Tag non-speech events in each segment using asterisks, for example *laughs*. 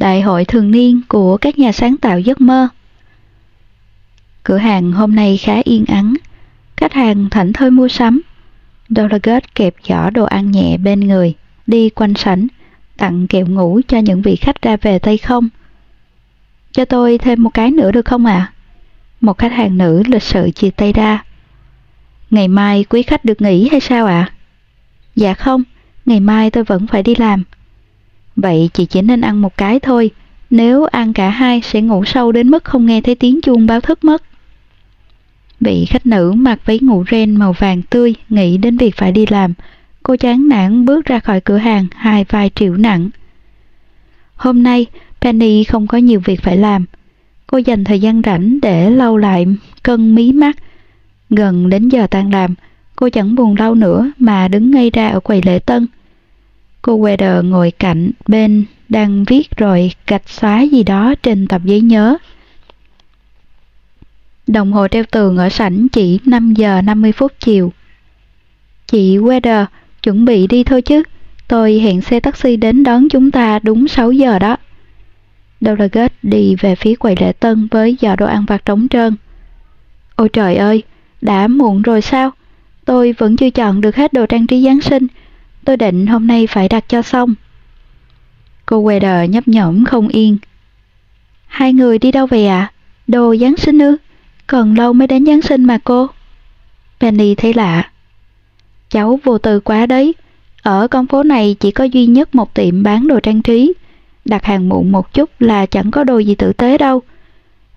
Đại hội thường niên của các nhà sáng tạo giấc mơ. Cửa hàng hôm nay khá yên ắng, khách hàng thảnh thơi mua sắm. Dolaget kẹp giỏ đồ ăn nhẹ bên người, đi quanh sảnh, tặng kẹo ngủ cho những vị khách ra về tay không. Cho tôi thêm một cái nữa được không ạ? À? Một khách hàng nữ lịch sự chia tay ra. Ngày mai quý khách được nghỉ hay sao ạ? À? Dạ không, ngày mai tôi vẫn phải đi làm. Vậy chị chỉ nên ăn một cái thôi, nếu ăn cả hai sẽ ngủ sâu đến mức không nghe thấy tiếng chuông báo thức mất. Vị khách nữ mặc váy ngủ ren màu vàng tươi nghĩ đến việc phải đi làm. Cô chán nản bước ra khỏi cửa hàng hai vai triệu nặng. Hôm nay, Penny không có nhiều việc phải làm. Cô dành thời gian rảnh để lau lại cân mí mắt. Gần đến giờ tan làm, cô chẳng buồn lau nữa mà đứng ngay ra ở quầy lễ tân. Cô Weather ngồi cạnh bên đang viết rồi gạch xóa gì đó trên tập giấy nhớ. Đồng hồ treo tường ở sảnh chỉ 5 giờ 50 phút chiều. Chị Weather, chuẩn bị đi thôi chứ. Tôi hẹn xe taxi đến đón chúng ta đúng 6 giờ đó. Dolagate đi về phía quầy lễ tân với giỏ đồ ăn vặt trống trơn. Ôi trời ơi, đã muộn rồi sao? Tôi vẫn chưa chọn được hết đồ trang trí Giáng sinh. Tôi định hôm nay phải đặt cho xong. Cô Weather nhấp nhổm không yên. Hai người đi đâu về ạ? À? Đồ Giáng sinh ư? Còn lâu mới đến Giáng sinh mà cô. Penny thấy lạ. Cháu vô tư quá đấy. Ở con phố này chỉ có duy nhất một tiệm bán đồ trang trí. Đặt hàng muộn một chút là chẳng có đồ gì tử tế đâu.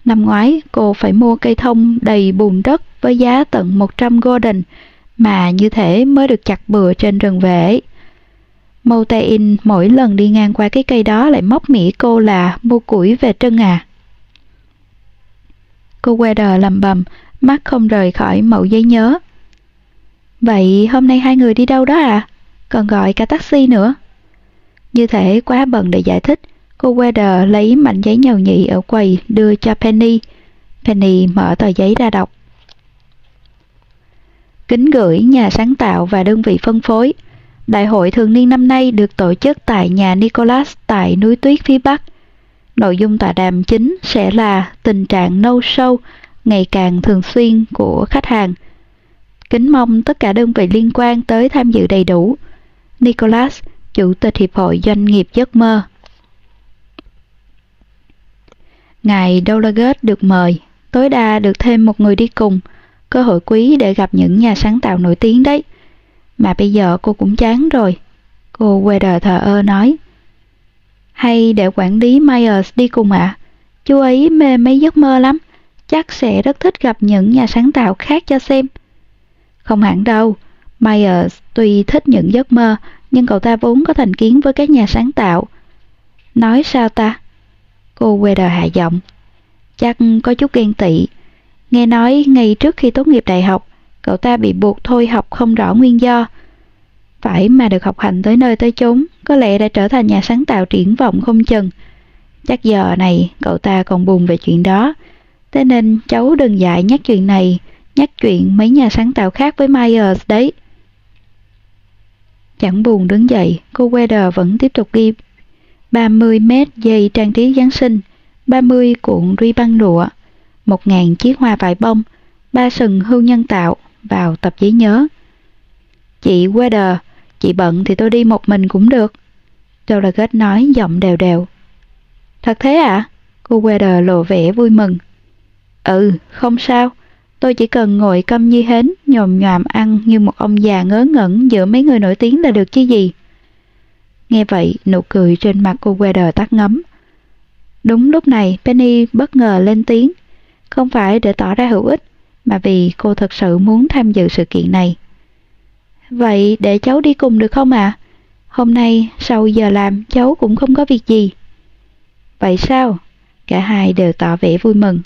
Năm ngoái, cô phải mua cây thông đầy bùn đất với giá tận 100 golden, mà như thế mới được chặt bừa trên rừng về. Moutain mỗi lần đi ngang qua cái cây đó lại móc mỉa cô là mua củi về trưng à. Cô Weather lầm bầm, mắt không rời khỏi mẫu giấy nhớ. Vậy hôm nay hai người đi đâu đó à? Còn gọi cả taxi nữa. Như thể quá bận để giải thích, cô Weather lấy mảnh giấy nhầu nhị ở quầy đưa cho Penny. Penny mở tờ giấy ra đọc. Kính gửi nhà sáng tạo và đơn vị phân phối. Đại hội thường niên năm nay được tổ chức tại nhà Nicholas tại núi tuyết phía Bắc. Nội dung tọa đàm chính sẽ là tình trạng nâu sâu ngày càng thường xuyên của khách hàng. Kính mong tất cả đơn vị liên quan tới tham dự đầy đủ. Nicholas, Chủ tịch Hiệp hội Doanh nghiệp Giấc mơ. Ngài Dolaget được mời, tối đa được thêm một người đi cùng, cơ hội quý để gặp những nhà sáng tạo nổi tiếng đấy. Mà bây giờ cô cũng chán rồi. Cô Weather thờ ơ nói. Hay để quản lý Myers đi cùng ạ? À? Chú ấy mê mấy giấc mơ lắm, chắc sẽ rất thích gặp những nhà sáng tạo khác cho xem. Không hẳn đâu, Myers tuy thích những giấc mơ, nhưng cậu ta vốn có thành kiến với các nhà sáng tạo. Nói sao ta? Cô Weather hạ giọng. Chắc có chút ghen tị. Nghe nói ngay trước khi tốt nghiệp đại học, cậu ta bị buộc thôi học không rõ nguyên do. Phải mà được học hành tới nơi tới chốn, có lẽ đã trở thành nhà sáng tạo triển vọng không chừng. Chắc giờ này cậu ta còn buồn về chuyện đó. Thế nên cháu đừng dạy nhắc chuyện này, nhắc chuyện mấy nhà sáng tạo khác với Myers đấy. Chẳng buồn đứng dậy, cô Weather vẫn tiếp tục ghi 30 mét dây trang trí Giáng sinh, 30 cuộn ri băng lụa, một ngàn chiếc hoa vải bông, ba sừng hưu nhân tạo vào tập giấy nhớ. Chị Weather, chị bận thì tôi đi một mình cũng được. Dolaget nói giọng đều đều. Thật thế ạ? À? Cô Weather lộ vẻ vui mừng. Ừ, không sao. Tôi chỉ cần ngồi câm như hến, nhồm nhòm ăn như một ông già ngớ ngẩn giữa mấy người nổi tiếng là được chứ gì. Nghe vậy, nụ cười trên mặt cô Weather tắt ngấm. Đúng lúc này, Penny bất ngờ lên tiếng. Không phải để tỏ ra hữu ích, mà vì cô thật sự muốn tham dự sự kiện này. Vậy để cháu đi cùng được không ạ? À? Hôm nay sau giờ làm cháu cũng không có việc gì. Vậy sao? Cả hai đều tỏ vẻ vui mừng.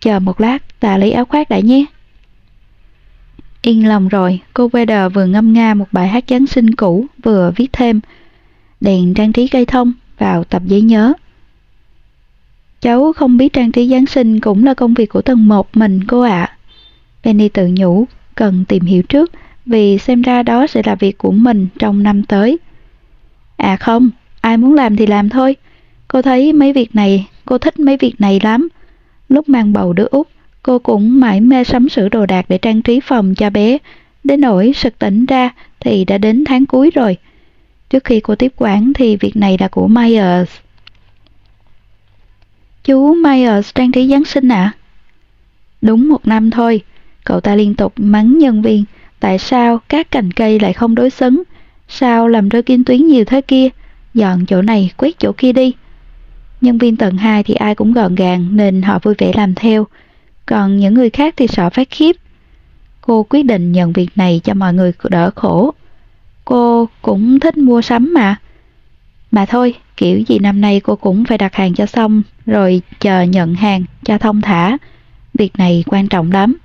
Chờ một lát, ta lấy áo khoác đã nhé. Yên lòng rồi, cô Weather vừa ngâm nga một bài hát Giáng sinh cũ, vừa viết thêm đèn trang trí cây thông vào tập giấy nhớ. Cháu không biết trang trí Giáng sinh cũng là công việc của tầng một mình cô ạ. À. Penny tự nhủ, cần tìm hiểu trước vì xem ra đó sẽ là việc của mình trong năm tới. À không, ai muốn làm thì làm thôi. Cô thấy mấy việc này, cô thích mấy việc này lắm. Lúc mang bầu đứa út, cô cũng mãi mê sắm sửa đồ đạc để trang trí phòng cho bé. Đến nỗi sực tỉnh ra thì đã đến tháng cuối rồi. Trước khi cô tiếp quản thì việc này là của Myers. Chú Myers trang trí Giáng sinh ạ? À? Đúng một năm thôi, cậu ta liên tục mắng nhân viên tại sao các cành cây lại không đối xứng, sao làm rơi kim tuyến nhiều thế kia, dọn chỗ này quét chỗ kia đi. Nhân viên tầng 2 thì ai cũng gọn gàng nên họ vui vẻ làm theo, còn những người khác thì sợ phát khiếp. Cô quyết định nhận việc này cho mọi người đỡ khổ. Cô cũng thích mua sắm mà. Mà thôi, kiểu gì năm nay cô cũng phải đặt hàng cho xong rồi chờ nhận hàng cho thông thả. Việc này quan trọng lắm.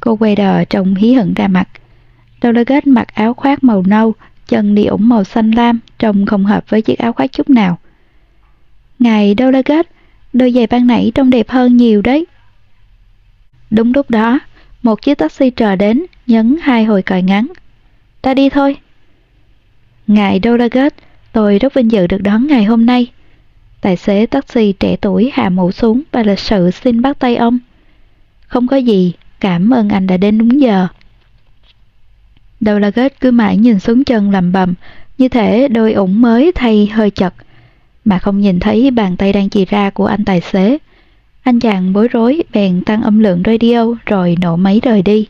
Cô quay đờ trông hí hận ra mặt. Delegate mặc áo khoác màu nâu, chân đi ủng màu xanh lam, trông không hợp với chiếc áo khoác chút nào. Ngài Delegate, đôi giày ban nãy trông đẹp hơn nhiều đấy. Đúng lúc đó, một chiếc taxi chờ đến, nhấn hai hồi còi ngắn. Ta đi thôi. Ngài Delegate, tôi rất vinh dự được đón ngày hôm nay. Tài xế taxi trẻ tuổi hạ mũ xuống và lịch sự xin bắt tay ông. Không có gì, cảm ơn anh đã đến đúng giờ. Đầu là ghét cứ mãi nhìn xuống chân lầm bầm, như thể đôi ủng mới thay hơi chật, mà không nhìn thấy bàn tay đang chì ra của anh tài xế. Anh chàng bối rối bèn tăng âm lượng radio rồi nổ máy rời đi.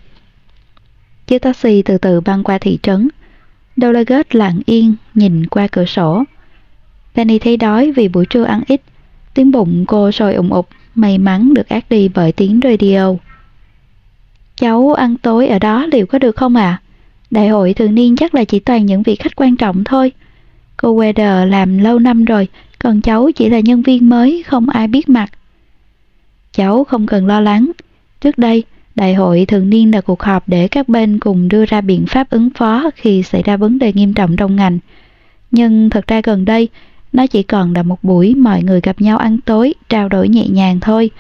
Chiếc taxi từ từ băng qua thị trấn. Dolaget lặng yên nhìn qua cửa sổ. Danny thấy đói vì buổi trưa ăn ít. Tiếng bụng cô sôi ủng ục, may mắn được át đi bởi tiếng radio. Cháu ăn tối ở đó liệu có được không ạ? À? Đại hội thường niên chắc là chỉ toàn những vị khách quan trọng thôi. Cô Weather làm lâu năm rồi, còn cháu chỉ là nhân viên mới, không ai biết mặt. Cháu không cần lo lắng. Trước đây, đại hội thường niên là cuộc họp để các bên cùng đưa ra biện pháp ứng phó khi xảy ra vấn đề nghiêm trọng trong ngành. Nhưng thật ra gần đây, nó chỉ còn là một buổi mọi người gặp nhau ăn tối, trao đổi nhẹ nhàng thôi.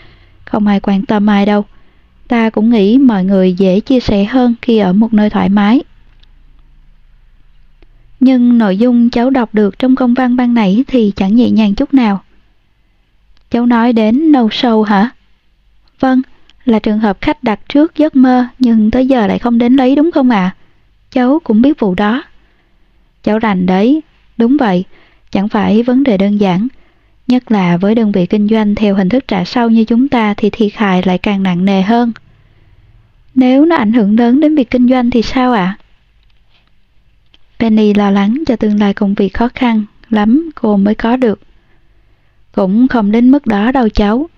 Không ai quan tâm ai đâu. Ta cũng nghĩ mọi người dễ chia sẻ hơn khi ở một nơi thoải mái. Nhưng nội dung cháu đọc được trong công văn ban nãy thì chẳng nhẹ nhàng chút nào. Cháu nói đến nâu sâu hả? Vâng, là trường hợp khách đặt trước giấc mơ nhưng tới giờ lại không đến lấy đúng không ạ? À? Cháu cũng biết vụ đó. Cháu rành đấy, đúng vậy, chẳng phải vấn đề đơn giản. Nhất là với đơn vị kinh doanh theo hình thức trả sau như chúng ta thì thiệt hại lại càng nặng nề hơn. Nếu nó ảnh hưởng lớn đến việc kinh doanh thì sao ạ? À? Penny lo lắng cho tương lai công việc khó khăn lắm cô mới có được. Cũng không đến mức đó đâu cháu.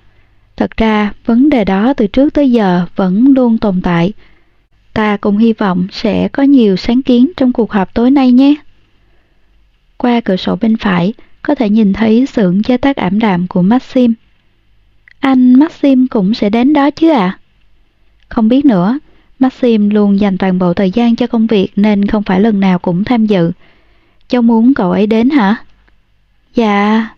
Thật ra, vấn đề đó từ trước tới giờ vẫn luôn tồn tại. Ta cũng hy vọng sẽ có nhiều sáng kiến trong cuộc họp tối nay nhé. Qua cửa sổ bên phải, có thể nhìn thấy xưởng chế tác ảm đạm của Maxim. Anh Maxim cũng sẽ đến đó chứ ạ? À? Không biết nữa, Maxim luôn dành toàn bộ thời gian cho công việc nên không phải lần nào cũng tham dự. Cháu muốn cậu ấy đến hả? Dạ,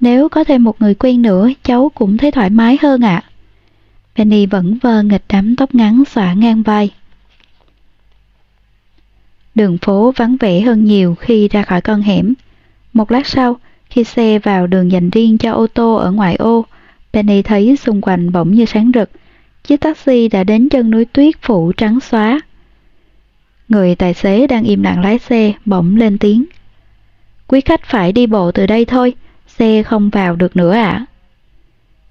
nếu có thêm một người quen nữa cháu cũng thấy thoải mái hơn ạ. À. Penny vẫn vơ nghịch đám tóc ngắn xõa ngang vai. Đường phố vắng vẻ hơn nhiều khi ra khỏi con hẻm. Một lát sau, khi xe vào đường dành riêng cho ô tô ở ngoại ô, Penny thấy xung quanh bỗng như sáng rực, chiếc taxi đã đến chân núi tuyết phủ trắng xóa. Người tài xế đang im lặng lái xe bỗng lên tiếng. Quý khách phải đi bộ từ đây thôi, xe không vào được nữa ạ. À?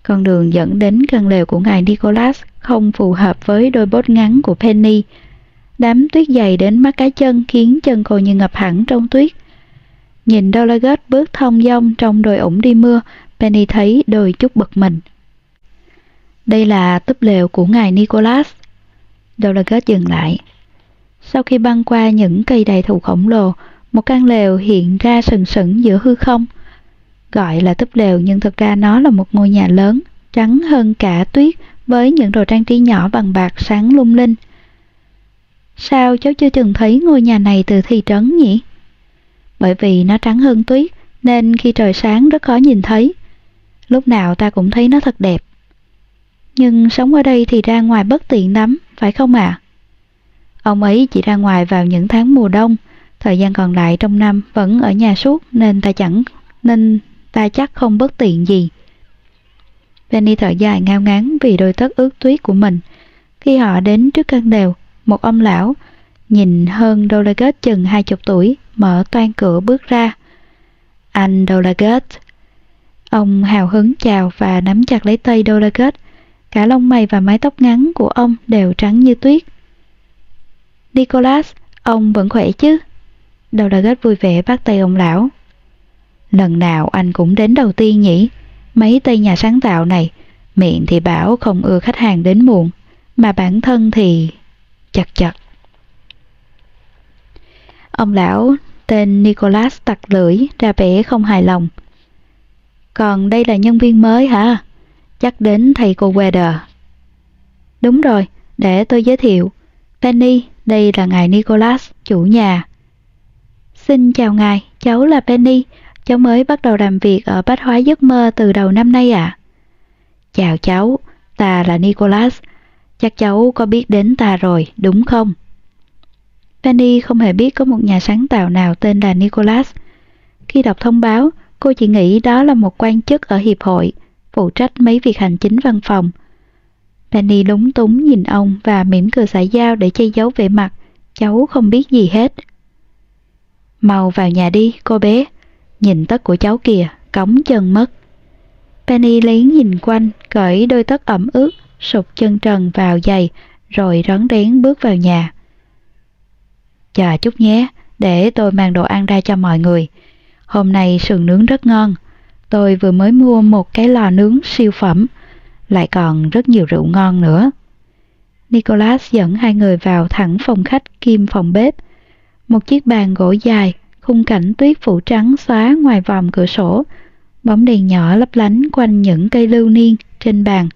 Con đường dẫn đến căn lều của ngài Nicholas không phù hợp với đôi bốt ngắn của Penny. Đám tuyết dày đến mắt cá chân khiến chân cô như ngập hẳn trong tuyết. Nhìn Dolaget bước thông dong trong đồi ủng đi mưa, Penny thấy đôi chút bực mình. Đây là túp lều của ngài Nicholas. Dolaget dừng lại. Sau khi băng qua những cây đầy thụ khổng lồ, một căn lều hiện ra sừng sững giữa hư không. Gọi là túp lều nhưng thực ra nó là một ngôi nhà lớn, trắng hơn cả tuyết với những đồ trang trí nhỏ bằng bạc sáng lung linh. Sao cháu chưa từng thấy ngôi nhà này từ thị trấn nhỉ? Bởi vì nó trắng hơn tuyết nên khi trời sáng rất khó nhìn thấy. Lúc nào ta cũng thấy nó thật đẹp. Nhưng sống ở đây thì ra ngoài bất tiện lắm, phải không ạ? À? Ông ấy chỉ ra ngoài vào những tháng mùa đông, thời gian còn lại trong năm vẫn ở nhà suốt nên ta chẳng nên ta chắc không bất tiện gì. Penny thở dài ngao ngán vì đôi tất ướt tuyết của mình. Khi họ đến trước căn lều, một ông lão, nhìn hơn Dolaget chừng hai chục tuổi, mở toan cửa bước ra. Anh Dolaget. Ông hào hứng chào và nắm chặt lấy tay Dolaget. Cả lông mày và mái tóc ngắn của ông đều trắng như tuyết. Nicholas, ông vẫn khỏe chứ? Dolaget vui vẻ bắt tay ông lão. Lần nào anh cũng đến đầu tiên nhỉ? Mấy tay nhà sáng tạo này, miệng thì bảo không ưa khách hàng đến muộn, mà bản thân thì chặt chặt. Ông lão tên Nicholas tặc lưỡi ra vẻ không hài lòng. Còn đây là nhân viên mới hả? Chắc đến thầy cô Weather. Đúng rồi, để tôi giới thiệu. Penny, đây là ngài Nicholas, chủ nhà. Xin chào ngài, cháu là Penny, cháu mới bắt đầu làm việc ở Bách Hóa Giấc Mơ từ đầu năm nay ạ. À? Chào cháu, ta là Nicholas, chắc cháu có biết đến ta rồi, đúng không? Penny không hề biết có một nhà sáng tạo nào tên là Nicholas. Khi đọc thông báo, cô chỉ nghĩ đó là một quan chức ở hiệp hội, phụ trách mấy việc hành chính văn phòng. Penny lúng túng nhìn ông và mỉm cười xã giao để che giấu vẻ mặt, cháu không biết gì hết. Mau vào nhà đi, cô bé. Nhìn tất của cháu kìa, cống chân mất. Penny lén nhìn quanh, cởi đôi tất ẩm ướt, sụp chân trần vào giày, rồi rón rén bước vào nhà. Chờ chút nhé, để tôi mang đồ ăn ra cho mọi người. Hôm nay sườn nướng rất ngon. Tôi vừa mới mua một cái lò nướng siêu phẩm, lại còn rất nhiều rượu ngon nữa. Nicholas dẫn hai người vào thẳng phòng khách kim phòng bếp. Một chiếc bàn gỗ dài, khung cảnh tuyết phủ trắng xóa ngoài vòng cửa sổ, bóng đèn nhỏ lấp lánh quanh những cây lưu niên trên bàn.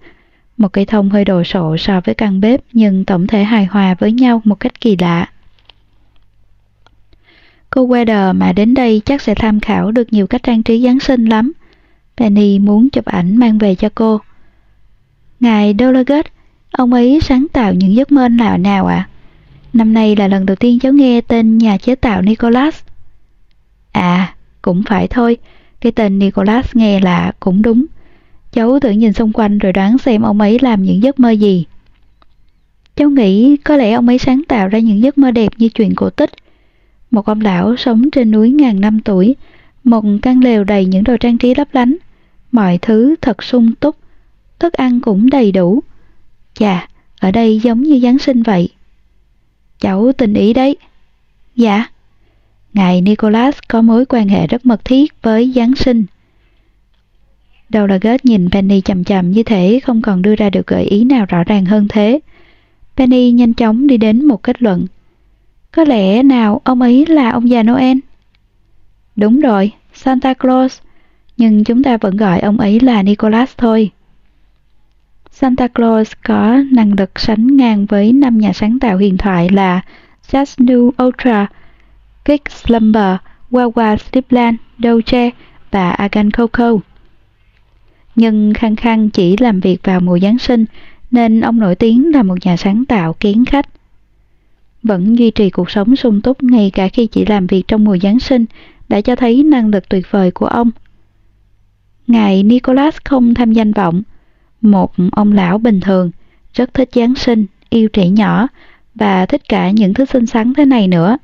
Một cây thông hơi đồ sộ so với căn bếp nhưng tổng thể hài hòa với nhau một cách kỳ lạ. Cô Weather mà đến đây chắc sẽ tham khảo được nhiều cách trang trí Giáng sinh lắm. Penny muốn chụp ảnh mang về cho cô. Ngài Dolaget, ông ấy sáng tạo những giấc mơ nào nào ạ? À? Năm nay là lần đầu tiên cháu nghe tên nhà chế tạo Nicholas. À, cũng phải thôi, cái tên Nicholas nghe lạ cũng đúng. Cháu thử nhìn xung quanh rồi đoán xem ông ấy làm những giấc mơ gì. Cháu nghĩ có lẽ ông ấy sáng tạo ra những giấc mơ đẹp như chuyện cổ tích. Một ông lão sống trên núi ngàn năm tuổi, một căn lều đầy những đồ trang trí lấp lánh. Mọi thứ thật sung túc, thức ăn cũng đầy đủ. Chà, ở đây giống như Giáng sinh vậy. Cháu tình ý đấy. Dạ. Ngài Nicholas có mối quan hệ rất mật thiết với Giáng sinh. Đầu là Gết nhìn Penny chầm chầm như thể không còn đưa ra được gợi ý nào rõ ràng hơn thế. Penny nhanh chóng đi đến một kết luận. Có lẽ nào ông ấy là ông già Noel? Đúng rồi, Santa Claus, nhưng chúng ta vẫn gọi ông ấy là Nicholas thôi. Santa Claus có năng lực sánh ngang với năm nhà sáng tạo huyền thoại là Just New Ultra, Big Slumber, Wawa Sleepland, Dolce và Agan Coco. Nhưng Khăng Khăng chỉ làm việc vào mùa Giáng sinh nên ông nổi tiếng là một nhà sáng tạo kiến khách. Vẫn duy trì cuộc sống sung túc ngay cả khi chỉ làm việc trong mùa Giáng sinh đã cho thấy năng lực tuyệt vời của ông. Ngài Nicholas không tham danh vọng, một ông lão bình thường, rất thích Giáng sinh, yêu trẻ nhỏ và thích cả những thứ xinh xắn thế này nữa.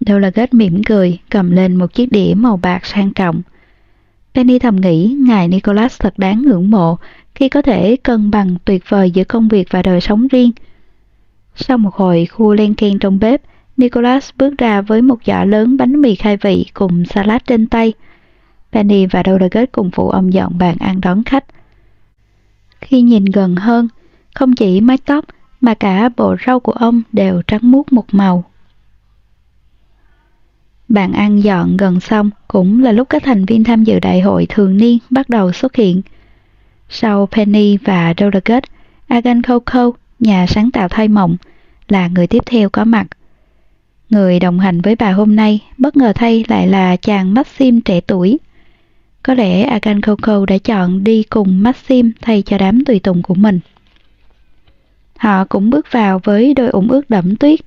Đâu là ghét mỉm cười, cầm lên một chiếc đĩa màu bạc sang trọng. Penny thầm nghĩ ngài Nicholas thật đáng ngưỡng mộ khi có thể cân bằng tuyệt vời giữa công việc và đời sống riêng. Sau một hồi khu len ken trong bếp, Nicholas bước ra với một giỏ lớn bánh mì khai vị cùng salad trên tay. Penny và Douglas cùng phụ ông dọn bàn ăn đón khách. Khi nhìn gần hơn, không chỉ mái tóc mà cả bộ râu của ông đều trắng muốt một màu. Bàn ăn dọn gần xong cũng là lúc các thành viên tham dự đại hội thường niên bắt đầu xuất hiện. Sau Penny và Douglas, Agan Coco, nhà sáng tạo thai mộng, là người tiếp theo có mặt. Người đồng hành với bà hôm nay bất ngờ thay lại là chàng Maxim trẻ tuổi. Có lẽ Agan Coco đã chọn đi cùng Maxim thay cho đám tùy tùng của mình. Họ cũng bước vào với đôi ủng ướt đẫm tuyết.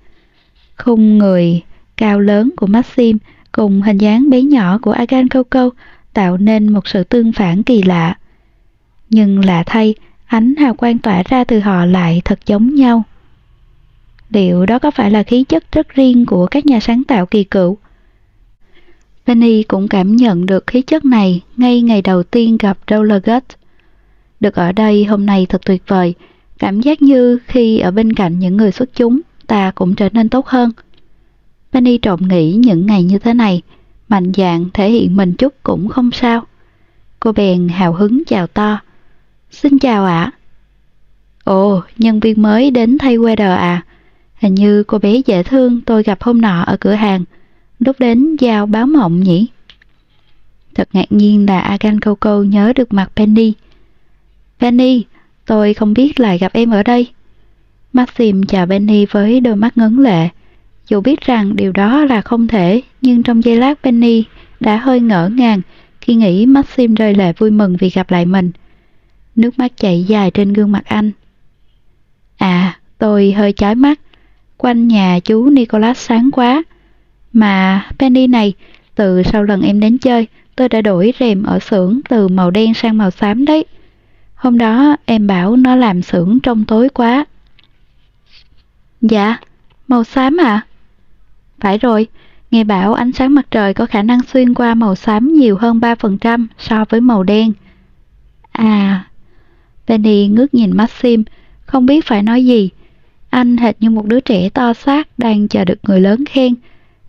Khung người cao lớn của Maxim cùng hình dáng bé nhỏ của Agan Coco tạo nên một sự tương phản kỳ lạ. Nhưng lạ thay, ánh hào quang tỏa ra từ họ lại thật giống nhau. Liệu đó có phải là khí chất rất riêng của các nhà sáng tạo kỳ cựu? Penny cũng cảm nhận được khí chất này ngay ngày đầu tiên gặp Dolagut. Được ở đây hôm nay thật tuyệt vời, cảm giác như khi ở bên cạnh những người xuất chúng, ta cũng trở nên tốt hơn. Penny trộm nghĩ những ngày như thế này, mạnh dạn thể hiện mình chút cũng không sao. Cô bèn hào hứng chào to. Xin chào ạ. Ồ, nhân viên mới đến thay Weather à? Hình như cô bé dễ thương tôi gặp hôm nọ ở cửa hàng. Lúc đến giao báo mộng nhỉ? Thật ngạc nhiên là Agan Coco nhớ được mặt Penny. Penny, tôi không biết lại gặp em ở đây. Maxim chào Penny với đôi mắt ngấn lệ. Dù biết rằng điều đó là không thể, nhưng trong giây lát Penny đã hơi ngỡ ngàng khi nghĩ Maxim rơi lệ vui mừng vì gặp lại mình. Nước mắt chảy dài trên gương mặt anh. À, tôi hơi chói mắt. Quanh nhà chú Nicholas sáng quá. Mà Penny này, từ sau lần em đến chơi, tôi đã đổi rèm ở xưởng từ màu đen sang màu xám đấy. Hôm đó em bảo nó làm xưởng trong tối quá. Dạ, màu xám à? Phải rồi, nghe bảo ánh sáng mặt trời có khả năng xuyên qua màu xám nhiều hơn 3% so với màu đen. À, Penny ngước nhìn Maxim, không biết phải nói gì. Anh hệt như một đứa trẻ to xác đang chờ được người lớn khen,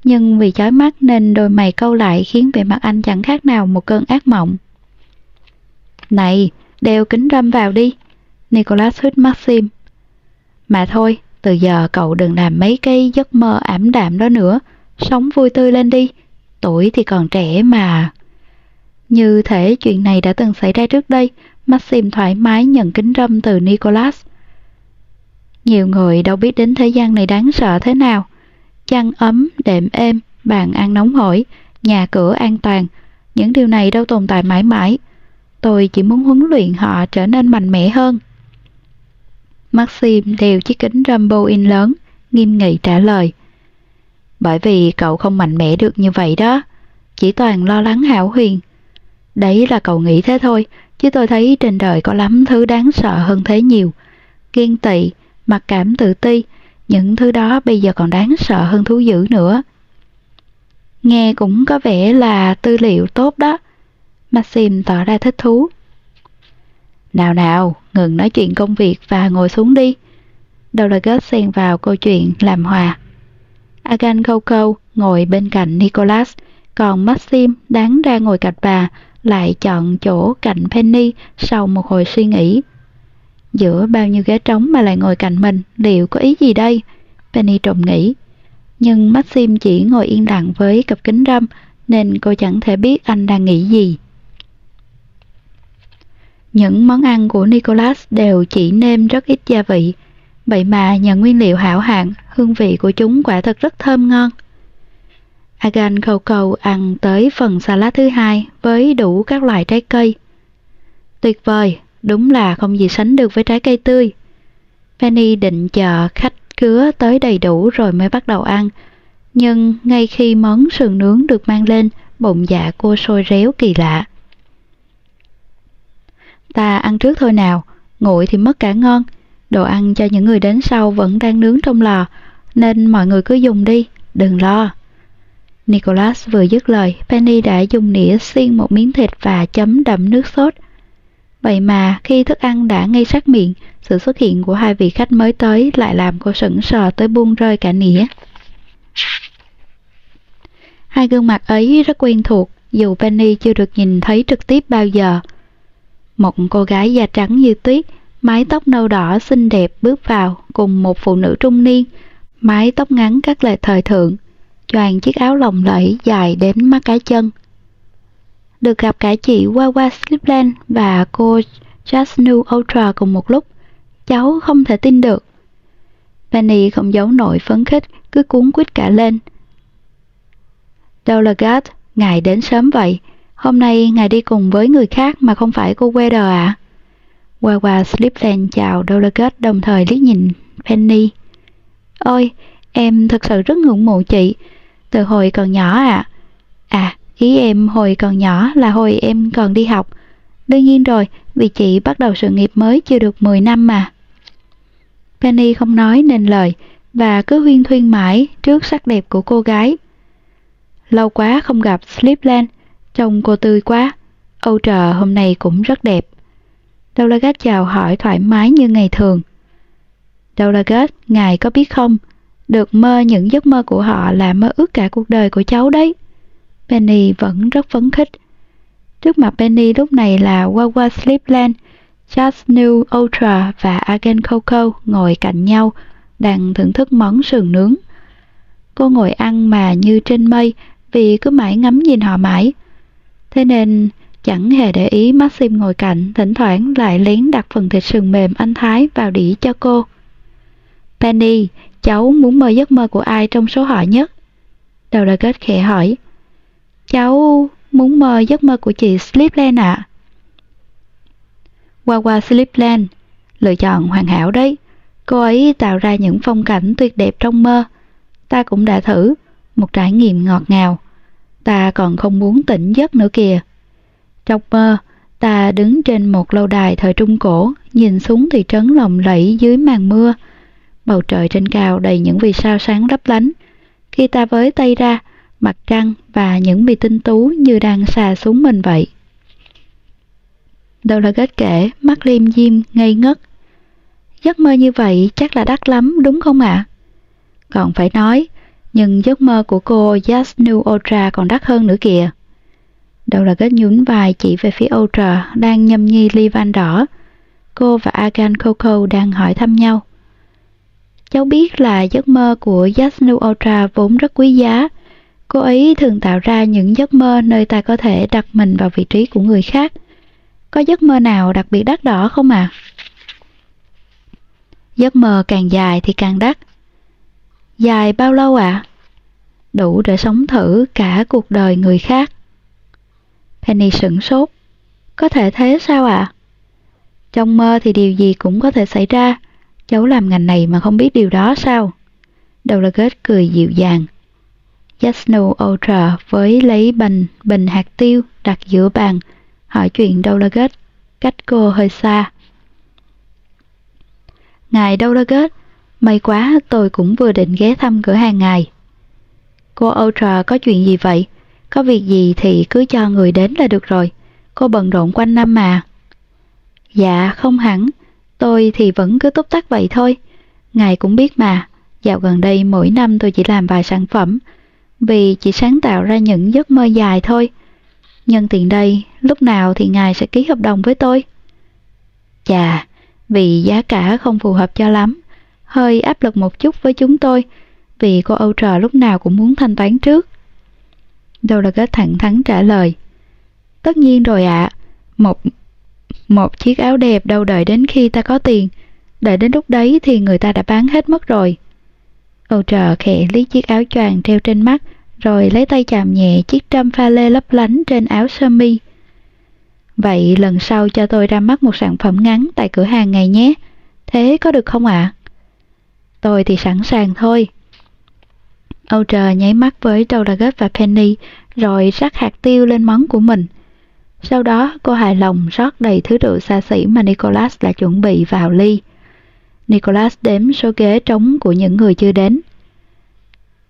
nhưng vì chói mắt nên đôi mày câu lại khiến vẻ mặt anh chẳng khác nào một cơn ác mộng. Này, đeo kính râm vào đi. Nicholas hít Maxim. Mà thôi, từ giờ cậu đừng làm mấy cái giấc mơ ảm đạm đó nữa. Sống vui tươi lên đi. Tuổi thì còn trẻ mà. Như thể chuyện này đã từng xảy ra trước đây, Maxim thoải mái nhận kính râm từ Nicholas. Nhiều người đâu biết đến thế gian này đáng sợ thế nào. Chăn ấm, đệm êm, bàn ăn nóng hổi, nhà cửa an toàn. Những điều này đâu tồn tại mãi mãi. Tôi chỉ muốn huấn luyện họ trở nên mạnh mẽ hơn. Maxim đeo chiếc kính Rambo in lớn, nghiêm nghị trả lời. Bởi vì cậu không mạnh mẽ được như vậy đó, chỉ toàn lo lắng hảo huyền. Đấy là cậu nghĩ thế thôi, chứ tôi thấy trên đời có lắm thứ đáng sợ hơn thế nhiều. Kiên tị, mặc cảm tự ti, những thứ đó bây giờ còn đáng sợ hơn thú dữ nữa. Nghe cũng có vẻ là tư liệu tốt đó. Maxim tỏ ra thích thú. Nào nào, ngừng nói chuyện công việc và ngồi xuống đi. Dologus xen vào câu chuyện làm hòa. Agan câu câu ngồi bên cạnh Nicholas, còn Maxim đáng ra ngồi cạnh bà, lại chọn chỗ cạnh Penny sau một hồi suy nghĩ. Giữa bao nhiêu ghế trống mà lại ngồi cạnh mình, liệu có ý gì đây? Penny trộm nghĩ. Nhưng Maxim chỉ ngồi yên lặng với cặp kính râm, nên cô chẳng thể biết anh đang nghĩ gì. Những món ăn của Nicholas đều chỉ nêm rất ít gia vị, vậy mà nhờ nguyên liệu hảo hạng, hương vị của chúng quả thật rất thơm ngon. Agan khâu cầu ăn tới phần salad thứ hai với đủ các loại trái cây. Tuyệt vời, đúng là không gì sánh được với trái cây tươi. Penny định chờ khách cứa tới đầy đủ rồi mới bắt đầu ăn, nhưng ngay khi món sườn nướng được mang lên, bụng dạ cô sôi réo kỳ lạ. Ta ăn trước thôi nào, nguội thì mất cả ngon. Đồ ăn cho những người đến sau vẫn đang nướng trong lò, nên mọi người cứ dùng đi, đừng lo. Nicholas vừa dứt lời, Penny đã dùng nĩa xiên một miếng thịt và chấm đậm nước sốt. Vậy mà khi thức ăn đã ngay sát miệng, sự xuất hiện của hai vị khách mới tới lại làm cô sững sờ tới buông rơi cả nĩa. Hai gương mặt ấy rất quen thuộc, dù Penny chưa được nhìn thấy trực tiếp bao giờ. Một cô gái da trắng như tuyết, mái tóc nâu đỏ xinh đẹp bước vào cùng một phụ nữ trung niên, mái tóc ngắn cắt lệ thời thượng, choàng chiếc áo lồng lẫy dài đến mắt cái chân. Được gặp cả chị Wawa Slipland và cô Jasnu New Ultra cùng một lúc, cháu không thể tin được. Penny không giấu nổi phấn khích, cứ cuốn quýt cả lên. Đâu ngài đến sớm vậy, Hôm nay ngài đi cùng với người khác mà không phải cô Weather ạ? À? Wawa Slipland chào Dolaget đồng thời liếc nhìn Penny. Ôi, em thật sự rất ngưỡng mộ chị. Từ hồi còn nhỏ ạ. À. à, Ý em hồi còn nhỏ là hồi em còn đi học. Đương nhiên rồi, vì chị bắt đầu sự nghiệp mới chưa được 10 năm mà. Penny không nói nên lời và cứ huyên thuyên mãi trước sắc đẹp của cô gái. Lâu quá không gặp Slipland, trông cô tươi quá. Âu trờ hôm nay cũng rất đẹp. Dolagat chào hỏi thoải mái như ngày thường. Dolagat, ngài có biết không, được mơ những giấc mơ của họ là mơ ước cả cuộc đời của cháu đấy. Penny vẫn rất phấn khích. Trước mặt Penny lúc này là Wawa Sleepland, Just New Ultra và agen Coco ngồi cạnh nhau, đang thưởng thức món sườn nướng. Cô ngồi ăn mà như trên mây vì cứ mãi ngắm nhìn họ mãi. Thế nên chẳng hề để ý Maxim ngồi cạnh, thỉnh thoảng lại lén đặt phần thịt sườn mềm anh Thái vào đĩa cho cô. Penny, cháu muốn mơ giấc mơ của ai trong số họ nhất? Đầu đời kết khẽ hỏi. Cháu muốn mơ giấc mơ của chị Sleepland ạ. À? Wawa Sleepland, lựa chọn hoàn hảo đấy. Cô ấy tạo ra những phong cảnh tuyệt đẹp trong mơ. Ta cũng đã thử, một trải nghiệm ngọt ngào. Ta còn không muốn tỉnh giấc nữa kìa. Trong mơ, ta đứng trên một lâu đài thời Trung Cổ, nhìn xuống thị trấn lồng lẫy dưới màn mưa. Bầu trời trên cao đầy những vì sao sáng lấp lánh. Khi ta với tay ra, mặt trăng và những vì tinh tú như đang xà xuống mình vậy. Đâu là kết kể, mắt liêm diêm, ngây ngất. Giấc mơ như vậy chắc là đắt lắm, đúng không ạ? À? Còn phải nói, nhưng giấc mơ của cô Yasnu Ultra còn đắt hơn nữa kìa. Đâu là kết nhún vai chỉ về phía Ultra đang nhâm nhi ly van đỏ. Cô và Agan Coco đang hỏi thăm nhau. Cháu biết là giấc mơ của Yasnu Ultra vốn rất quý giá. Cô ấy thường tạo ra những giấc mơ nơi ta có thể đặt mình vào vị trí của người khác. Có giấc mơ nào đặc biệt đắt đỏ không ạ? À? Giấc mơ càng dài thì càng đắt. Dài bao lâu ạ? À? Đủ để sống thử cả cuộc đời người khác. Penny sửng sốt. Có thể thế sao ạ? À? Trong mơ thì điều gì cũng có thể xảy ra. Cháu làm ngành này mà không biết điều đó sao? Đầu là kết cười dịu dàng. Jasno Ultra với lấy bình, bình hạt tiêu đặt giữa bàn, hỏi chuyện Dolaget, cách cô hơi xa. Ngài Dolaget, may quá tôi cũng vừa định ghé thăm cửa hàng ngài. Cô Ultra có chuyện gì vậy? Có việc gì thì cứ cho người đến là được rồi. Cô bận rộn quanh năm mà. Dạ, không hẳn. Tôi thì vẫn cứ túc tắc vậy thôi. Ngài cũng biết mà, dạo gần đây mỗi năm tôi chỉ làm vài sản phẩm, vì chỉ sáng tạo ra những giấc mơ dài thôi. Nhân tiện đây, lúc nào thì ngài sẽ ký hợp đồng với tôi? Chà, vì giá cả không phù hợp cho lắm, hơi áp lực một chút với chúng tôi, vì cô Âu Trờ lúc nào cũng muốn thanh toán trước. Đâu là cái thẳng thắn trả lời. Tất nhiên rồi ạ, à, một một chiếc áo đẹp đâu đợi đến khi ta có tiền, đợi đến lúc đấy thì người ta đã bán hết mất rồi. Âu trờ khẽ lấy chiếc áo choàng treo trên mắt, rồi lấy tay chạm nhẹ chiếc trâm pha lê lấp lánh trên áo sơ mi. Vậy lần sau cho tôi ra mắt một sản phẩm ngắn tại cửa hàng ngày nhé. Thế có được không ạ? À? Tôi thì sẵn sàng thôi. Âu trờ nháy mắt với Douglas và Penny, rồi rắc hạt tiêu lên món của mình. Sau đó cô hài lòng rót đầy thứ rượu xa xỉ mà Nicholas đã chuẩn bị vào ly. Nicholas đếm số ghế trống của những người chưa đến.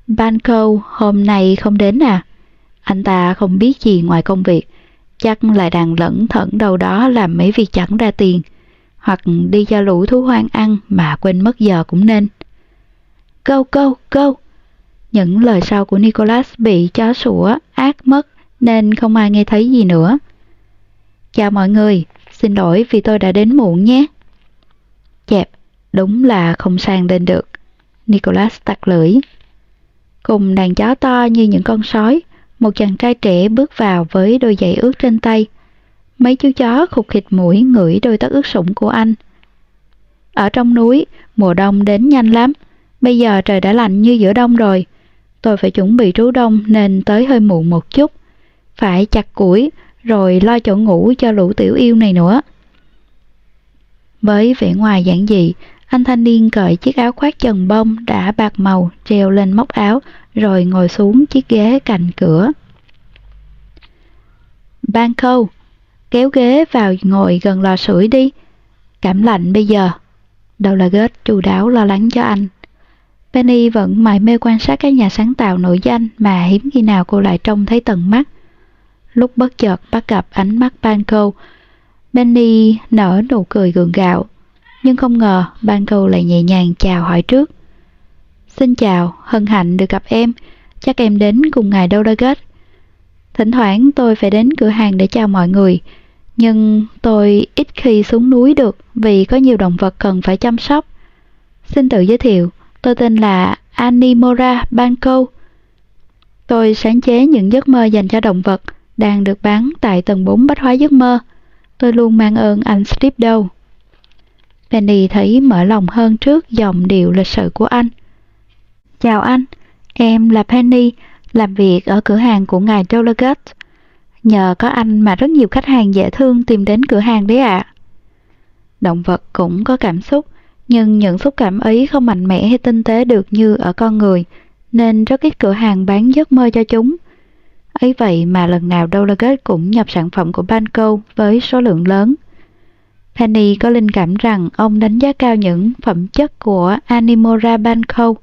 Banco hôm nay không đến à? Anh ta không biết gì ngoài công việc, chắc lại đang lẫn thẫn đâu đó làm mấy việc chẳng ra tiền, hoặc đi cho lũ thú hoang ăn mà quên mất giờ cũng nên. Câu câu câu! Những lời sau của Nicholas bị chó sủa ác mất nên không ai nghe thấy gì nữa. Chào mọi người, xin lỗi vì tôi đã đến muộn nhé. Chẹp, đúng là không sang lên được. Nicholas tắt lưỡi. Cùng đàn chó to như những con sói, một chàng trai trẻ bước vào với đôi giày ướt trên tay. Mấy chú chó khục khịt mũi ngửi đôi tất ướt sũng của anh. Ở trong núi, mùa đông đến nhanh lắm. Bây giờ trời đã lạnh như giữa đông rồi. Tôi phải chuẩn bị trú đông nên tới hơi muộn một chút. Phải chặt củi, rồi lo chỗ ngủ cho lũ tiểu yêu này nữa. Với vẻ ngoài giản dị, anh thanh niên cởi chiếc áo khoác trần bông đã bạc màu treo lên móc áo rồi ngồi xuống chiếc ghế cạnh cửa. ban khâu kéo ghế vào ngồi gần lò sưởi đi. Cảm lạnh bây giờ. đầu là ghét chu đáo lo lắng cho anh. Penny vẫn mải mê quan sát các nhà sáng tạo nổi danh mà hiếm khi nào cô lại trông thấy tận mắt. Lúc bất chợt bắt gặp ánh mắt Banco, Penny nở nụ cười gượng gạo. Nhưng không ngờ Banco lại nhẹ nhàng chào hỏi trước. Xin chào, hân hạnh được gặp em. Chắc em đến cùng ngài Dolaget. Thỉnh thoảng tôi phải đến cửa hàng để chào mọi người, nhưng tôi ít khi xuống núi được vì có nhiều động vật cần phải chăm sóc. Xin tự giới thiệu, tôi tên là Animora Banco. Tôi sáng chế những giấc mơ dành cho động vật đang được bán tại tầng 4 bách hóa giấc mơ. Tôi luôn mang ơn anh Steve. Penny thấy mở lòng hơn trước dòng điệu lịch sự của anh. Chào anh, em là Penny, làm việc ở cửa hàng của ngài Dolagat. Nhờ có anh mà rất nhiều khách hàng dễ thương tìm đến cửa hàng đấy ạ. À. Động vật cũng có cảm xúc, nhưng những xúc cảm ấy không mạnh mẽ hay tinh tế được như ở con người, nên rất ít cửa hàng bán giấc mơ cho chúng. ấy vậy mà lần nào Dolagat cũng nhập sản phẩm của Banco với số lượng lớn. Penny có linh cảm rằng ông đánh giá cao những phẩm chất của Animora Banco.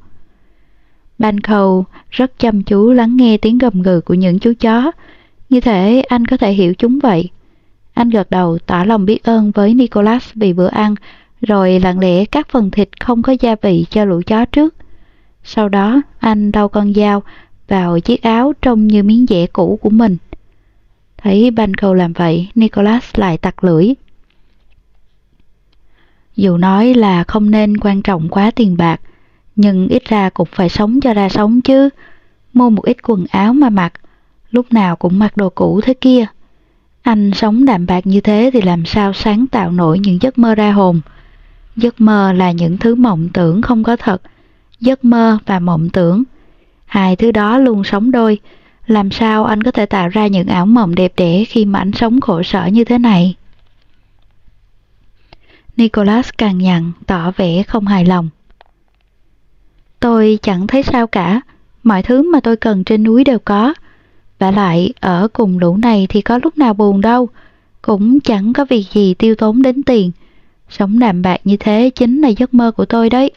Banco rất chăm chú lắng nghe tiếng gầm gừ của những chú chó, như thể anh có thể hiểu chúng vậy. Anh gật đầu tỏ lòng biết ơn với Nicholas vì bữa ăn, rồi lặng lẽ cắt phần thịt không có gia vị cho lũ chó trước. Sau đó, anh đau con dao vào chiếc áo trông như miếng dẻ cũ của mình. Thấy Banco làm vậy, Nicholas lại tặc lưỡi. Dù nói là không nên quan trọng quá tiền bạc, nhưng ít ra cũng phải sống cho ra sống chứ. Mua một ít quần áo mà mặc, lúc nào cũng mặc đồ cũ thế kia. Anh sống đạm bạc như thế thì làm sao sáng tạo nổi những giấc mơ ra hồn. Giấc mơ là những thứ mộng tưởng không có thật. Giấc mơ và mộng tưởng. Hai thứ đó luôn sống đôi. Làm sao anh có thể tạo ra những ảo mộng đẹp đẽ khi mà anh sống khổ sở như thế này? Nicholas càng nhặn tỏ vẻ không hài lòng. Tôi chẳng thấy sao cả, mọi thứ mà tôi cần trên núi đều có. Và lại, ở cùng lũ này thì có lúc nào buồn đâu, cũng chẳng có việc gì tiêu tốn đến tiền. Sống đạm bạc như thế chính là giấc mơ của tôi đấy.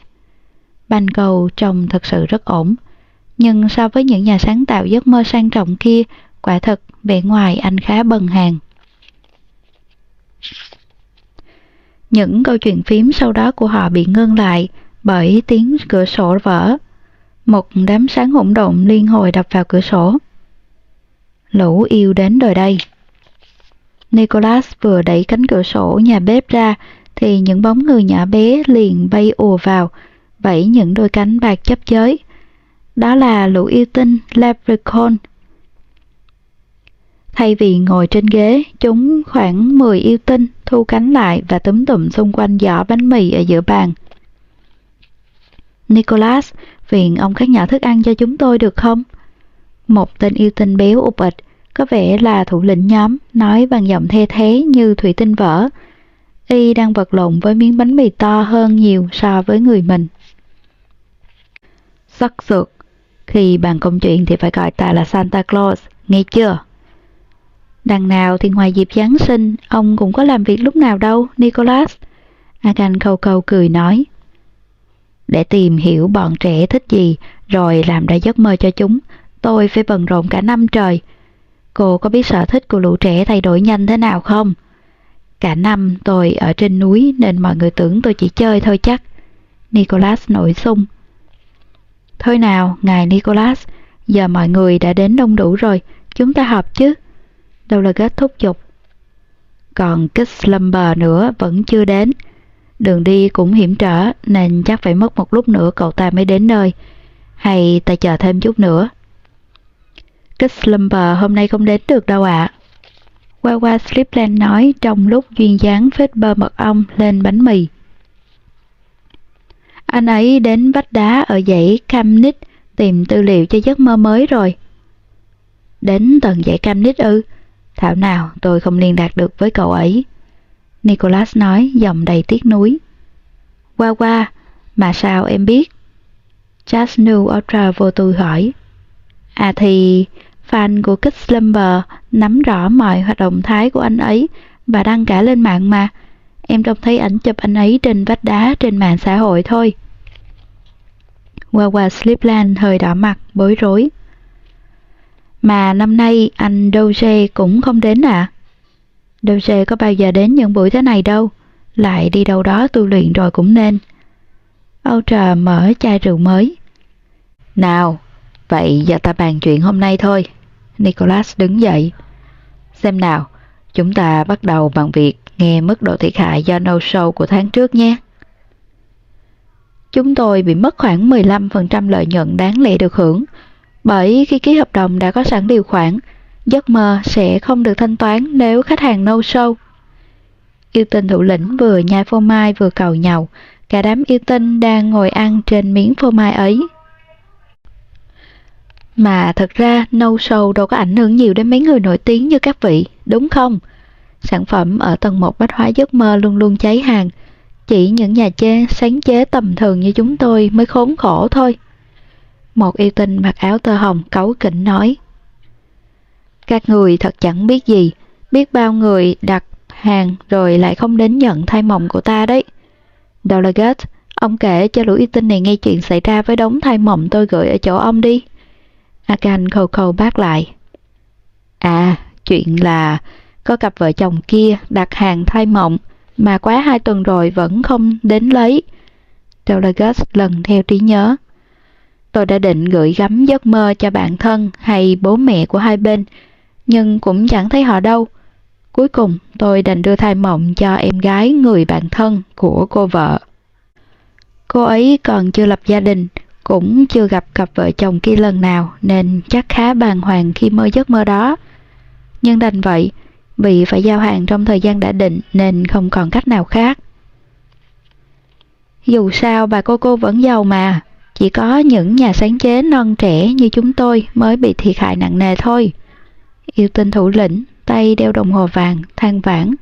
Ban cầu trông thật sự rất ổn, nhưng so với những nhà sáng tạo giấc mơ sang trọng kia, quả thật bề ngoài anh khá bần hàng. Những câu chuyện phím sau đó của họ bị ngưng lại bởi tiếng cửa sổ vỡ. Một đám sáng hỗn độn liên hồi đập vào cửa sổ. Lũ yêu đến rồi đây. Nicholas vừa đẩy cánh cửa sổ nhà bếp ra thì những bóng người nhỏ bé liền bay ùa vào, vẫy những đôi cánh bạc chấp chới. Đó là lũ yêu tinh Leprechaun Thay vì ngồi trên ghế, chúng khoảng 10 yêu tinh thu cánh lại và túm tụm xung quanh giỏ bánh mì ở giữa bàn. Nicholas, phiền ông khắc nhỏ thức ăn cho chúng tôi được không? Một tên yêu tinh béo ụp ịch, có vẻ là thủ lĩnh nhóm, nói bằng giọng the thế như thủy tinh vỡ. Y đang vật lộn với miếng bánh mì to hơn nhiều so với người mình. Sắc sược, khi bàn công chuyện thì phải gọi ta là Santa Claus, nghe chưa? Đằng nào thì ngoài dịp Giáng sinh, ông cũng có làm việc lúc nào đâu, Nicholas. Agan khâu khâu cười nói. Để tìm hiểu bọn trẻ thích gì, rồi làm ra giấc mơ cho chúng, tôi phải bận rộn cả năm trời. Cô có biết sở thích của lũ trẻ thay đổi nhanh thế nào không? Cả năm tôi ở trên núi nên mọi người tưởng tôi chỉ chơi thôi chắc. Nicholas nổi sung. Thôi nào, ngài Nicholas, giờ mọi người đã đến đông đủ rồi, chúng ta họp chứ đâu là kết thúc dục. Còn kích slumber nữa vẫn chưa đến. Đường đi cũng hiểm trở nên chắc phải mất một lúc nữa cậu ta mới đến nơi. Hay ta chờ thêm chút nữa. Kích slumber hôm nay không đến được đâu ạ. À. Qua qua Slipland nói trong lúc duyên dáng phết bơ mật ong lên bánh mì. Anh ấy đến vách đá ở dãy Camnit tìm tư liệu cho giấc mơ mới rồi. Đến tầng dãy Camnit ư? Thảo nào tôi không liên lạc được với cậu ấy. Nicholas nói giọng đầy tiếc nuối. Qua qua, mà sao em biết? Just New Ultra vô tư hỏi. À thì, fan của Kid Slumber nắm rõ mọi hoạt động thái của anh ấy và đăng cả lên mạng mà. Em trông thấy ảnh chụp anh ấy trên vách đá trên mạng xã hội thôi. Wawa Slipland hơi đỏ mặt, bối rối. Mà năm nay anh Doge cũng không đến à? Doge có bao giờ đến những buổi thế này đâu, lại đi đâu đó tu luyện rồi cũng nên. Ultra mở chai rượu mới. Nào, vậy giờ ta bàn chuyện hôm nay thôi. Nicholas đứng dậy. Xem nào, chúng ta bắt đầu bằng việc nghe mức độ thiệt hại do no show của tháng trước nhé. Chúng tôi bị mất khoảng 15% lợi nhuận đáng lẽ được hưởng, bởi khi ký hợp đồng đã có sẵn điều khoản, giấc mơ sẽ không được thanh toán nếu khách hàng no show. Yêu tinh thủ lĩnh vừa nhai phô mai vừa cầu nhau, cả đám yêu tinh đang ngồi ăn trên miếng phô mai ấy. Mà thật ra no show đâu có ảnh hưởng nhiều đến mấy người nổi tiếng như các vị, đúng không? Sản phẩm ở tầng 1 bách hóa giấc mơ luôn luôn cháy hàng, chỉ những nhà chê sáng chế tầm thường như chúng tôi mới khốn khổ thôi. Một yêu tinh mặc áo tơ hồng cấu kỉnh nói. Các người thật chẳng biết gì, biết bao người đặt hàng rồi lại không đến nhận thay mộng của ta đấy. Delegate, ông kể cho lũ yêu tinh này nghe chuyện xảy ra với đống thay mộng tôi gửi ở chỗ ông đi. Akan khâu khâu bác lại. À, chuyện là có cặp vợ chồng kia đặt hàng thai mộng mà quá hai tuần rồi vẫn không đến lấy. Delegate lần theo trí nhớ. Tôi đã định gửi gắm giấc mơ cho bạn thân hay bố mẹ của hai bên, nhưng cũng chẳng thấy họ đâu. Cuối cùng tôi đành đưa thai mộng cho em gái người bạn thân của cô vợ. Cô ấy còn chưa lập gia đình, cũng chưa gặp cặp vợ chồng kia lần nào nên chắc khá bàng hoàng khi mơ giấc mơ đó. Nhưng đành vậy, vì phải giao hàng trong thời gian đã định nên không còn cách nào khác. Dù sao bà cô cô vẫn giàu mà, chỉ có những nhà sáng chế non trẻ như chúng tôi mới bị thiệt hại nặng nề thôi. Yêu tinh thủ lĩnh, tay đeo đồng hồ vàng, than vãn.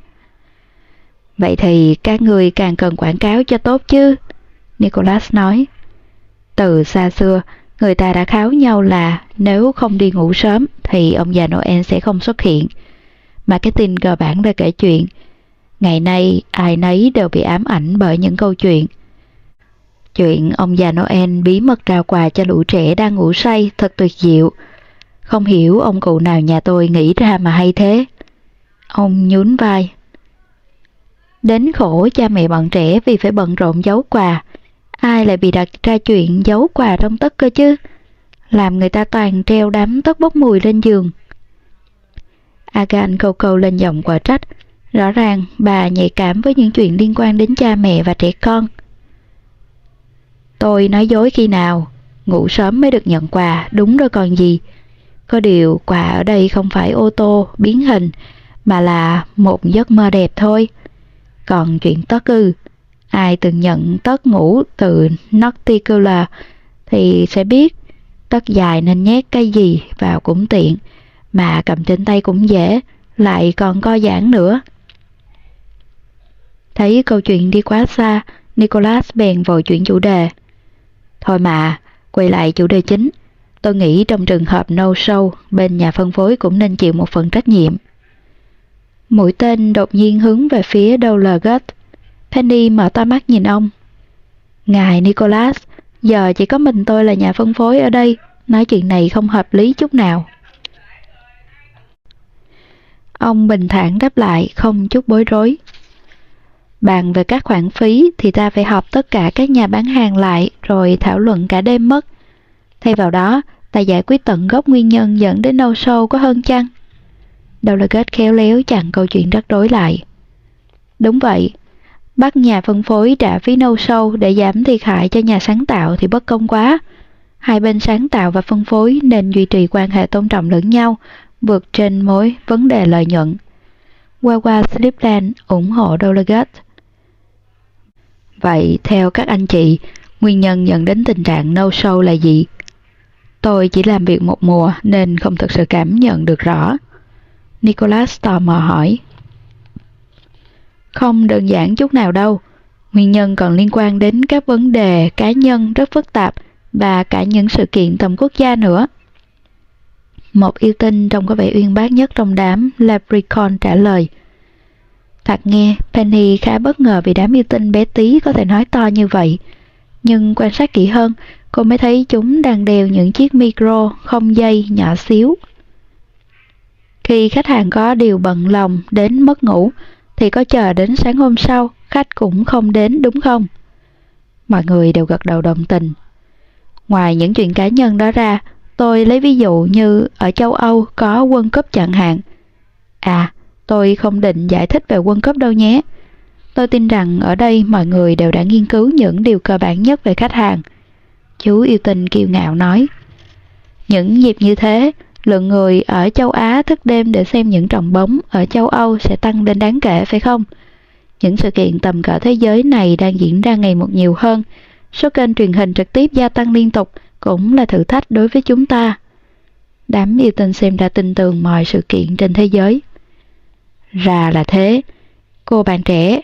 Vậy thì các người càng cần quảng cáo cho tốt chứ, Nicholas nói. Từ xa xưa, người ta đã kháo nhau là nếu không đi ngủ sớm thì ông già Noel sẽ không xuất hiện. Mà cái tin cơ bản đã kể chuyện. Ngày nay, ai nấy đều bị ám ảnh bởi những câu chuyện. Chuyện ông già Noel bí mật trao quà cho lũ trẻ đang ngủ say thật tuyệt diệu. Không hiểu ông cụ nào nhà tôi nghĩ ra mà hay thế. Ông nhún vai. Đến khổ cha mẹ bọn trẻ vì phải bận rộn giấu quà. Ai lại bị đặt ra chuyện giấu quà trong tất cơ chứ? Làm người ta toàn treo đám tất bốc mùi lên giường. Agan cầu cầu lên giọng quả trách. Rõ ràng bà nhạy cảm với những chuyện liên quan đến cha mẹ và trẻ con. Tôi nói dối khi nào? Ngủ sớm mới được nhận quà, đúng rồi còn gì. Có điều quà ở đây không phải ô tô, biến hình, mà là một giấc mơ đẹp thôi. Còn chuyện tất ư, ai từng nhận tất ngủ từ Nocticular thì sẽ biết tất dài nên nhét cái gì vào cũng tiện, mà cầm trên tay cũng dễ, lại còn co giãn nữa. Thấy câu chuyện đi quá xa, Nicholas bèn vội chuyển chủ đề. Thôi mà, quay lại chủ đề chính. Tôi nghĩ trong trường hợp no show, bên nhà phân phối cũng nên chịu một phần trách nhiệm. Mũi tên đột nhiên hướng về phía Dolagut. Penny mở to mắt nhìn ông. Ngài Nicholas, giờ chỉ có mình tôi là nhà phân phối ở đây, nói chuyện này không hợp lý chút nào. Ông bình thản đáp lại, không chút bối rối. Bàn về các khoản phí thì ta phải họp tất cả các nhà bán hàng lại rồi thảo luận cả đêm mất. Thay vào đó, ta giải quyết tận gốc nguyên nhân dẫn đến no sâu có hơn chăng? Đầu là kết khéo léo chặn câu chuyện rắc rối lại. Đúng vậy, bắt nhà phân phối trả phí nâu sâu để giảm thiệt hại cho nhà sáng tạo thì bất công quá. Hai bên sáng tạo và phân phối nên duy trì quan hệ tôn trọng lẫn nhau, vượt trên mối vấn đề lợi nhuận. Wawa Slipland ủng hộ Delegate. Vậy theo các anh chị, nguyên nhân dẫn đến tình trạng no sâu là gì? Tôi chỉ làm việc một mùa nên không thực sự cảm nhận được rõ. Nicholas tò mò hỏi. Không đơn giản chút nào đâu. Nguyên nhân còn liên quan đến các vấn đề cá nhân rất phức tạp và cả những sự kiện tầm quốc gia nữa. Một yêu tinh trông có vẻ uyên bác nhất trong đám, Leprechaun trả lời. Thật nghe, Penny khá bất ngờ vì đám yêu tinh bé tí có thể nói to như vậy. Nhưng quan sát kỹ hơn, cô mới thấy chúng đang đeo những chiếc micro không dây nhỏ xíu. Khi khách hàng có điều bận lòng đến mất ngủ, thì có chờ đến sáng hôm sau, khách cũng không đến đúng không? Mọi người đều gật đầu đồng tình. Ngoài những chuyện cá nhân đó ra, tôi lấy ví dụ như ở châu Âu có quân cúp chẳng hạn. À, tôi không định giải thích về quân cúp đâu nhé. Tôi tin rằng ở đây mọi người đều đã nghiên cứu những điều cơ bản nhất về khách hàng. Chú yêu tình kiêu ngạo nói. Những dịp như thế, lượng người ở châu Á thức đêm để xem những trận bóng ở châu Âu sẽ tăng lên đáng kể phải không? Những sự kiện tầm cỡ thế giới này đang diễn ra ngày một nhiều hơn. Số kênh truyền hình trực tiếp gia tăng liên tục cũng là thử thách đối với chúng ta. Đám yêu tinh xem ra tin tưởng mọi sự kiện trên thế giới. Ra là thế. Cô bạn trẻ,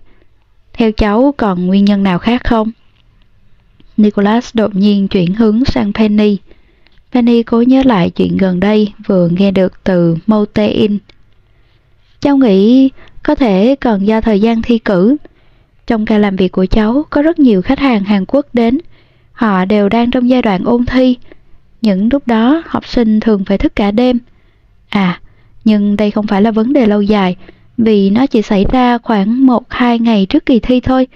theo cháu còn nguyên nhân nào khác không? Nicholas đột nhiên chuyển hướng sang Penny. Penny cố nhớ lại chuyện gần đây vừa nghe được từ Motein. Cháu nghĩ có thể cần do thời gian thi cử. Trong ca làm việc của cháu có rất nhiều khách hàng Hàn Quốc đến. Họ đều đang trong giai đoạn ôn thi. Những lúc đó học sinh thường phải thức cả đêm. À, nhưng đây không phải là vấn đề lâu dài vì nó chỉ xảy ra khoảng 1-2 ngày trước kỳ thi thôi.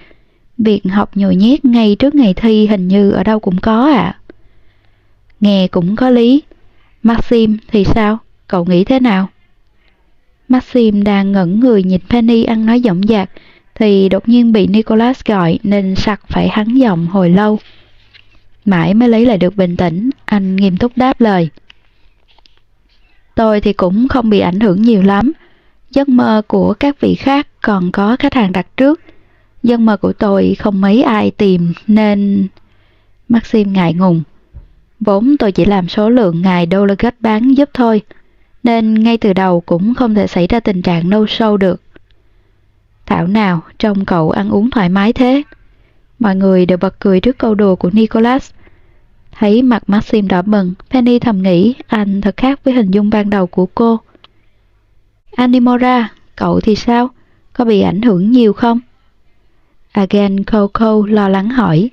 Việc học nhồi nhét ngay trước ngày thi hình như ở đâu cũng có ạ. À. Nghe cũng có lý. Maxim thì sao? Cậu nghĩ thế nào? Maxim đang ngẩn người nhìn Penny ăn nói giọng dạc, thì đột nhiên bị Nicholas gọi nên sặc phải hắn giọng hồi lâu. Mãi mới lấy lại được bình tĩnh, anh nghiêm túc đáp lời. Tôi thì cũng không bị ảnh hưởng nhiều lắm. Giấc mơ của các vị khác còn có khách hàng đặt trước. Giấc mơ của tôi không mấy ai tìm nên... Maxim ngại ngùng. Vốn tôi chỉ làm số lượng ngài gách bán giúp thôi, nên ngay từ đầu cũng không thể xảy ra tình trạng no sâu được. Thảo nào, trông cậu ăn uống thoải mái thế. Mọi người đều bật cười trước câu đùa của Nicholas. Thấy mặt Maxim đỏ bừng, Penny thầm nghĩ anh thật khác với hình dung ban đầu của cô. Animora, cậu thì sao? Có bị ảnh hưởng nhiều không? Again Coco lo lắng hỏi.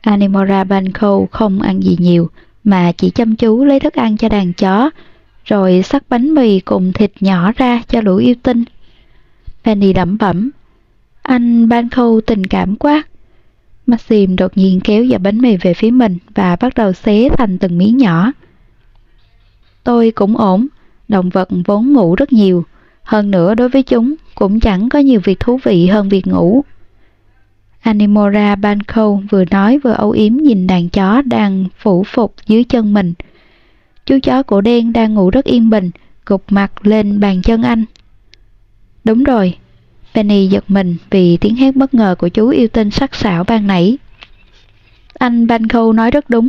Animora Banco không ăn gì nhiều, mà chỉ chăm chú lấy thức ăn cho đàn chó, rồi sắc bánh mì cùng thịt nhỏ ra cho lũ yêu tinh. Penny đẩm bẩm. Anh Banco tình cảm quá. Maxim đột nhiên kéo dở bánh mì về phía mình và bắt đầu xé thành từng miếng nhỏ. Tôi cũng ổn, động vật vốn ngủ rất nhiều, hơn nữa đối với chúng cũng chẳng có nhiều việc thú vị hơn việc ngủ. Animora Banco vừa nói vừa âu yếm nhìn đàn chó đang phủ phục dưới chân mình. Chú chó cổ đen đang ngủ rất yên bình, gục mặt lên bàn chân anh. Đúng rồi, Penny giật mình vì tiếng hét bất ngờ của chú yêu tinh sắc sảo ban nãy. Anh Banco nói rất đúng,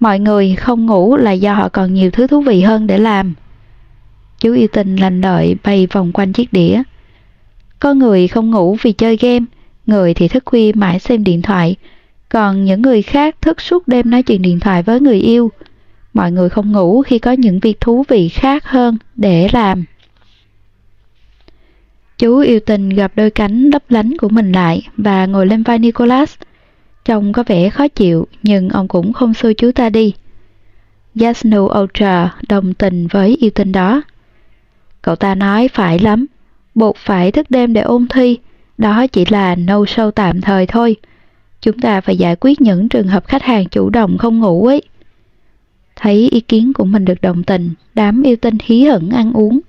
mọi người không ngủ là do họ còn nhiều thứ thú vị hơn để làm. Chú yêu tinh lành đợi bay vòng quanh chiếc đĩa. Có người không ngủ vì chơi game, người thì thức khuya mãi xem điện thoại, còn những người khác thức suốt đêm nói chuyện điện thoại với người yêu. Mọi người không ngủ khi có những việc thú vị khác hơn để làm. Chú yêu tình gặp đôi cánh lấp lánh của mình lại và ngồi lên vai Nicholas. Trông có vẻ khó chịu nhưng ông cũng không xua chú ta đi. Yasnu Ultra đồng tình với yêu tinh đó. Cậu ta nói phải lắm, buộc phải thức đêm để ôn thi, đó chỉ là nâu sâu tạm thời thôi. Chúng ta phải giải quyết những trường hợp khách hàng chủ động không ngủ ấy. Thấy ý kiến của mình được đồng tình, đám yêu tinh hí hửng ăn uống.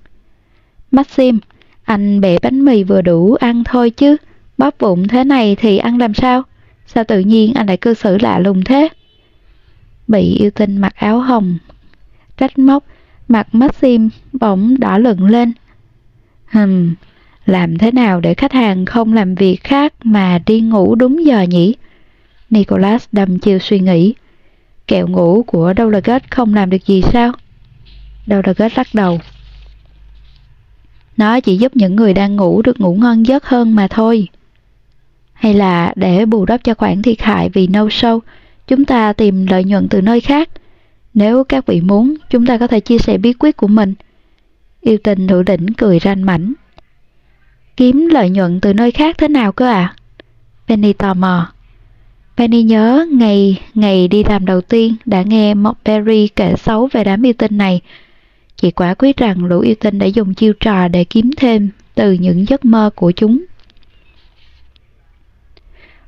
Maxim, anh bẻ bánh mì vừa đủ ăn thôi chứ, bóp bụng thế này thì ăn làm sao? Sao tự nhiên anh lại cư xử lạ lùng thế? Bị yêu tinh mặc áo hồng, trách móc, mặt Maxim bỗng đỏ lửng lên. Hừm, làm thế nào để khách hàng không làm việc khác mà đi ngủ đúng giờ nhỉ? Nicholas đâm chiều suy nghĩ. Kẹo ngủ của Dolaget không làm được gì sao? Dolaget lắc đầu. Nó chỉ giúp những người đang ngủ được ngủ ngon giấc hơn mà thôi. Hay là để bù đắp cho khoản thiệt hại vì nâu sâu, chúng ta tìm lợi nhuận từ nơi khác. Nếu các vị muốn, chúng ta có thể chia sẻ bí quyết của mình. Yêu tình thủ đỉnh cười ranh mảnh. Kiếm lợi nhuận từ nơi khác thế nào cơ à? Penny tò mò. Penny nhớ ngày ngày đi làm đầu tiên đã nghe Mockberry kể xấu về đám yêu tinh này. Chị quả quyết rằng lũ yêu tinh đã dùng chiêu trò để kiếm thêm từ những giấc mơ của chúng.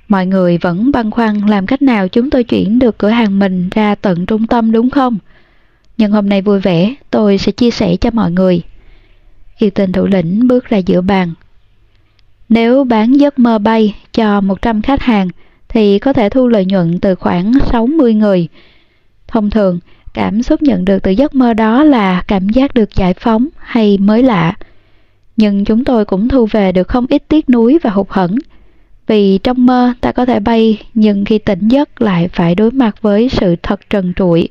Mọi người vẫn băn khoăn làm cách nào chúng tôi chuyển được cửa hàng mình ra tận trung tâm đúng không? Nhưng hôm nay vui vẻ, tôi sẽ chia sẻ cho mọi người. Yêu tinh thủ lĩnh bước ra giữa bàn. Nếu bán giấc mơ bay cho 100 khách hàng thì có thể thu lợi nhuận từ khoảng 60 người. Thông thường, cảm xúc nhận được từ giấc mơ đó là cảm giác được giải phóng hay mới lạ. Nhưng chúng tôi cũng thu về được không ít tiếc nuối và hụt hẫng vì trong mơ ta có thể bay nhưng khi tỉnh giấc lại phải đối mặt với sự thật trần trụi.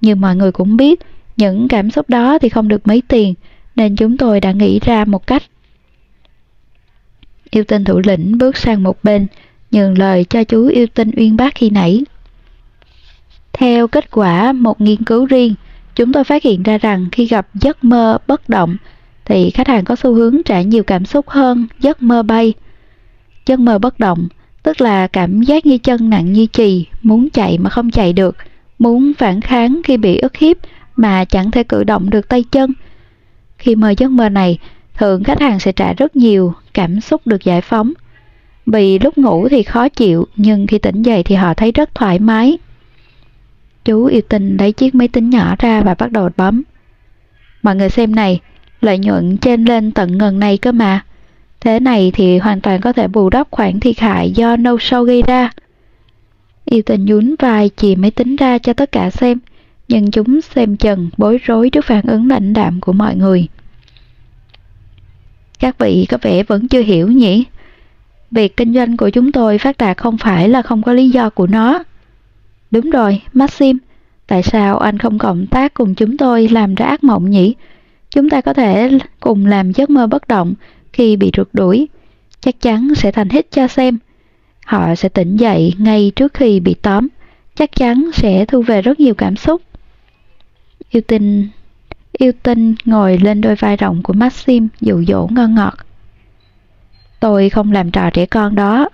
Như mọi người cũng biết, những cảm xúc đó thì không được mấy tiền nên chúng tôi đã nghĩ ra một cách. Yêu tinh thủ lĩnh bước sang một bên, nhường lời cho chú yêu tinh uyên bác khi nãy. Theo kết quả một nghiên cứu riêng, chúng tôi phát hiện ra rằng khi gặp giấc mơ bất động thì khách hàng có xu hướng trải nhiều cảm xúc hơn giấc mơ bay. Chân mơ bất động, tức là cảm giác như chân nặng như chì, muốn chạy mà không chạy được, muốn phản kháng khi bị ức hiếp mà chẳng thể cử động được tay chân. Khi mơ giấc mơ này, thường khách hàng sẽ trả rất nhiều, cảm xúc được giải phóng. Vì lúc ngủ thì khó chịu, nhưng khi tỉnh dậy thì họ thấy rất thoải mái. Chú yêu tinh lấy chiếc máy tính nhỏ ra và bắt đầu bấm. Mọi người xem này, lợi nhuận trên lên tận ngần này cơ mà. Thế này thì hoàn toàn có thể bù đắp khoản thiệt hại do no show gây ra. Yêu tình nhún vai chì máy tính ra cho tất cả xem, nhưng chúng xem chừng bối rối trước phản ứng lãnh đạm của mọi người. Các vị có vẻ vẫn chưa hiểu nhỉ? Việc kinh doanh của chúng tôi phát đạt không phải là không có lý do của nó. Đúng rồi, Maxim, tại sao anh không cộng tác cùng chúng tôi làm ra ác mộng nhỉ? Chúng ta có thể cùng làm giấc mơ bất động khi bị rượt đuổi, chắc chắn sẽ thành hit cho xem. Họ sẽ tỉnh dậy ngay trước khi bị tóm, chắc chắn sẽ thu về rất nhiều cảm xúc. Yêu tinh Yêu tinh ngồi lên đôi vai rộng của Maxim dụ dỗ ngon ngọt. Tôi không làm trò trẻ con đó.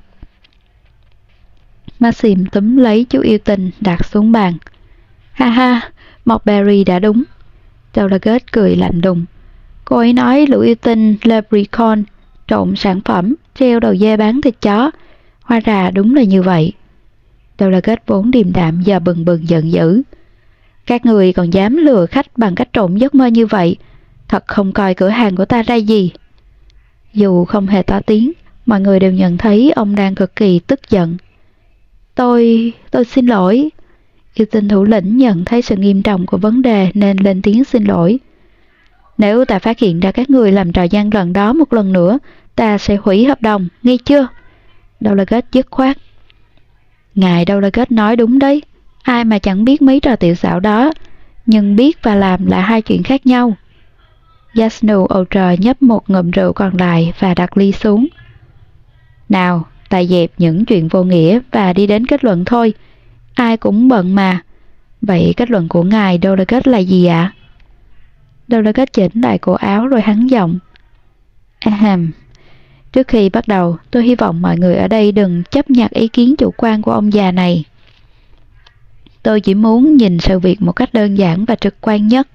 Maxim túm lấy chú yêu tinh đặt xuống bàn. Ha ha, Mockberry đã đúng. Delegate cười lạnh đùng. Cô ấy nói lũ yêu tinh Leprechaun trộn sản phẩm, treo đầu dê bán thịt chó. hoa ra đúng là như vậy. Delegate là kết vốn điềm đạm giờ bừng bừng giận dữ. Các người còn dám lừa khách bằng cách trộm giấc mơ như vậy. Thật không coi cửa hàng của ta ra gì. Dù không hề to tiếng, mọi người đều nhận thấy ông đang cực kỳ tức giận. Tôi, tôi xin lỗi. Yêu tinh thủ lĩnh nhận thấy sự nghiêm trọng của vấn đề nên lên tiếng xin lỗi. Nếu ta phát hiện ra các người làm trò gian lần đó một lần nữa, ta sẽ hủy hợp đồng, nghe chưa? Đâu là kết dứt khoát. Ngài đâu là kết nói đúng đấy. Ai mà chẳng biết mấy trò tiểu xảo đó, nhưng biết và làm là hai chuyện khác nhau. Yasnu ầu trời nhấp một ngụm rượu còn lại và đặt ly xuống. Nào, ta dẹp những chuyện vô nghĩa và đi đến kết luận thôi. Ai cũng bận mà. Vậy kết luận của ngài đâu là kết là gì ạ? À? Đâu là kết chỉnh lại cổ áo rồi hắn giọng. Ahem. Trước khi bắt đầu, tôi hy vọng mọi người ở đây đừng chấp nhận ý kiến chủ quan của ông già này. Tôi chỉ muốn nhìn sự việc một cách đơn giản và trực quan nhất.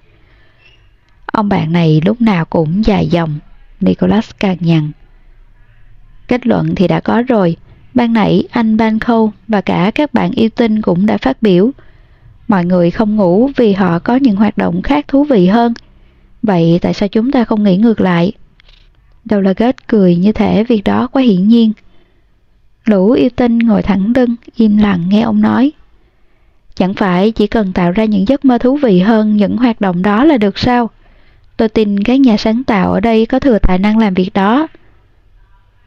Ông bạn này lúc nào cũng dài dòng, Nicholas càng nhằn. Kết luận thì đã có rồi, ban nãy anh Ban Khâu và cả các bạn yêu tinh cũng đã phát biểu. Mọi người không ngủ vì họ có những hoạt động khác thú vị hơn – Vậy tại sao chúng ta không nghĩ ngược lại? Đầu là kết cười như thể việc đó quá hiển nhiên. Lũ yêu tinh ngồi thẳng lưng, im lặng nghe ông nói. Chẳng phải chỉ cần tạo ra những giấc mơ thú vị hơn những hoạt động đó là được sao? Tôi tin các nhà sáng tạo ở đây có thừa tài năng làm việc đó.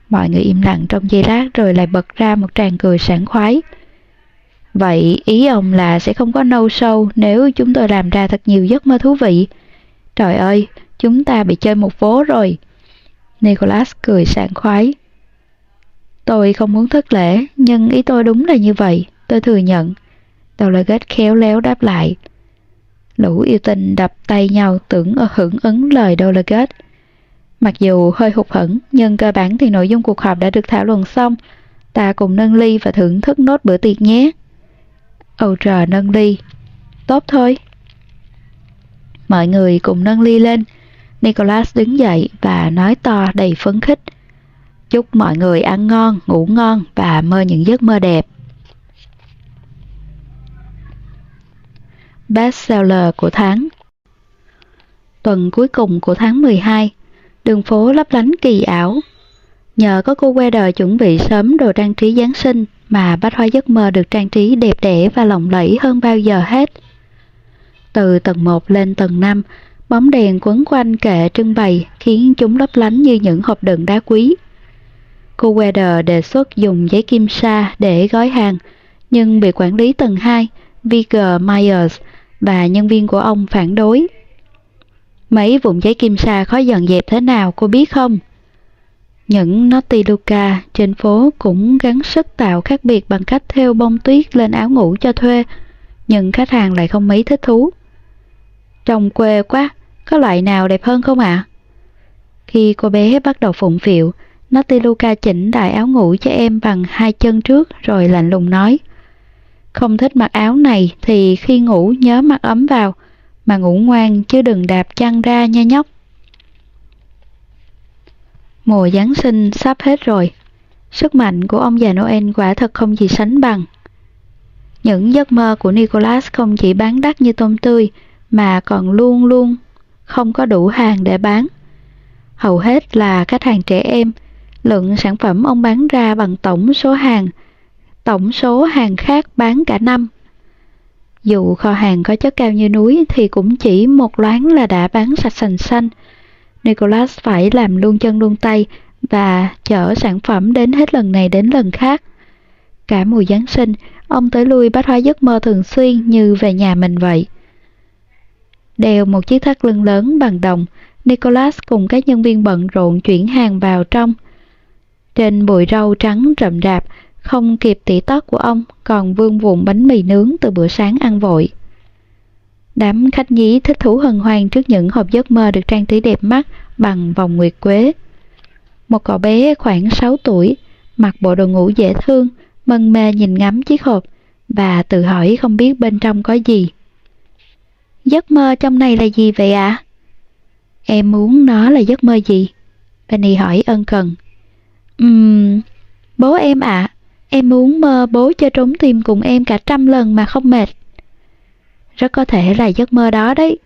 Mọi người im lặng trong giây lát rồi lại bật ra một tràng cười sảng khoái. Vậy ý ông là sẽ không có nâu sâu nếu chúng tôi làm ra thật nhiều giấc mơ thú vị. Trời ơi, chúng ta bị chơi một vố rồi. Nicholas cười sảng khoái. Tôi không muốn thất lễ, nhưng ý tôi đúng là như vậy, tôi thừa nhận. Đầu lời ghét khéo léo đáp lại. Lũ yêu tình đập tay nhau tưởng ở hưởng ứng lời delegate. Mặc dù hơi hụt hẫng, nhưng cơ bản thì nội dung cuộc họp đã được thảo luận xong. Ta cùng nâng ly và thưởng thức nốt bữa tiệc nhé. Âu trờ nâng ly. Tốt thôi. Mọi người cùng nâng ly lên. Nicholas đứng dậy và nói to đầy phấn khích. Chúc mọi người ăn ngon, ngủ ngon và mơ những giấc mơ đẹp. Bestseller của tháng Tuần cuối cùng của tháng 12, đường phố lấp lánh kỳ ảo. Nhờ có cô Weather chuẩn bị sớm đồ trang trí Giáng sinh mà bách hóa giấc mơ được trang trí đẹp đẽ và lộng lẫy hơn bao giờ hết. Từ tầng 1 lên tầng 5, bóng đèn quấn quanh kệ trưng bày khiến chúng lấp lánh như những hộp đựng đá quý. Cô Weather đề xuất dùng giấy kim sa để gói hàng, nhưng bị quản lý tầng 2, Vigor Myers, và nhân viên của ông phản đối. Mấy vụn giấy kim sa khó dọn dẹp thế nào cô biết không? Những Naughty Luca trên phố cũng gắng sức tạo khác biệt bằng cách thêu bông tuyết lên áo ngủ cho thuê, nhưng khách hàng lại không mấy thích thú. Trông quê quá, có loại nào đẹp hơn không ạ? À? Khi cô bé bắt đầu phụng phịu, Naughty Luca chỉnh đại áo ngủ cho em bằng hai chân trước rồi lạnh lùng nói không thích mặc áo này thì khi ngủ nhớ mặc ấm vào, mà ngủ ngoan chứ đừng đạp chăn ra nha nhóc. Mùa Giáng sinh sắp hết rồi. Sức mạnh của ông già Noel quả thật không gì sánh bằng. Những giấc mơ của Nicholas không chỉ bán đắt như tôm tươi, mà còn luôn luôn không có đủ hàng để bán. Hầu hết là khách hàng trẻ em, lượng sản phẩm ông bán ra bằng tổng số hàng, tổng số hàng khác bán cả năm. Dù kho hàng có chất cao như núi thì cũng chỉ một loáng là đã bán sạch sành xanh. Nicholas phải làm luôn chân luôn tay và chở sản phẩm đến hết lần này đến lần khác. Cả mùa Giáng sinh, ông tới lui bách hóa giấc mơ thường xuyên như về nhà mình vậy. Đeo một chiếc thắt lưng lớn bằng đồng, Nicholas cùng các nhân viên bận rộn chuyển hàng vào trong. Trên bụi rau trắng rậm rạp, không kịp tỉ tót của ông còn vương vụn bánh mì nướng từ bữa sáng ăn vội. Đám khách nhí thích thú hân hoan trước những hộp giấc mơ được trang trí đẹp mắt bằng vòng nguyệt quế. Một cậu bé khoảng 6 tuổi, mặc bộ đồ ngủ dễ thương, mân mê nhìn ngắm chiếc hộp và tự hỏi không biết bên trong có gì. Giấc mơ trong này là gì vậy ạ? À? Em muốn nó là giấc mơ gì? Penny hỏi ân cần. Ừm, um, bố em ạ, à, em muốn mơ bố chơi trốn tìm cùng em cả trăm lần mà không mệt. Rất có thể là giấc mơ đó đấy.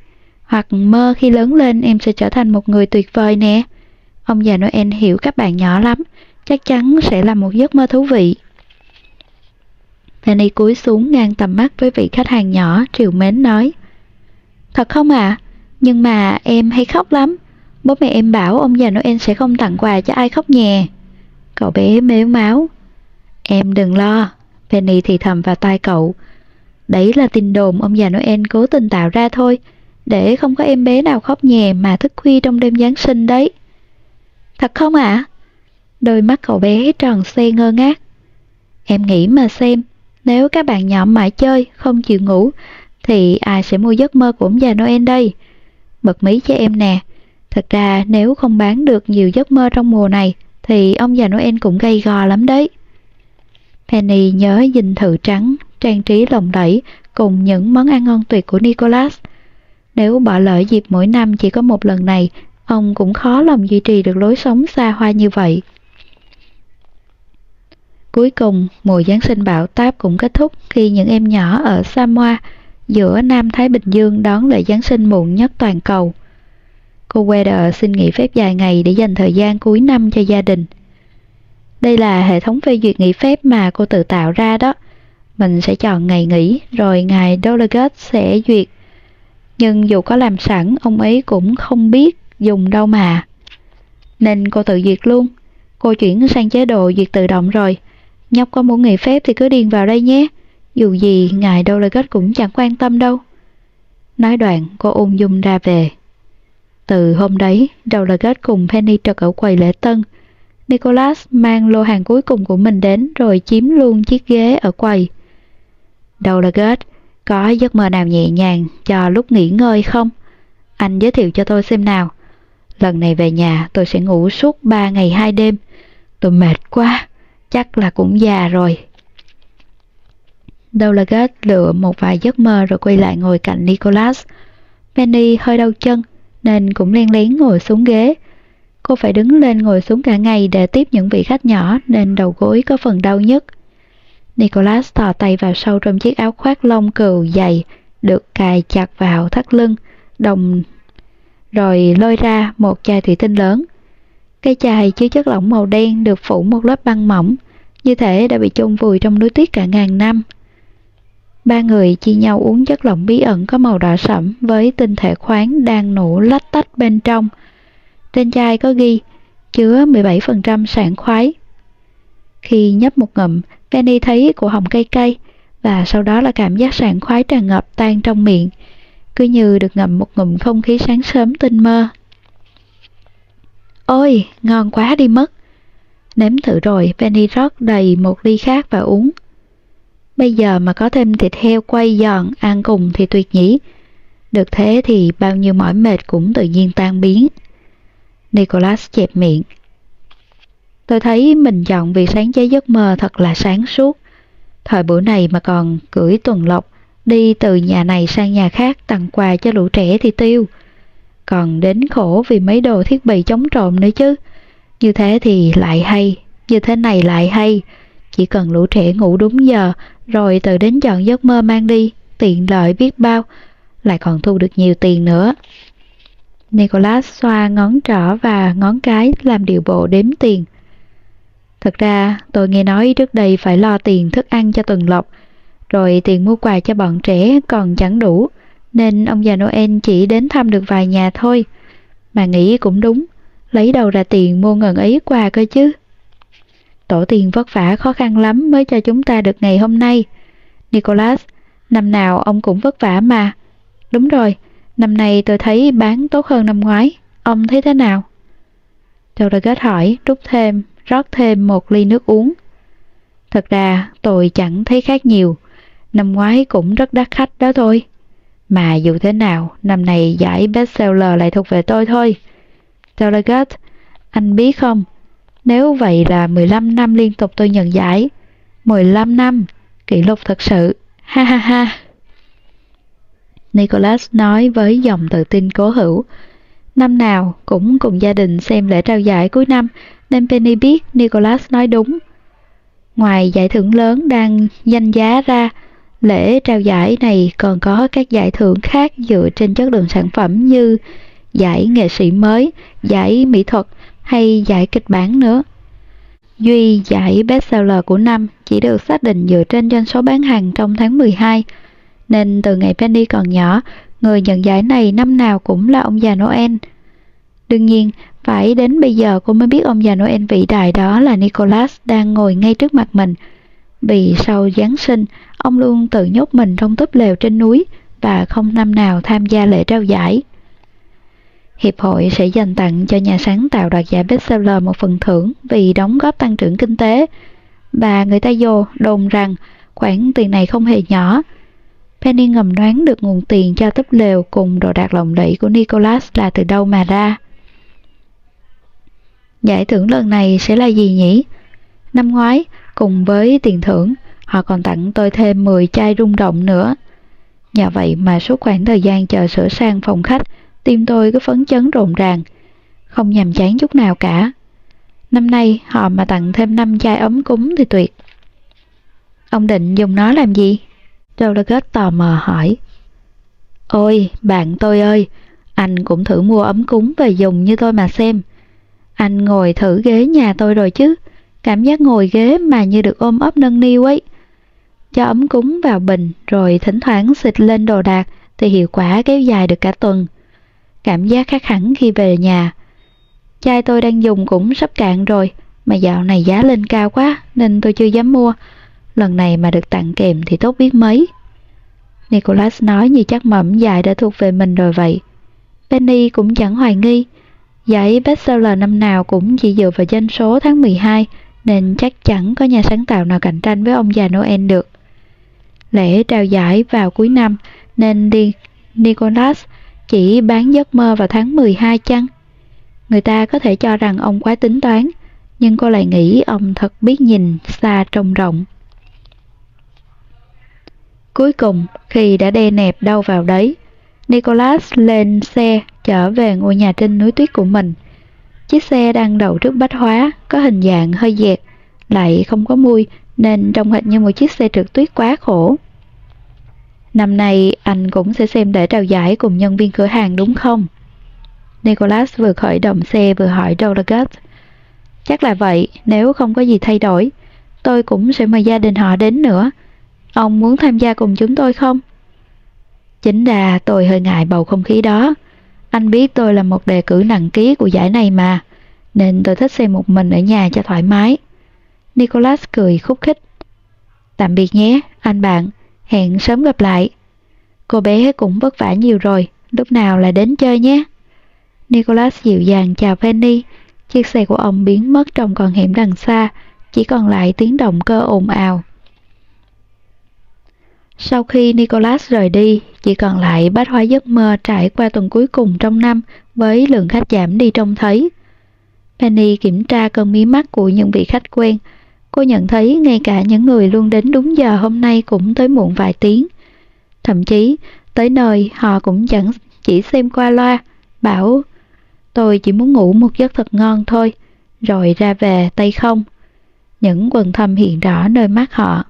Hoặc mơ khi lớn lên em sẽ trở thành một người tuyệt vời nè. Ông già Noel hiểu các bạn nhỏ lắm, chắc chắn sẽ là một giấc mơ thú vị. Penny cúi xuống ngang tầm mắt với vị khách hàng nhỏ, triều mến nói. Thật không ạ? À? Nhưng mà em hay khóc lắm. Bố mẹ em bảo ông già Noel sẽ không tặng quà cho ai khóc nhè. Cậu bé mếu máu. Em đừng lo. Penny thì thầm vào tai cậu. Đấy là tin đồn ông già Noel cố tình tạo ra thôi, để không có em bé nào khóc nhè mà thức khuya trong đêm Giáng sinh đấy. Thật không ạ? À? Đôi mắt cậu bé tròn xe ngơ ngác. Em nghĩ mà xem, nếu các bạn nhỏ mãi chơi, không chịu ngủ, thì ai sẽ mua giấc mơ của ông già Noel đây? Bật mí cho em nè, thật ra nếu không bán được nhiều giấc mơ trong mùa này, thì ông già Noel cũng gây gò lắm đấy. Penny nhớ dinh thự trắng, trang trí lồng đẩy cùng những món ăn ngon tuyệt của Nicholas. Nếu bỏ lỡ dịp mỗi năm chỉ có một lần này, ông cũng khó lòng duy trì được lối sống xa hoa như vậy. Cuối cùng, mùa Giáng sinh bão táp cũng kết thúc khi những em nhỏ ở Samoa giữa Nam Thái Bình Dương đón lễ Giáng sinh muộn nhất toàn cầu. Cô Weather xin nghỉ phép dài ngày để dành thời gian cuối năm cho gia đình. Đây là hệ thống phê duyệt nghỉ phép mà cô tự tạo ra đó. Mình sẽ chọn ngày nghỉ rồi ngài Delegate sẽ duyệt. Nhưng dù có làm sẵn, ông ấy cũng không biết dùng đâu mà. Nên cô tự duyệt luôn. Cô chuyển sang chế độ duyệt tự động rồi. Nhóc có muốn nghỉ phép thì cứ điền vào đây nhé. Dù gì, ngài Delegate cũng chẳng quan tâm đâu. Nói đoạn, cô ung dung ra về. Từ hôm đấy, Delegate cùng Penny trực ở quầy lễ tân, Nicholas mang lô hàng cuối cùng của mình đến rồi chiếm luôn chiếc ghế ở quầy. Đâu là Gết, Có giấc mơ nào nhẹ nhàng cho lúc nghỉ ngơi không? Anh giới thiệu cho tôi xem nào. Lần này về nhà tôi sẽ ngủ suốt 3 ngày 2 đêm. Tôi mệt quá, chắc là cũng già rồi. Dolagat lựa một vài giấc mơ rồi quay lại ngồi cạnh Nicholas. Penny hơi đau chân nên cũng len lén ngồi xuống ghế. Cô phải đứng lên ngồi xuống cả ngày để tiếp những vị khách nhỏ nên đầu gối có phần đau nhất. Nicholas thò tay vào sâu trong chiếc áo khoác lông cừu dày được cài chặt vào thắt lưng, đồng rồi lôi ra một chai thủy tinh lớn. Cái chai chứa chất lỏng màu đen được phủ một lớp băng mỏng, như thể đã bị chôn vùi trong núi tuyết cả ngàn năm. Ba người chia nhau uống chất lỏng bí ẩn có màu đỏ sẫm với tinh thể khoáng đang nổ lách tách bên trong. Trên chai có ghi chứa 17% sảng khoái. Khi nhấp một ngụm, Penny thấy cổ họng cay cay và sau đó là cảm giác sảng khoái tràn ngập tan trong miệng, cứ như được ngậm một ngụm không khí sáng sớm tinh mơ. Ôi, ngon quá đi mất. Nếm thử rồi, Penny rót đầy một ly khác và uống. Bây giờ mà có thêm thịt heo quay giòn ăn cùng thì tuyệt nhỉ. Được thế thì bao nhiêu mỏi mệt cũng tự nhiên tan biến. Nicholas chẹp miệng. Tôi thấy mình chọn việc sáng chế giấc mơ thật là sáng suốt. Thời buổi này mà còn cưỡi tuần lộc, đi từ nhà này sang nhà khác tặng quà cho lũ trẻ thì tiêu. Còn đến khổ vì mấy đồ thiết bị chống trộm nữa chứ. Như thế thì lại hay, như thế này lại hay. Chỉ cần lũ trẻ ngủ đúng giờ, rồi từ đến chọn giấc mơ mang đi, tiện lợi biết bao, lại còn thu được nhiều tiền nữa. Nicholas xoa ngón trỏ và ngón cái làm điều bộ đếm tiền. Thật ra, tôi nghe nói trước đây phải lo tiền thức ăn cho tuần lộc, rồi tiền mua quà cho bọn trẻ còn chẳng đủ, nên ông già Noel chỉ đến thăm được vài nhà thôi. Mà nghĩ cũng đúng, lấy đâu ra tiền mua ngần ấy quà cơ chứ. Tổ tiền vất vả khó khăn lắm mới cho chúng ta được ngày hôm nay. Nicholas, năm nào ông cũng vất vả mà. Đúng rồi, năm nay tôi thấy bán tốt hơn năm ngoái. Ông thấy thế nào? Douglas hỏi, rút thêm, rót thêm một ly nước uống. Thật ra tôi chẳng thấy khác nhiều. Năm ngoái cũng rất đắt khách đó thôi. Mà dù thế nào, năm này giải bestseller lại thuộc về tôi thôi. Delegate, anh biết không, nếu vậy là 15 năm liên tục tôi nhận giải. 15 năm, kỷ lục thật sự. Ha ha ha. Nicholas nói với giọng tự tin cố hữu. Năm nào cũng cùng gia đình xem lễ trao giải cuối năm, nên Penny biết Nicholas nói đúng. Ngoài giải thưởng lớn đang danh giá ra, lễ trao giải này còn có các giải thưởng khác dựa trên chất lượng sản phẩm như giải nghệ sĩ mới, giải mỹ thuật hay giải kịch bản nữa. Duy giải bestseller của năm chỉ được xác định dựa trên doanh số bán hàng trong tháng 12, nên từ ngày Penny còn nhỏ, người nhận giải này năm nào cũng là ông già Noel. Đương nhiên, phải đến bây giờ cô mới biết ông già Noel vĩ đại đó là Nicholas đang ngồi ngay trước mặt mình. Vì sau Giáng sinh, ông luôn tự nhốt mình trong túp lều trên núi và không năm nào tham gia lễ trao giải. Hiệp hội sẽ dành tặng cho nhà sáng tạo đoạt giải bestseller một phần thưởng vì đóng góp tăng trưởng kinh tế. Và người ta vô đồn rằng khoản tiền này không hề nhỏ. Penny ngầm đoán được nguồn tiền cho túp lều cùng đồ đạc lộng lẫy của Nicholas là từ đâu mà ra. Giải thưởng lần này sẽ là gì nhỉ? Năm ngoái, cùng với tiền thưởng, họ còn tặng tôi thêm 10 chai rung động nữa. Nhờ vậy mà suốt khoảng thời gian chờ sửa sang phòng khách, tim tôi cứ phấn chấn rộn ràng, không nhàm chán chút nào cả. Năm nay họ mà tặng thêm 5 chai ấm cúng thì tuyệt. Ông định dùng nó làm gì? Delegate tò mò hỏi. Ôi, bạn tôi ơi, anh cũng thử mua ấm cúng về dùng như tôi mà xem. Anh ngồi thử ghế nhà tôi rồi chứ, cảm giác ngồi ghế mà như được ôm ấp nâng niu ấy. Cho ấm cúng vào bình rồi thỉnh thoảng xịt lên đồ đạc thì hiệu quả kéo dài được cả tuần cảm giác khác hẳn khi về nhà. Chai tôi đang dùng cũng sắp cạn rồi, mà dạo này giá lên cao quá nên tôi chưa dám mua. Lần này mà được tặng kèm thì tốt biết mấy. Nicholas nói như chắc mẩm giải đã thuộc về mình rồi vậy. Penny cũng chẳng hoài nghi. Giải bestseller năm nào cũng chỉ dựa vào doanh số tháng 12 nên chắc chắn có nhà sáng tạo nào cạnh tranh với ông già Noel được. lễ trao giải vào cuối năm nên đi Nicholas chỉ bán giấc mơ vào tháng 12 chăng? Người ta có thể cho rằng ông quá tính toán, nhưng cô lại nghĩ ông thật biết nhìn xa trông rộng. Cuối cùng, khi đã đe nẹp đâu vào đấy, Nicholas lên xe trở về ngôi nhà trên núi tuyết của mình. Chiếc xe đang đậu trước bách hóa, có hình dạng hơi dẹt, lại không có mui nên trông hệt như một chiếc xe trượt tuyết quá khổ. Năm nay anh cũng sẽ xem để trao giải cùng nhân viên cửa hàng đúng không? Nicholas vừa khởi động xe vừa hỏi Dolagat. Chắc là vậy, nếu không có gì thay đổi, tôi cũng sẽ mời gia đình họ đến nữa. Ông muốn tham gia cùng chúng tôi không? Chính là tôi hơi ngại bầu không khí đó. Anh biết tôi là một đề cử nặng ký của giải này mà, nên tôi thích xem một mình ở nhà cho thoải mái. Nicholas cười khúc khích. Tạm biệt nhé, anh bạn, hẹn sớm gặp lại. Cô bé cũng vất vả nhiều rồi, lúc nào là đến chơi nhé. Nicholas dịu dàng chào Penny, chiếc xe của ông biến mất trong con hẻm đằng xa, chỉ còn lại tiếng động cơ ồn ào. Sau khi Nicholas rời đi, chỉ còn lại bách hóa giấc mơ trải qua tuần cuối cùng trong năm với lượng khách giảm đi trông thấy. Penny kiểm tra cơn mí mắt của những vị khách quen. Cô nhận thấy ngay cả những người luôn đến đúng giờ hôm nay cũng tới muộn vài tiếng. Thậm chí, tới nơi họ cũng chẳng chỉ xem qua loa, bảo tôi chỉ muốn ngủ một giấc thật ngon thôi, rồi ra về tay không. Những quần thâm hiện rõ nơi mắt họ.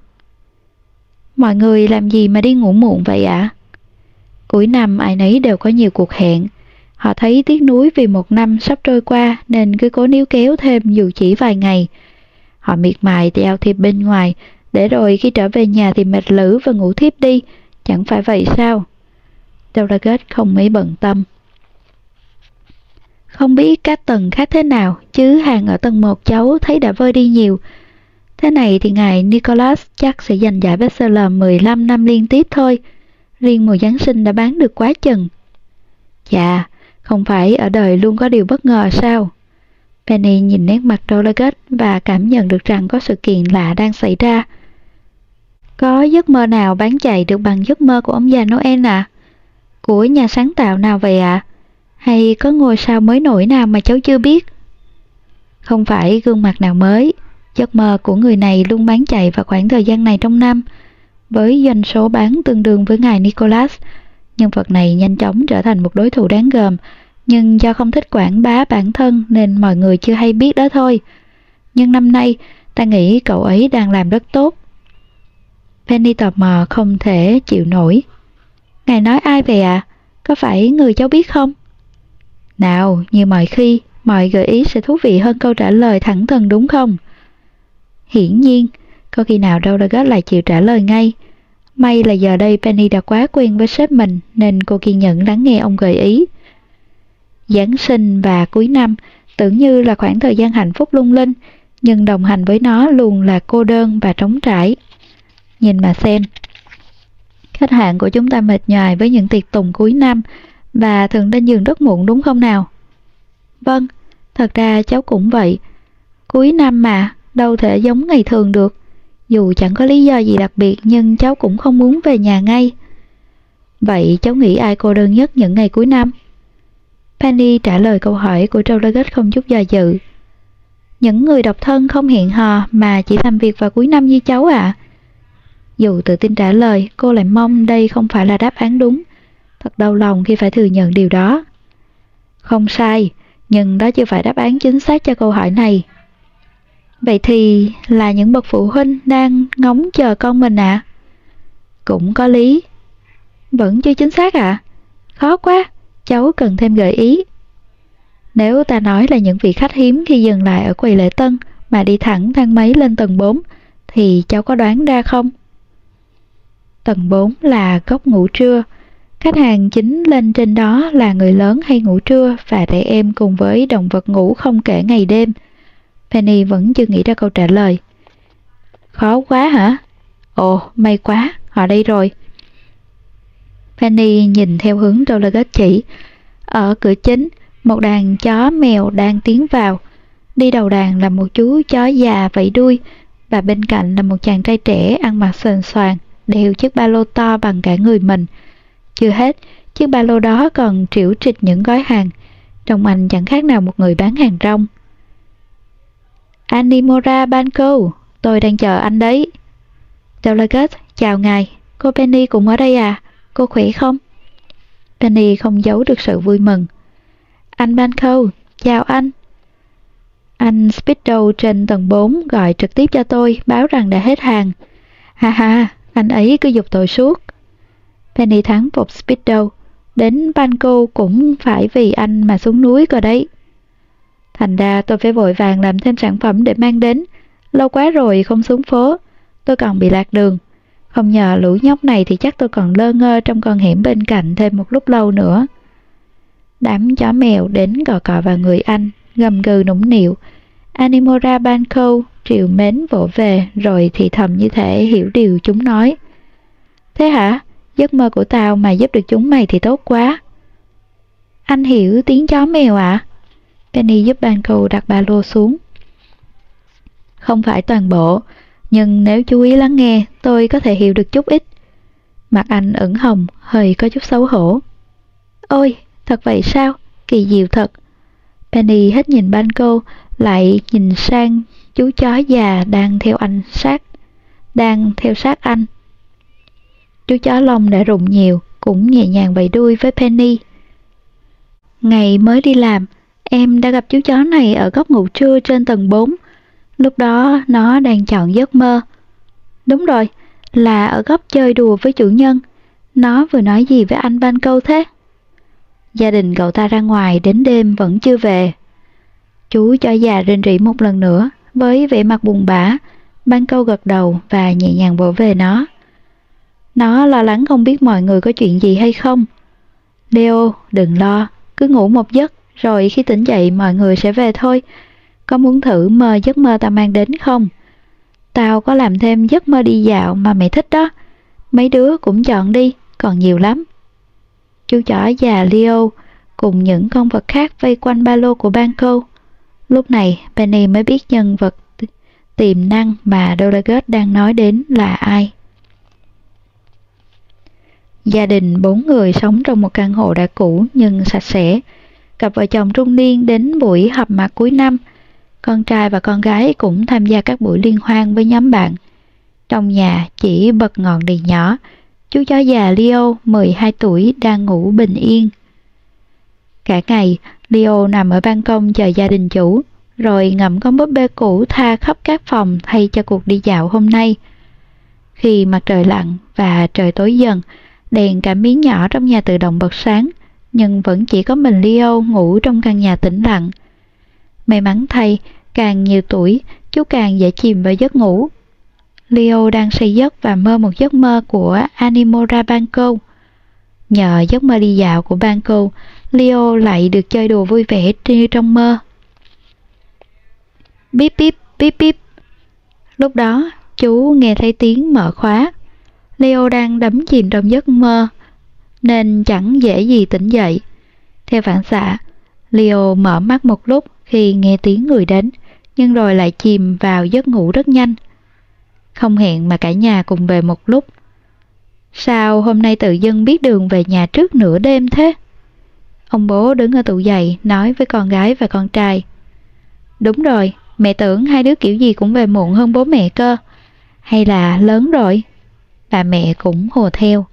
Mọi người làm gì mà đi ngủ muộn vậy ạ? À? Cuối năm ai nấy đều có nhiều cuộc hẹn. Họ thấy tiếc nuối vì một năm sắp trôi qua nên cứ cố níu kéo thêm dù chỉ vài ngày. Họ miệt mài đeo thiệp bên ngoài, để rồi khi trở về nhà thì mệt lử và ngủ thiếp đi. Chẳng phải vậy sao? Delagat không mấy bận tâm. Không biết các tầng khác thế nào, chứ hàng ở tầng 1 cháu thấy đã vơi đi nhiều. Thế này thì ngài Nicholas chắc sẽ giành giải bestseller 15 năm liên tiếp thôi. Riêng mùa Giáng sinh đã bán được quá chừng. Chà, không phải ở đời luôn có điều bất ngờ sao? Penny nhìn nét mặt Dolaget và cảm nhận được rằng có sự kiện lạ đang xảy ra. Có giấc mơ nào bán chạy được bằng giấc mơ của ông già Noel à? Của nhà sáng tạo nào vậy ạ? À? Hay có ngôi sao mới nổi nào mà cháu chưa biết? Không phải gương mặt nào mới, giấc mơ của người này luôn bán chạy vào khoảng thời gian này trong năm, với doanh số bán tương đương với ngài Nicholas. Nhân vật này nhanh chóng trở thành một đối thủ đáng gờm, nhưng do không thích quảng bá bản thân nên mọi người chưa hay biết đó thôi. Nhưng năm nay, ta nghĩ cậu ấy đang làm rất tốt. Penny tò mò không thể chịu nổi. Ngài nói ai về ạ? À? Có phải người cháu biết không? Nào, như mọi khi, mọi gợi ý sẽ thú vị hơn câu trả lời thẳng thừng đúng không? Hiển nhiên, có khi nào đâu Douglas lại chịu trả lời ngay. May là giờ đây Penny đã quá quen với sếp mình nên cô kiên nhẫn lắng nghe ông gợi ý. Giáng sinh và cuối năm tưởng như là khoảng thời gian hạnh phúc lung linh, nhưng đồng hành với nó luôn là cô đơn và trống trải. Nhìn mà xem. Khách hàng của chúng ta mệt nhoài với những tiệc tùng cuối năm và thường lên giường rất muộn đúng không nào? Vâng, thật ra cháu cũng vậy. Cuối năm mà, đâu thể giống ngày thường được. Dù chẳng có lý do gì đặc biệt nhưng cháu cũng không muốn về nhà ngay. Vậy cháu nghĩ ai cô đơn nhất những ngày cuối năm? Penny trả lời câu hỏi của Trolagat không chút do dự. Những người độc thân không hẹn hò mà chỉ làm việc vào cuối năm như cháu ạ. À. Dù tự tin trả lời, cô lại mong đây không phải là đáp án đúng. Thật đau lòng khi phải thừa nhận điều đó. Không sai, nhưng đó chưa phải đáp án chính xác cho câu hỏi này. Vậy thì là những bậc phụ huynh đang ngóng chờ con mình ạ? À? Cũng có lý. Vẫn chưa chính xác ạ? À? Khó quá, cháu cần thêm gợi ý. Nếu ta nói là những vị khách hiếm khi dừng lại ở quầy lễ tân mà đi thẳng thang máy lên tầng 4, thì cháu có đoán ra không? Tầng 4 là góc ngủ trưa. Khách hàng chính lên trên đó là người lớn hay ngủ trưa và trẻ em cùng với động vật ngủ không kể ngày đêm. Penny vẫn chưa nghĩ ra câu trả lời. Khó quá hả? Ồ, may quá, họ đây rồi. Penny nhìn theo hướng Dolagat chỉ. Ở cửa chính, một đàn chó mèo đang tiến vào. Đi đầu đàn là một chú chó già vẫy đuôi và bên cạnh là một chàng trai trẻ ăn mặc sờn soàn đeo chiếc ba lô to bằng cả người mình. Chưa hết, chiếc ba lô đó còn triểu trịch những gói hàng. Trông anh chẳng khác nào một người bán hàng rong. Animora Banco, tôi đang chờ anh đấy. Delegate, chào ngài, cô Penny cũng ở đây à, cô khỏe không? Penny không giấu được sự vui mừng. Anh Banco, chào anh. Anh Speedo trên tầng 4 gọi trực tiếp cho tôi báo rằng đã hết hàng. Ha ha, anh ấy cứ dục tôi suốt. Penny thắng phục Speedo. Đến Banco cũng phải vì anh mà xuống núi cơ đấy. Thành ra tôi phải vội vàng làm thêm sản phẩm để mang đến. Lâu quá rồi không xuống phố. Tôi còn bị lạc đường. Không nhờ lũ nhóc này thì chắc tôi còn lơ ngơ trong con hẻm bên cạnh thêm một lúc lâu nữa. Đám chó mèo đến gò cọ vào người anh, gầm gừ nũng nịu. Animora Banco triều mến vỗ về rồi thì thầm như thể hiểu điều chúng nói. Thế hả? Giấc mơ của tao mà giúp được chúng mày thì tốt quá. Anh hiểu tiếng chó mèo ạ? À? Penny giúp Banco đặt ba lô xuống. Không phải toàn bộ, nhưng nếu chú ý lắng nghe, tôi có thể hiểu được chút ít. Mặt anh ửng hồng, hơi có chút xấu hổ. Ôi, thật vậy sao? Kỳ diệu thật. Penny hết nhìn Banco, lại nhìn sang chú chó già đang theo anh sát, đang theo sát anh. Chú chó lông đã rụng nhiều, cũng nhẹ nhàng bày đuôi với Penny. Ngày mới đi làm, em đã gặp chú chó này ở góc ngủ trưa trên tầng 4. Lúc đó nó đang chọn giấc mơ. Đúng rồi, là ở góc chơi đùa với chủ nhân. Nó vừa nói gì với anh ban câu thế? Gia đình cậu ta ra ngoài đến đêm vẫn chưa về. Chú cho già rên rỉ một lần nữa với vẻ mặt buồn bã. Ban câu gật đầu và nhẹ nhàng vỗ về nó. Nó lo lắng không biết mọi người có chuyện gì hay không. Leo, đừng lo, cứ ngủ một giấc, rồi khi tỉnh dậy mọi người sẽ về thôi. Có muốn thử mơ giấc mơ tao mang đến không? Tao có làm thêm giấc mơ đi dạo mà mẹ thích đó. Mấy đứa cũng chọn đi, còn nhiều lắm. Chú chó già Leo cùng những con vật khác vây quanh ba lô của Banco. Lúc này, Penny mới biết nhân vật tiềm năng mà Dolagus đang nói đến là ai. Gia đình bốn người sống trong một căn hộ đã cũ nhưng sạch sẽ. Cặp vợ chồng trung niên đến buổi họp mặt cuối năm. Con trai và con gái cũng tham gia các buổi liên hoan với nhóm bạn. Trong nhà chỉ bật ngọn đèn nhỏ, chú chó già Leo 12 tuổi đang ngủ bình yên. Cả ngày, Leo nằm ở ban công chờ gia đình chủ, rồi ngậm con búp bê cũ tha khắp các phòng thay cho cuộc đi dạo hôm nay. Khi mặt trời lặn và trời tối dần, đèn cả miếng nhỏ trong nhà tự động bật sáng, nhưng vẫn chỉ có mình Leo ngủ trong căn nhà tĩnh lặng. May mắn thay, càng nhiều tuổi, chú càng dễ chìm vào giấc ngủ. Leo đang say giấc và mơ một giấc mơ của Animora Banco. Nhờ giấc mơ đi dạo của Banco, Leo lại được chơi đùa vui vẻ như trong mơ. Bíp bíp, bíp bíp. Lúc đó, chú nghe thấy tiếng mở khóa. Leo đang đắm chìm trong giấc mơ, nên chẳng dễ gì tỉnh dậy. Theo phản xạ, Leo mở mắt một lúc khi nghe tiếng người đến, nhưng rồi lại chìm vào giấc ngủ rất nhanh. Không hẹn mà cả nhà cùng về một lúc. Sao hôm nay tự dưng biết đường về nhà trước nửa đêm thế? Ông bố đứng ở tủ giày nói với con gái và con trai. Đúng rồi, mẹ tưởng hai đứa kiểu gì cũng về muộn hơn bố mẹ cơ. Hay là lớn rồi? Bà mẹ cũng hồ theo.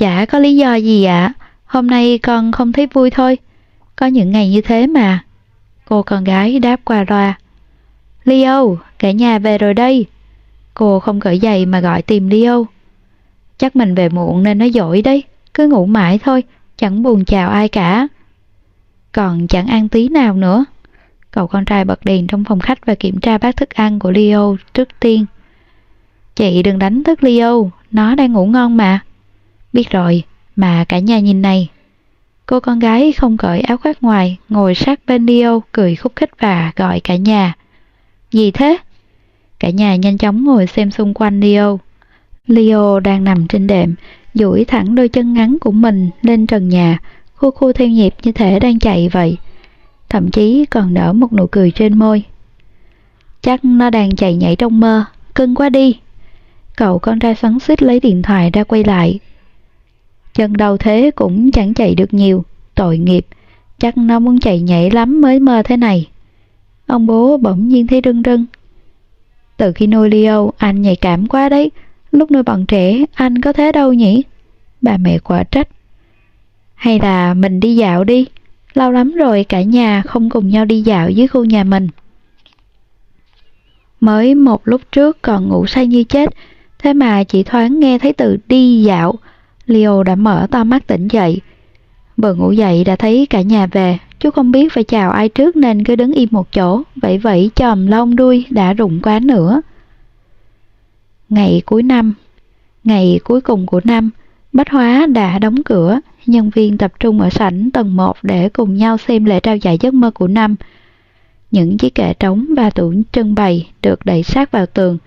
Chả có lý do gì ạ, à. hôm nay con không thấy vui thôi. Có những ngày như thế mà. Cô con gái đáp qua loa. Leo, cả nhà về rồi đây. Cô không cởi giày mà gọi tìm Leo. Chắc mình về muộn nên nó dỗi đấy, cứ ngủ mãi thôi, chẳng buồn chào ai cả. Còn chẳng ăn tí nào nữa. Cậu con trai bật đèn trong phòng khách và kiểm tra bát thức ăn của Leo trước tiên. Chị đừng đánh thức Leo, nó đang ngủ ngon mà. Biết rồi, mà cả nhà nhìn này. Cô con gái không cởi áo khoác ngoài, ngồi sát bên Leo, cười khúc khích và gọi cả nhà. Gì thế? Cả nhà nhanh chóng ngồi xem xung quanh Leo. Leo đang nằm trên đệm, duỗi thẳng đôi chân ngắn của mình lên trần nhà, khu khu theo nhịp như thể đang chạy vậy. Thậm chí còn nở một nụ cười trên môi. Chắc nó đang chạy nhảy trong mơ, cưng quá đi. Cậu con trai xoắn xít lấy điện thoại ra quay lại. Chân đầu thế cũng chẳng chạy được nhiều, tội nghiệp, chắc nó muốn chạy nhảy lắm mới mơ thế này. Ông bố bỗng nhiên thấy rưng rưng. Từ khi nuôi Leo, anh nhạy cảm quá đấy, lúc nuôi bọn trẻ anh có thế đâu nhỉ? Bà mẹ quả trách. Hay là mình đi dạo đi, lâu lắm rồi cả nhà không cùng nhau đi dạo dưới khu nhà mình. Mới một lúc trước còn ngủ say như chết, thế mà chỉ thoáng nghe thấy từ đi dạo, Leo đã mở to mắt tỉnh dậy. Vừa ngủ dậy đã thấy cả nhà về, chú không biết phải chào ai trước nên cứ đứng im một chỗ, vậy vậy chòm lông đuôi đã rụng quá nữa. Ngày cuối năm Ngày cuối cùng của năm, Bách Hóa đã đóng cửa, nhân viên tập trung ở sảnh tầng 1 để cùng nhau xem lễ trao giải giấc mơ của năm. Những chiếc kệ trống và tủ trưng bày được đẩy sát vào tường,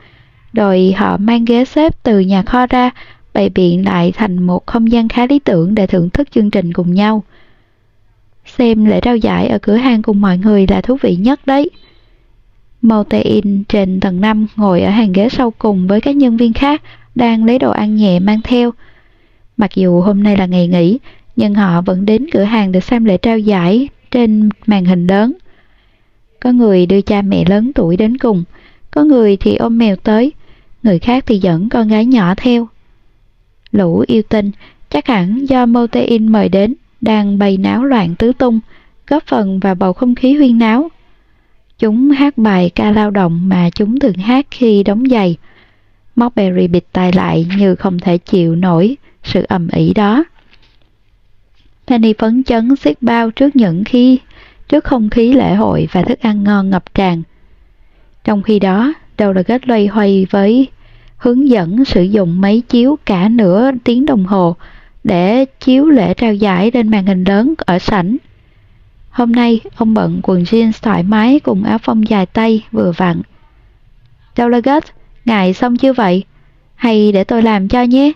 rồi họ mang ghế xếp từ nhà kho ra, bày biện lại thành một không gian khá lý tưởng để thưởng thức chương trình cùng nhau. Xem lễ trao giải ở cửa hàng cùng mọi người là thú vị nhất đấy. Motein trên tầng 5 ngồi ở hàng ghế sau cùng với các nhân viên khác đang lấy đồ ăn nhẹ mang theo. Mặc dù hôm nay là ngày nghỉ, nhưng họ vẫn đến cửa hàng để xem lễ trao giải trên màn hình lớn. Có người đưa cha mẹ lớn tuổi đến cùng, có người thì ôm mèo tới, người khác thì dẫn con gái nhỏ theo. Lũ yêu tinh, chắc hẳn do Motein mời đến, đang bày náo loạn tứ tung, góp phần vào bầu không khí huyên náo. Chúng hát bài ca lao động mà chúng thường hát khi đóng giày. Mockberry bịt tai lại như không thể chịu nổi sự ầm ĩ đó. Penny phấn chấn xiết bao trước những khi trước không khí lễ hội và thức ăn ngon ngập tràn. Trong khi đó, đầu là kết loay hoay với hướng dẫn sử dụng máy chiếu cả nửa tiếng đồng hồ để chiếu lễ trao giải lên màn hình lớn ở sảnh. Hôm nay, ông bận quần jeans thoải mái cùng áo phông dài tay vừa vặn. Delegate, ngài xong chưa vậy? Hay để tôi làm cho nhé?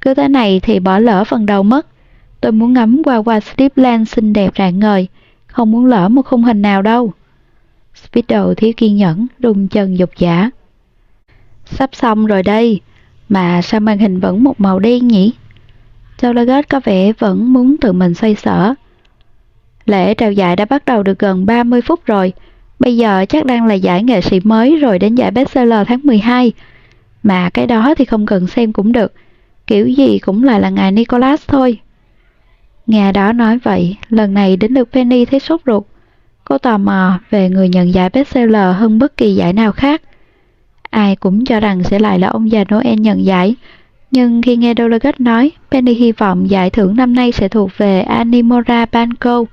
Cứ thế này thì bỏ lỡ phần đầu mất. Tôi muốn ngắm qua qua Stripland xinh đẹp rạng ngời, không muốn lỡ một khung hình nào đâu. Speedo thiếu kiên nhẫn, rung chân dục giả. Sắp xong rồi đây, mà sao màn hình vẫn một màu đen nhỉ? Delegat có vẻ vẫn muốn tự mình xoay sở. Lễ trao giải đã bắt đầu được gần 30 phút rồi, bây giờ chắc đang là giải nghệ sĩ mới rồi đến giải bestseller tháng 12. Mà cái đó thì không cần xem cũng được, kiểu gì cũng lại là ngài Nicholas thôi. Nghe đó nói vậy, lần này đến được Penny thấy sốt ruột. Cô tò mò về người nhận giải bestseller hơn bất kỳ giải nào khác. Ai cũng cho rằng sẽ lại là ông già Noel nhận giải, nhưng khi nghe Dolaget nói, Penny hy vọng giải thưởng năm nay sẽ thuộc về Animora Banco.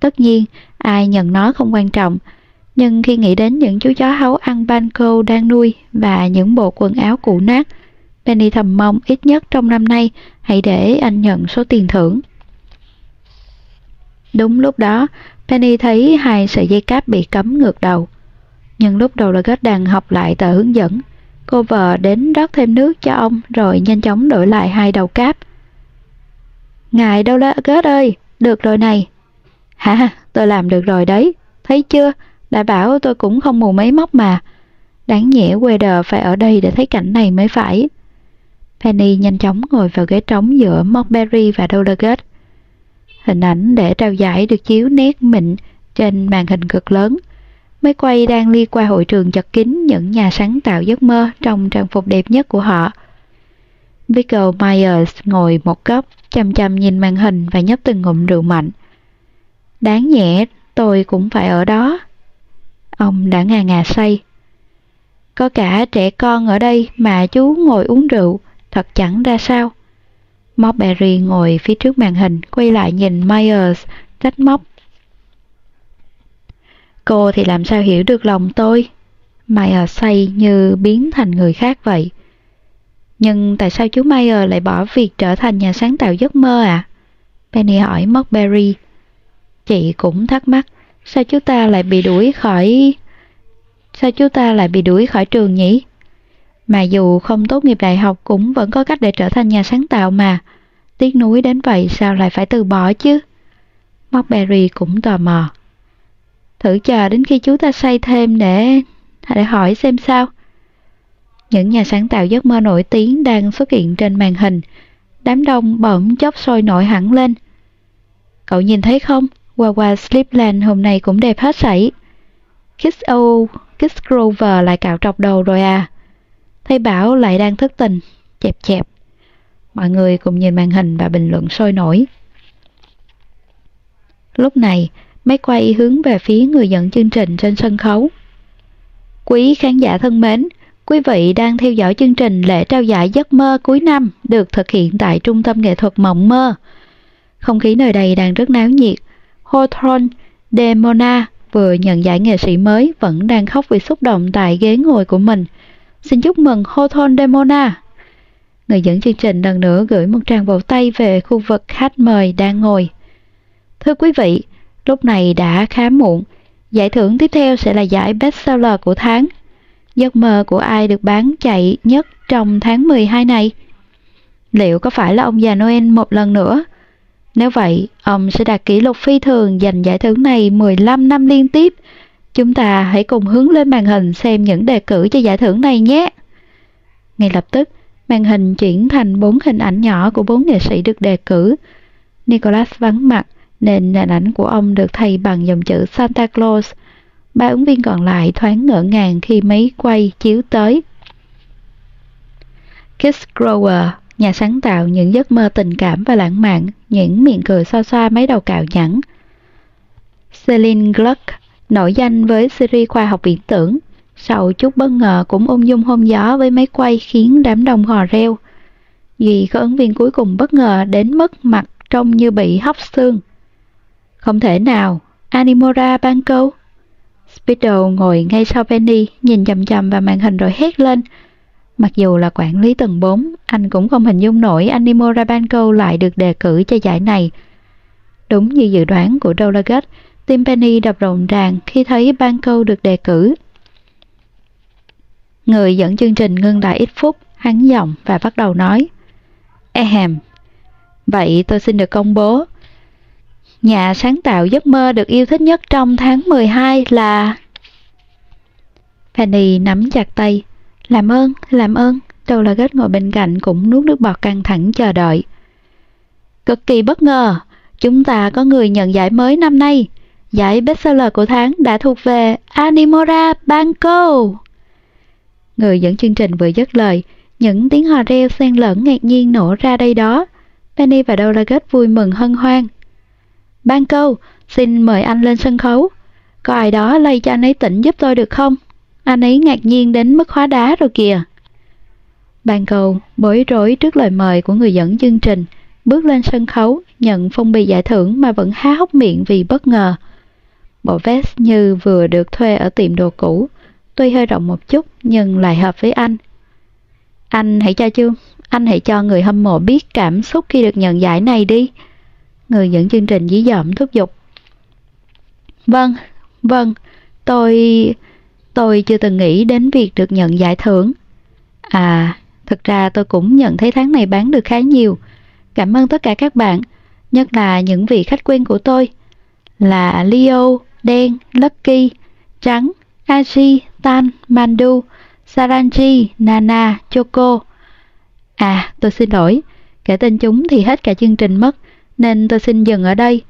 Tất nhiên, ai nhận nó không quan trọng, nhưng khi nghĩ đến những chú chó hấu ăn Banco đang nuôi và những bộ quần áo cũ nát, Penny thầm mong ít nhất trong năm nay hãy để anh nhận số tiền thưởng. Đúng lúc đó, Penny thấy hai sợi dây cáp bị cắm ngược đầu. Nhưng lúc đầu là kết đang học lại tờ hướng dẫn, cô vợ đến rót thêm nước cho ông rồi nhanh chóng đổi lại hai đầu cáp. Ngài đâu là kết ơi, được rồi này. Hả, tôi làm được rồi đấy, thấy chưa, đã bảo tôi cũng không mù mấy móc mà. Đáng nhẽ Weather phải ở đây để thấy cảnh này mới phải. Penny nhanh chóng ngồi vào ghế trống giữa Mockberry và Dollargate. Hình ảnh để trao giải được chiếu nét mịn trên màn hình cực lớn. Máy quay đang đi qua hội trường chật kín những nhà sáng tạo giấc mơ trong trang phục đẹp nhất của họ. Vickle Myers ngồi một góc, chăm chăm nhìn màn hình và nhấp từng ngụm rượu mạnh. Đáng nhẽ tôi cũng phải ở đó. Ông đã ngà ngà say. Có cả trẻ con ở đây mà chú ngồi uống rượu, thật chẳng ra sao. Mockberry ngồi phía trước màn hình, quay lại nhìn Myers, trách móc. Cô thì làm sao hiểu được lòng tôi? Mayer say như biến thành người khác vậy. Nhưng tại sao chú Mayer lại bỏ việc trở thành nhà sáng tạo giấc mơ à? Penny hỏi Mockberry. Chị cũng thắc mắc, sao chú ta lại bị đuổi khỏi... Sao chú ta lại bị đuổi khỏi trường nhỉ? Mà dù không tốt nghiệp đại học cũng vẫn có cách để trở thành nhà sáng tạo mà. Tiếc nuối đến vậy sao lại phải từ bỏ chứ? Mockberry cũng tò mò. Thử chờ đến khi chú ta say thêm để để hỏi xem sao. Những nhà sáng tạo giấc mơ nổi tiếng đang xuất hiện trên màn hình. Đám đông bỗng chốc sôi nổi hẳn lên. Cậu nhìn thấy không? Wawa Sleepland hôm nay cũng đẹp hết sảy. Kiss O, Kiss Grover lại cạo trọc đầu rồi à. Thấy Bảo lại đang thức tình, chẹp chẹp. Mọi người cùng nhìn màn hình và bình luận sôi nổi. Lúc này, máy quay hướng về phía người dẫn chương trình trên sân khấu. Quý khán giả thân mến, quý vị đang theo dõi chương trình lễ trao giải giấc mơ cuối năm được thực hiện tại Trung tâm Nghệ thuật Mộng Mơ. Không khí nơi đây đang rất náo nhiệt. Hawthorne Demona vừa nhận giải nghệ sĩ mới vẫn đang khóc vì xúc động tại ghế ngồi của mình. Xin chúc mừng Hawthorne Demona. Người dẫn chương trình lần nữa gửi một tràng vỗ tay về khu vực khách mời đang ngồi. Thưa quý vị, lúc này đã khá muộn. Giải thưởng tiếp theo sẽ là giải bestseller của tháng. Giấc mơ của ai được bán chạy nhất trong tháng 12 này? Liệu có phải là ông già Noel một lần nữa? Nếu vậy, ông sẽ đạt kỷ lục phi thường giành giải thưởng này 15 năm liên tiếp. Chúng ta hãy cùng hướng lên màn hình xem những đề cử cho giải thưởng này nhé. Ngay lập tức, màn hình chuyển thành bốn hình ảnh nhỏ của bốn nghệ sĩ được đề cử. Nicholas vắng mặt, nên hình ảnh của ông được thay bằng dòng chữ Santa Claus. Ba ứng viên còn lại thoáng ngỡ ngàng khi máy quay chiếu tới. Kiss Grower, nhà sáng tạo những giấc mơ tình cảm và lãng mạn, những miệng cười xoa xoa mấy đầu cạo nhẵn. Celine Gluck, nổi danh với series khoa học viễn tưởng, sau chút bất ngờ cũng ung dung hôn gió với máy quay khiến đám đông hò reo. Duy có ứng viên cuối cùng bất ngờ đến mức mặt trông như bị hóc xương. Không thể nào, Animora Banco. Speedo ngồi ngay sau Penny, nhìn chầm chầm vào màn hình rồi hét lên. Mặc dù là quản lý tầng 4, anh cũng không hình dung nổi Animora Banco lại được đề cử cho giải này. Đúng như dự đoán của Dolagut, tim Penny đập rộn ràng khi thấy Banco được đề cử. Người dẫn chương trình ngưng lại ít phút, hắn giọng và bắt đầu nói. Ehem, vậy tôi xin được công bố Nhà sáng tạo giấc mơ được yêu thích nhất trong tháng 12 là... Penny nắm chặt tay. Làm ơn, làm ơn. Đầu là ghét ngồi bên cạnh cũng nuốt nước bọt căng thẳng chờ đợi. Cực kỳ bất ngờ, chúng ta có người nhận giải mới năm nay. Giải bestseller của tháng đã thuộc về Animora Banco. Người dẫn chương trình vừa dứt lời, những tiếng hò reo xen lẫn ngạc nhiên nổ ra đây đó. Penny và Dolaget vui mừng hân hoan, Ban câu, xin mời anh lên sân khấu. Có ai đó lay cho anh ấy tỉnh giúp tôi được không? Anh ấy ngạc nhiên đến mức hóa đá rồi kìa. Ban câu bối rối trước lời mời của người dẫn chương trình, bước lên sân khấu, nhận phong bì giải thưởng mà vẫn há hốc miệng vì bất ngờ. Bộ vest như vừa được thuê ở tiệm đồ cũ, tuy hơi rộng một chút nhưng lại hợp với anh. Anh hãy cho chưa, anh hãy cho người hâm mộ biết cảm xúc khi được nhận giải này đi người dẫn chương trình dí dỏm thúc giục. Vâng, vâng, tôi... tôi chưa từng nghĩ đến việc được nhận giải thưởng. À, thực ra tôi cũng nhận thấy tháng này bán được khá nhiều. Cảm ơn tất cả các bạn, nhất là những vị khách quen của tôi. Là Leo, Đen, Lucky, Trắng, Aji, Tan, Mandu, Saranji, Nana, Choco. À, tôi xin lỗi, kể tên chúng thì hết cả chương trình mất nên tôi xin dừng ở đây.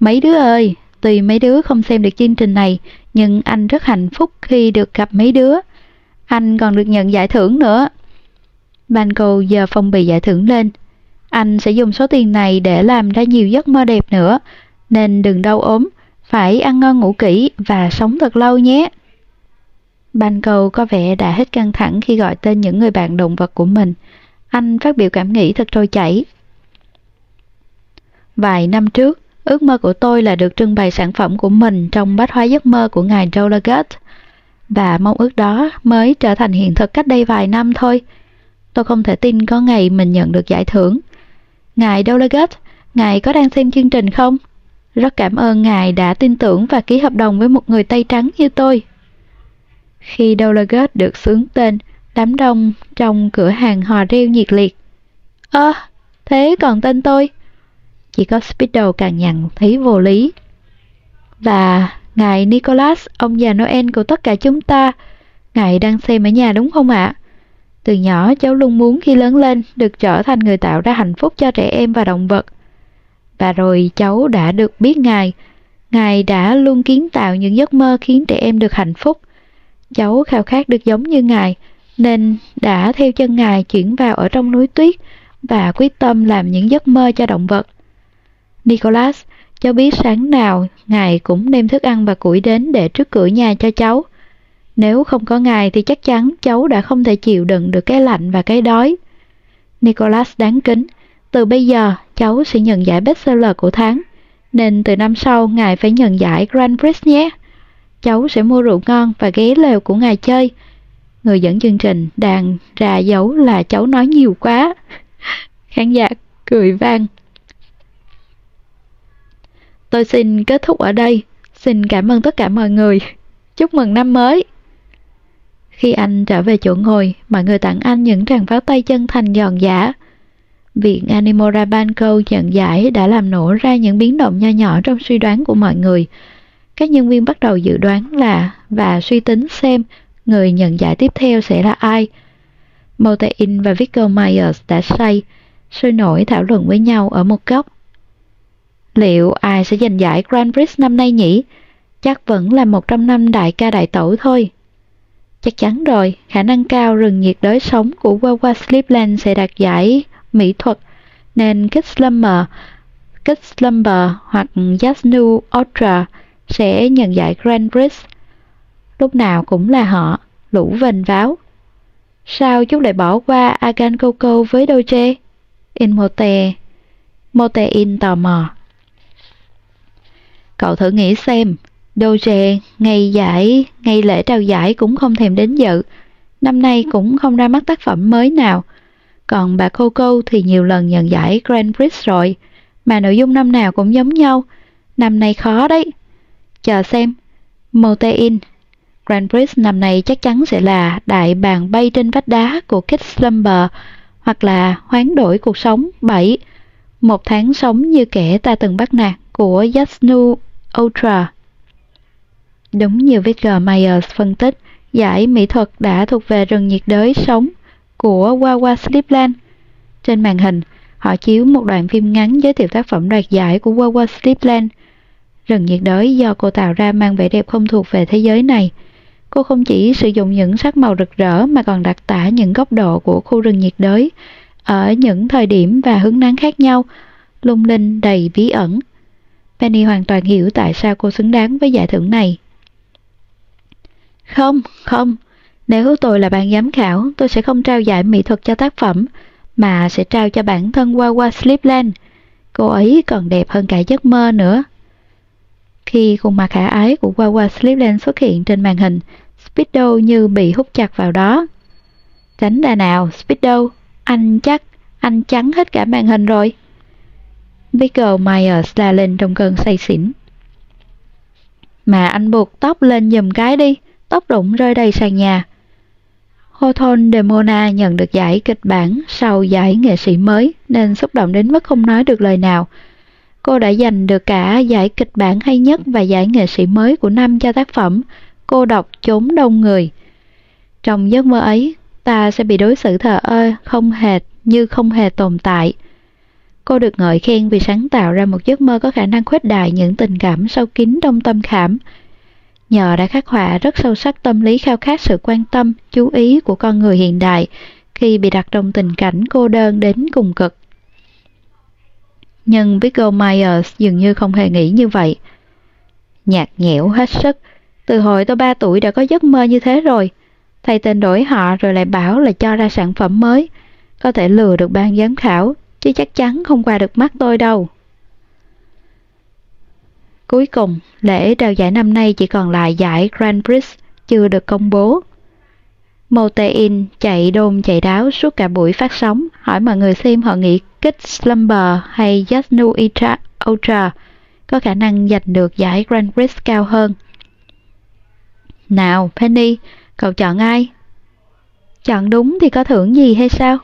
Mấy đứa ơi, tuy mấy đứa không xem được chương trình này, nhưng anh rất hạnh phúc khi được gặp mấy đứa. Anh còn được nhận giải thưởng nữa. Banco giờ phong bì giải thưởng lên. Anh sẽ dùng số tiền này để làm ra nhiều giấc mơ đẹp nữa, nên đừng đau ốm, phải ăn ngon ngủ kỹ và sống thật lâu nhé. Ban cầu có vẻ đã hết căng thẳng khi gọi tên những người bạn động vật của mình. Anh phát biểu cảm nghĩ thật trôi chảy. Vài năm trước, ước mơ của tôi là được trưng bày sản phẩm của mình trong bách hóa giấc mơ của ngài Dolagat. Và mong ước đó mới trở thành hiện thực cách đây vài năm thôi. Tôi không thể tin có ngày mình nhận được giải thưởng. Ngài Dolagat, ngài có đang xem chương trình không? Rất cảm ơn ngài đã tin tưởng và ký hợp đồng với một người Tây Trắng như tôi. Khi Dolagat được xướng tên, đám đông trong cửa hàng hò reo nhiệt liệt. Ơ, thế còn tên tôi? Chỉ có Speedo càng nhận thấy vô lý. Và ngài Nicholas, ông già Noel của tất cả chúng ta, ngài đang xem ở nhà đúng không ạ? Từ nhỏ cháu luôn muốn khi lớn lên được trở thành người tạo ra hạnh phúc cho trẻ em và động vật. Và rồi cháu đã được biết Ngài. Ngài đã luôn kiến tạo những giấc mơ khiến trẻ em được hạnh phúc. Cháu khao khát được giống như Ngài, nên đã theo chân Ngài chuyển vào ở trong núi tuyết và quyết tâm làm những giấc mơ cho động vật. Nicholas, cháu biết sáng nào Ngài cũng đem thức ăn và củi đến để trước cửa nhà cho cháu. Nếu không có ngài thì chắc chắn cháu đã không thể chịu đựng được cái lạnh và cái đói. Nicholas đáng kính, từ bây giờ cháu sẽ nhận giải bestseller của tháng, nên từ năm sau ngài phải nhận giải Grand Prix nhé. Cháu sẽ mua rượu ngon và ghé lều của ngài chơi. Người dẫn chương trình đang ra dấu là cháu nói nhiều quá. *laughs* Khán giả cười vang. Tôi xin kết thúc ở đây. Xin cảm ơn tất cả mọi người. Chúc mừng năm mới! Khi anh trở về chỗ ngồi, mọi người tặng anh những tràng pháo tay chân thành giòn giả. Viện Animora Banco nhận giải đã làm nổ ra những biến động nho nhỏ trong suy đoán của mọi người. Các nhân viên bắt đầu dự đoán là và suy tính xem người nhận giải tiếp theo sẽ là ai. Motein và Victor Myers đã say, sôi nổi thảo luận với nhau ở một góc. Liệu ai sẽ giành giải Grand Prix năm nay nhỉ? Chắc vẫn là một trong năm đại ca đại tẩu thôi. Chắc chắn rồi, khả năng cao rừng nhiệt đới sống của Wawa Sleepland sẽ đạt giải mỹ thuật, nên Kid Slumber, Kid Slumber hoặc Jasnu Ultra sẽ nhận giải Grand Prix. Lúc nào cũng là họ, lũ vần váo. Sao chúng lại bỏ qua Agan Coco với Doge? In Mote. Mote In tò mò. Cậu thử nghĩ xem, Doge ngày giải, ngày lễ trao giải cũng không thèm đến dự. Năm nay cũng không ra mắt tác phẩm mới nào. Còn bà Coco thì nhiều lần nhận giải Grand Prix rồi, mà nội dung năm nào cũng giống nhau. Năm nay khó đấy. Chờ xem. Motein Grand Prix năm nay chắc chắn sẽ là đại bàng bay trên vách đá của Kid Slumber hoặc là hoán đổi cuộc sống 7 một tháng sống như kẻ ta từng bắt nạt của Yasnu Ultra. Đúng như Victor Myers phân tích, giải mỹ thuật đã thuộc về rừng nhiệt đới sống của Wawa Sleepland. Trên màn hình, họ chiếu một đoạn phim ngắn giới thiệu tác phẩm đoạt giải của Wawa Sleepland. Rừng nhiệt đới do cô tạo ra mang vẻ đẹp không thuộc về thế giới này. Cô không chỉ sử dụng những sắc màu rực rỡ mà còn đặc tả những góc độ của khu rừng nhiệt đới ở những thời điểm và hứng nắng khác nhau, lung linh đầy bí ẩn. Penny hoàn toàn hiểu tại sao cô xứng đáng với giải thưởng này. Không, không. Nếu tôi là ban giám khảo, tôi sẽ không trao giải mỹ thuật cho tác phẩm, mà sẽ trao cho bản thân Wawa Sleepland. Cô ấy còn đẹp hơn cả giấc mơ nữa. Khi khuôn mặt khả ái của Wawa Sleepland xuất hiện trên màn hình, Speedo như bị hút chặt vào đó. Tránh ra nào, Speedo, anh chắc, anh trắng hết cả màn hình rồi. Michael Myers la lên trong cơn say xỉn. Mà anh buộc tóc lên giùm cái đi tóc rụng rơi đầy sàn nhà. Hawthorne Demona nhận được giải kịch bản sau giải nghệ sĩ mới nên xúc động đến mức không nói được lời nào. Cô đã giành được cả giải kịch bản hay nhất và giải nghệ sĩ mới của năm cho tác phẩm Cô đọc chốn đông người. Trong giấc mơ ấy, ta sẽ bị đối xử thờ ơ, không hề như không hề tồn tại. Cô được ngợi khen vì sáng tạo ra một giấc mơ có khả năng khuếch đại những tình cảm sâu kín trong tâm khảm, nhờ đã khắc họa rất sâu sắc tâm lý khao khát sự quan tâm, chú ý của con người hiện đại khi bị đặt trong tình cảnh cô đơn đến cùng cực. Nhưng Viggo Myers dường như không hề nghĩ như vậy. Nhạt nhẽo hết sức, từ hồi tôi 3 tuổi đã có giấc mơ như thế rồi. Thầy tên đổi họ rồi lại bảo là cho ra sản phẩm mới. Có thể lừa được ban giám khảo, chứ chắc chắn không qua được mắt tôi đâu. Cuối cùng, lễ trao giải năm nay chỉ còn lại giải Grand Prix chưa được công bố. Motein chạy đôn chạy đáo suốt cả buổi phát sóng, hỏi mọi người xem họ nghĩ Kid Slumber hay Yasnu Ultra có khả năng giành được giải Grand Prix cao hơn. Nào, Penny, cậu chọn ai? Chọn đúng thì có thưởng gì hay sao?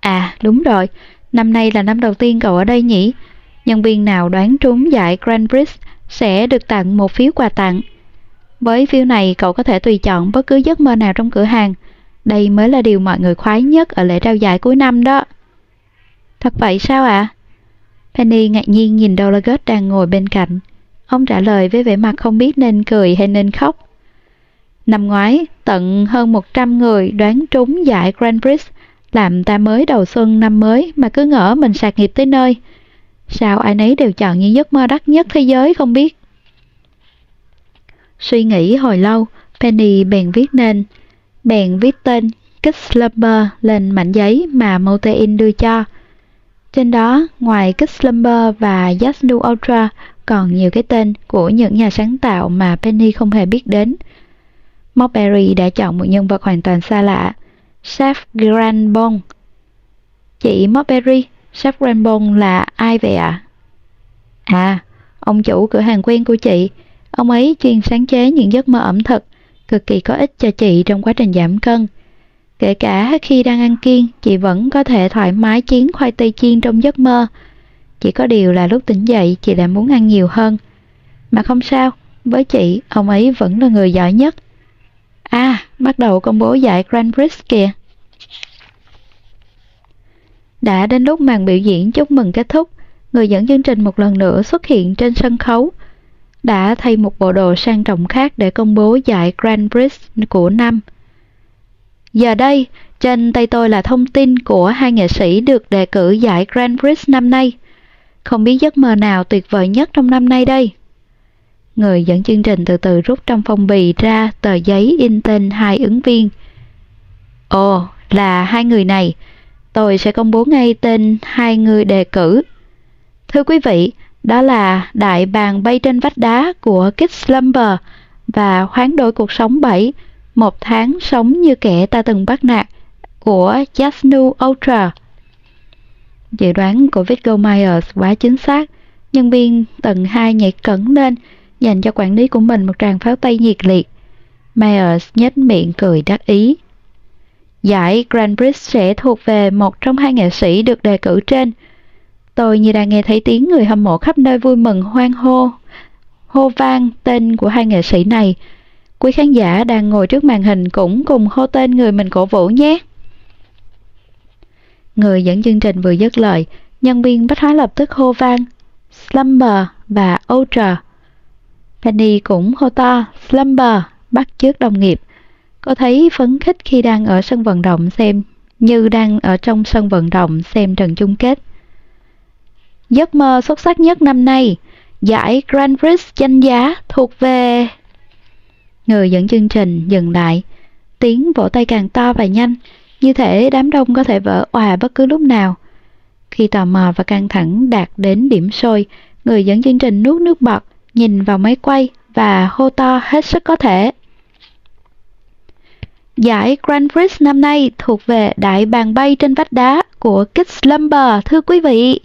À, đúng rồi, năm nay là năm đầu tiên cậu ở đây nhỉ? nhân viên nào đoán trúng giải Grand Prix sẽ được tặng một phiếu quà tặng. Với phiếu này cậu có thể tùy chọn bất cứ giấc mơ nào trong cửa hàng. Đây mới là điều mọi người khoái nhất ở lễ trao giải cuối năm đó. Thật vậy sao ạ? À? Penny ngạc nhiên nhìn Dolagus đang ngồi bên cạnh. Ông trả lời với vẻ mặt không biết nên cười hay nên khóc. Năm ngoái, tận hơn 100 người đoán trúng giải Grand Prix, làm ta mới đầu xuân năm mới mà cứ ngỡ mình sạc nghiệp tới nơi. Sao ai nấy đều chọn những giấc mơ đắt nhất thế giới không biết? Suy nghĩ hồi lâu, Penny bèn viết nên, bèn viết tên Kid Slumber lên mảnh giấy mà Motein đưa cho. Trên đó, ngoài Kid Slumber và Yasnu Ultra, còn nhiều cái tên của những nhà sáng tạo mà Penny không hề biết đến. Mockberry đã chọn một nhân vật hoàn toàn xa lạ, Chef Granbon. Chị Mockberry, Chef Granbon là ai vậy ạ? À? à, ông chủ cửa hàng quen của chị. Ông ấy chuyên sáng chế những giấc mơ ẩm thực, cực kỳ có ích cho chị trong quá trình giảm cân. Kể cả khi đang ăn kiêng, chị vẫn có thể thoải mái chiến khoai tây chiên trong giấc mơ. Chỉ có điều là lúc tỉnh dậy chị lại muốn ăn nhiều hơn. Mà không sao, với chị, ông ấy vẫn là người giỏi nhất. À, bắt đầu công bố giải Grand Prix kìa. Đã đến lúc màn biểu diễn chúc mừng kết thúc, người dẫn chương trình một lần nữa xuất hiện trên sân khấu. Đã thay một bộ đồ sang trọng khác để công bố giải Grand Prix của năm. Giờ đây, trên tay tôi là thông tin của hai nghệ sĩ được đề cử giải Grand Prix năm nay. Không biết giấc mơ nào tuyệt vời nhất trong năm nay đây? Người dẫn chương trình từ từ rút trong phong bì ra tờ giấy in tên hai ứng viên. Ồ, là hai người này. Tôi sẽ công bố ngay tên hai người đề cử. Thưa quý vị, đó là Đại bàng bay trên vách đá của Kid Slumber và Hoán đổi cuộc sống 7, một tháng sống như kẻ ta từng bắt nạt của Jasnu Ultra. Dự đoán của Victor Myers quá chính xác. Nhân viên tầng 2 nhảy cẩn lên, dành cho quản lý của mình một tràng pháo tay nhiệt liệt. Myers nhếch miệng cười đắc ý. Giải Grand Prix sẽ thuộc về một trong hai nghệ sĩ được đề cử trên. Tôi như đang nghe thấy tiếng người hâm mộ khắp nơi vui mừng hoan hô, hô vang tên của hai nghệ sĩ này. Quý khán giả đang ngồi trước màn hình cũng cùng hô tên người mình cổ vũ nhé. Người dẫn chương trình vừa dứt lời, nhân viên bách hóa lập tức hô vang Slumber và Ultra. Penny cũng hô to Slumber bắt chước đồng nghiệp. Cô thấy phấn khích khi đang ở sân vận động xem như đang ở trong sân vận động xem trận chung kết. Giấc mơ xuất sắc nhất năm nay, giải Grand Prix danh giá thuộc về... Người dẫn chương trình dừng lại, tiếng vỗ tay càng to và nhanh, như thể đám đông có thể vỡ òa bất cứ lúc nào. Khi tò mò và căng thẳng đạt đến điểm sôi, người dẫn chương trình nuốt nước bọt, nhìn vào máy quay và hô to hết sức có thể. Giải Grand Prix năm nay thuộc về đại bàn bay trên vách đá của Kids Lumber, thưa quý vị.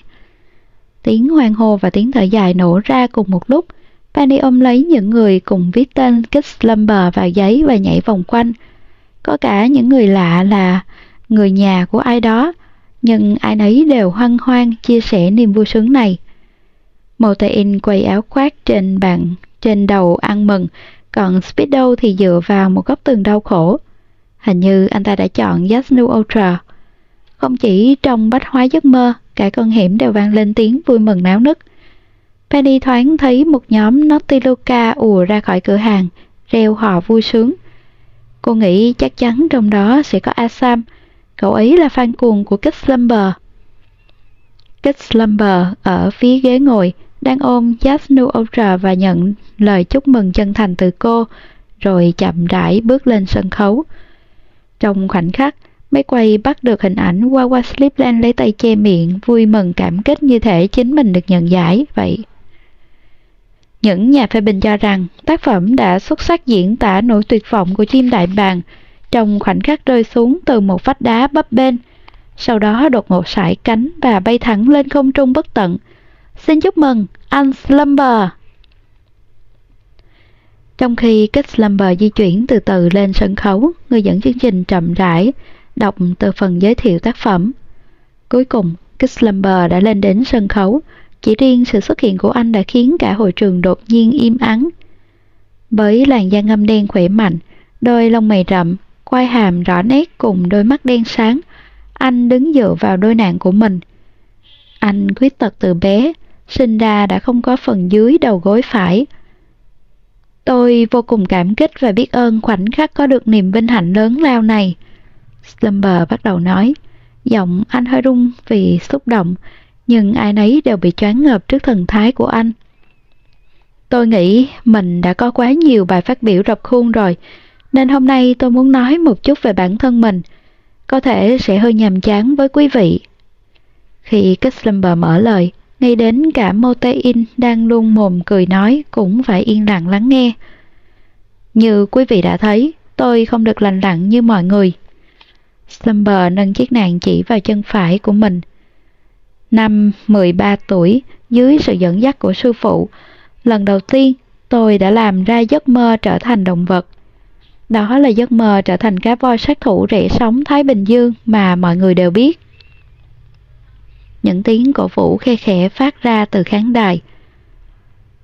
Tiếng hoàng hô và tiếng thở dài nổ ra cùng một lúc. Penny ôm lấy những người cùng viết tên Kids Lumber vào giấy và nhảy vòng quanh. Có cả những người lạ là người nhà của ai đó, nhưng ai nấy đều hoang hoang chia sẻ niềm vui sướng này. Motain quay áo khoác trên bàn trên đầu ăn mừng, còn Speedo thì dựa vào một góc tường đau khổ. Hình như anh ta đã chọn Yasnu Ultra. Không chỉ trong bách hóa giấc mơ, cả con hẻm đều vang lên tiếng vui mừng náo nức. Penny thoáng thấy một nhóm Naughty ùa ra khỏi cửa hàng, reo hò vui sướng. Cô nghĩ chắc chắn trong đó sẽ có Asam, cậu ấy là fan cuồng của Kid Slumber. Kid Slumber ở phía ghế ngồi, đang ôm Jasnu Ultra và nhận lời chúc mừng chân thành từ cô, rồi chậm rãi bước lên sân khấu. Trong khoảnh khắc, máy quay bắt được hình ảnh Wawa Slipland lấy tay che miệng, vui mừng cảm kích như thể chính mình được nhận giải vậy. Những nhà phê bình cho rằng tác phẩm đã xuất sắc diễn tả nỗi tuyệt vọng của chim đại bàng trong khoảnh khắc rơi xuống từ một vách đá bấp bênh, sau đó đột ngột sải cánh và bay thẳng lên không trung bất tận. Xin chúc mừng anh Slumber! Trong khi Kid Slumber di chuyển từ từ lên sân khấu, người dẫn chương trình chậm rãi đọc từ phần giới thiệu tác phẩm. Cuối cùng, Kid Slumber đã lên đến sân khấu, chỉ riêng sự xuất hiện của anh đã khiến cả hội trường đột nhiên im ắng. Với làn da ngâm đen khỏe mạnh, đôi lông mày rậm, quai hàm rõ nét cùng đôi mắt đen sáng. Anh đứng dựa vào đôi nạn của mình. Anh khuyết tật từ bé, sinh ra đã không có phần dưới đầu gối phải. Tôi vô cùng cảm kích và biết ơn khoảnh khắc có được niềm vinh hạnh lớn lao này. Slumber bắt đầu nói, giọng anh hơi rung vì xúc động, nhưng ai nấy đều bị choáng ngợp trước thần thái của anh. Tôi nghĩ mình đã có quá nhiều bài phát biểu rập khuôn rồi, nên hôm nay tôi muốn nói một chút về bản thân mình. Có thể sẽ hơi nhàm chán với quý vị. Khi Slumber mở lời, ngay đến cả Motein đang luôn mồm cười nói cũng phải yên lặng lắng nghe. Như quý vị đã thấy, tôi không được lành lặng như mọi người. Slumber nâng chiếc nàng chỉ vào chân phải của mình. Năm 13 tuổi, dưới sự dẫn dắt của sư phụ, lần đầu tiên tôi đã làm ra giấc mơ trở thành động vật. Đó là giấc mơ trở thành cá voi sát thủ rẻ sống Thái Bình Dương mà mọi người đều biết. Những tiếng cổ vũ khe khẽ phát ra từ khán đài.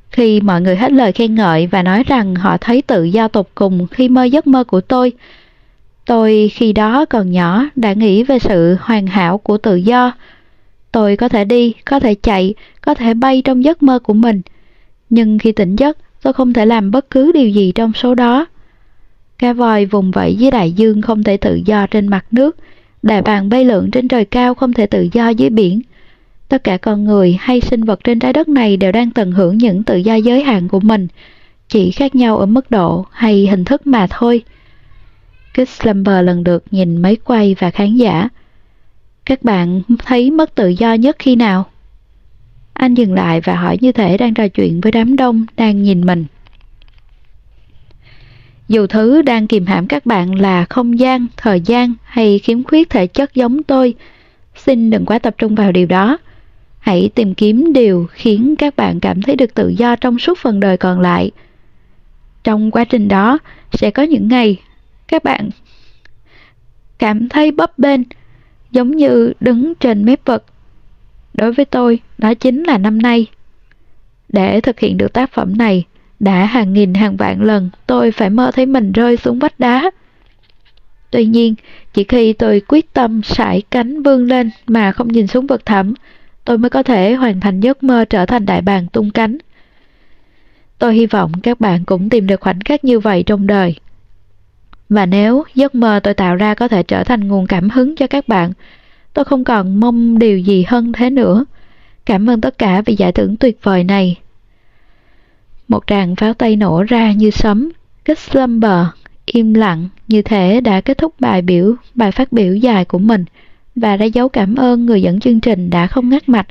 Khi mọi người hết lời khen ngợi và nói rằng họ thấy tự do tột cùng khi mơ giấc mơ của tôi, tôi khi đó còn nhỏ đã nghĩ về sự hoàn hảo của tự do. Tôi có thể đi, có thể chạy, có thể bay trong giấc mơ của mình. Nhưng khi tỉnh giấc, tôi không thể làm bất cứ điều gì trong số đó. Cá voi vùng vẫy dưới đại dương không thể tự do trên mặt nước, đại bàng bay lượn trên trời cao không thể tự do dưới biển. Tất cả con người hay sinh vật trên trái đất này đều đang tận hưởng những tự do giới hạn của mình, chỉ khác nhau ở mức độ hay hình thức mà thôi. Kit Slumber lần lượt nhìn máy quay và khán giả. Các bạn thấy mất tự do nhất khi nào? Anh dừng lại và hỏi như thể đang trò chuyện với đám đông đang nhìn mình. Dù thứ đang kìm hãm các bạn là không gian, thời gian hay khiếm khuyết thể chất giống tôi, xin đừng quá tập trung vào điều đó. Hãy tìm kiếm điều khiến các bạn cảm thấy được tự do trong suốt phần đời còn lại. Trong quá trình đó, sẽ có những ngày các bạn cảm thấy bấp bênh, giống như đứng trên mép vực. Đối với tôi, đó chính là năm nay. Để thực hiện được tác phẩm này, đã hàng nghìn hàng vạn lần tôi phải mơ thấy mình rơi xuống vách đá. Tuy nhiên, chỉ khi tôi quyết tâm sải cánh vươn lên mà không nhìn xuống vực thẳm, tôi mới có thể hoàn thành giấc mơ trở thành đại bàng tung cánh. Tôi hy vọng các bạn cũng tìm được khoảnh khắc như vậy trong đời. Và nếu giấc mơ tôi tạo ra có thể trở thành nguồn cảm hứng cho các bạn, tôi không còn mong điều gì hơn thế nữa. Cảm ơn tất cả vì giải thưởng tuyệt vời này. Một tràng pháo tay nổ ra như sấm, Kích Slumber im lặng như thể đã kết thúc bài biểu, bài phát biểu dài của mình và đã dấu cảm ơn người dẫn chương trình đã không ngắt mạch.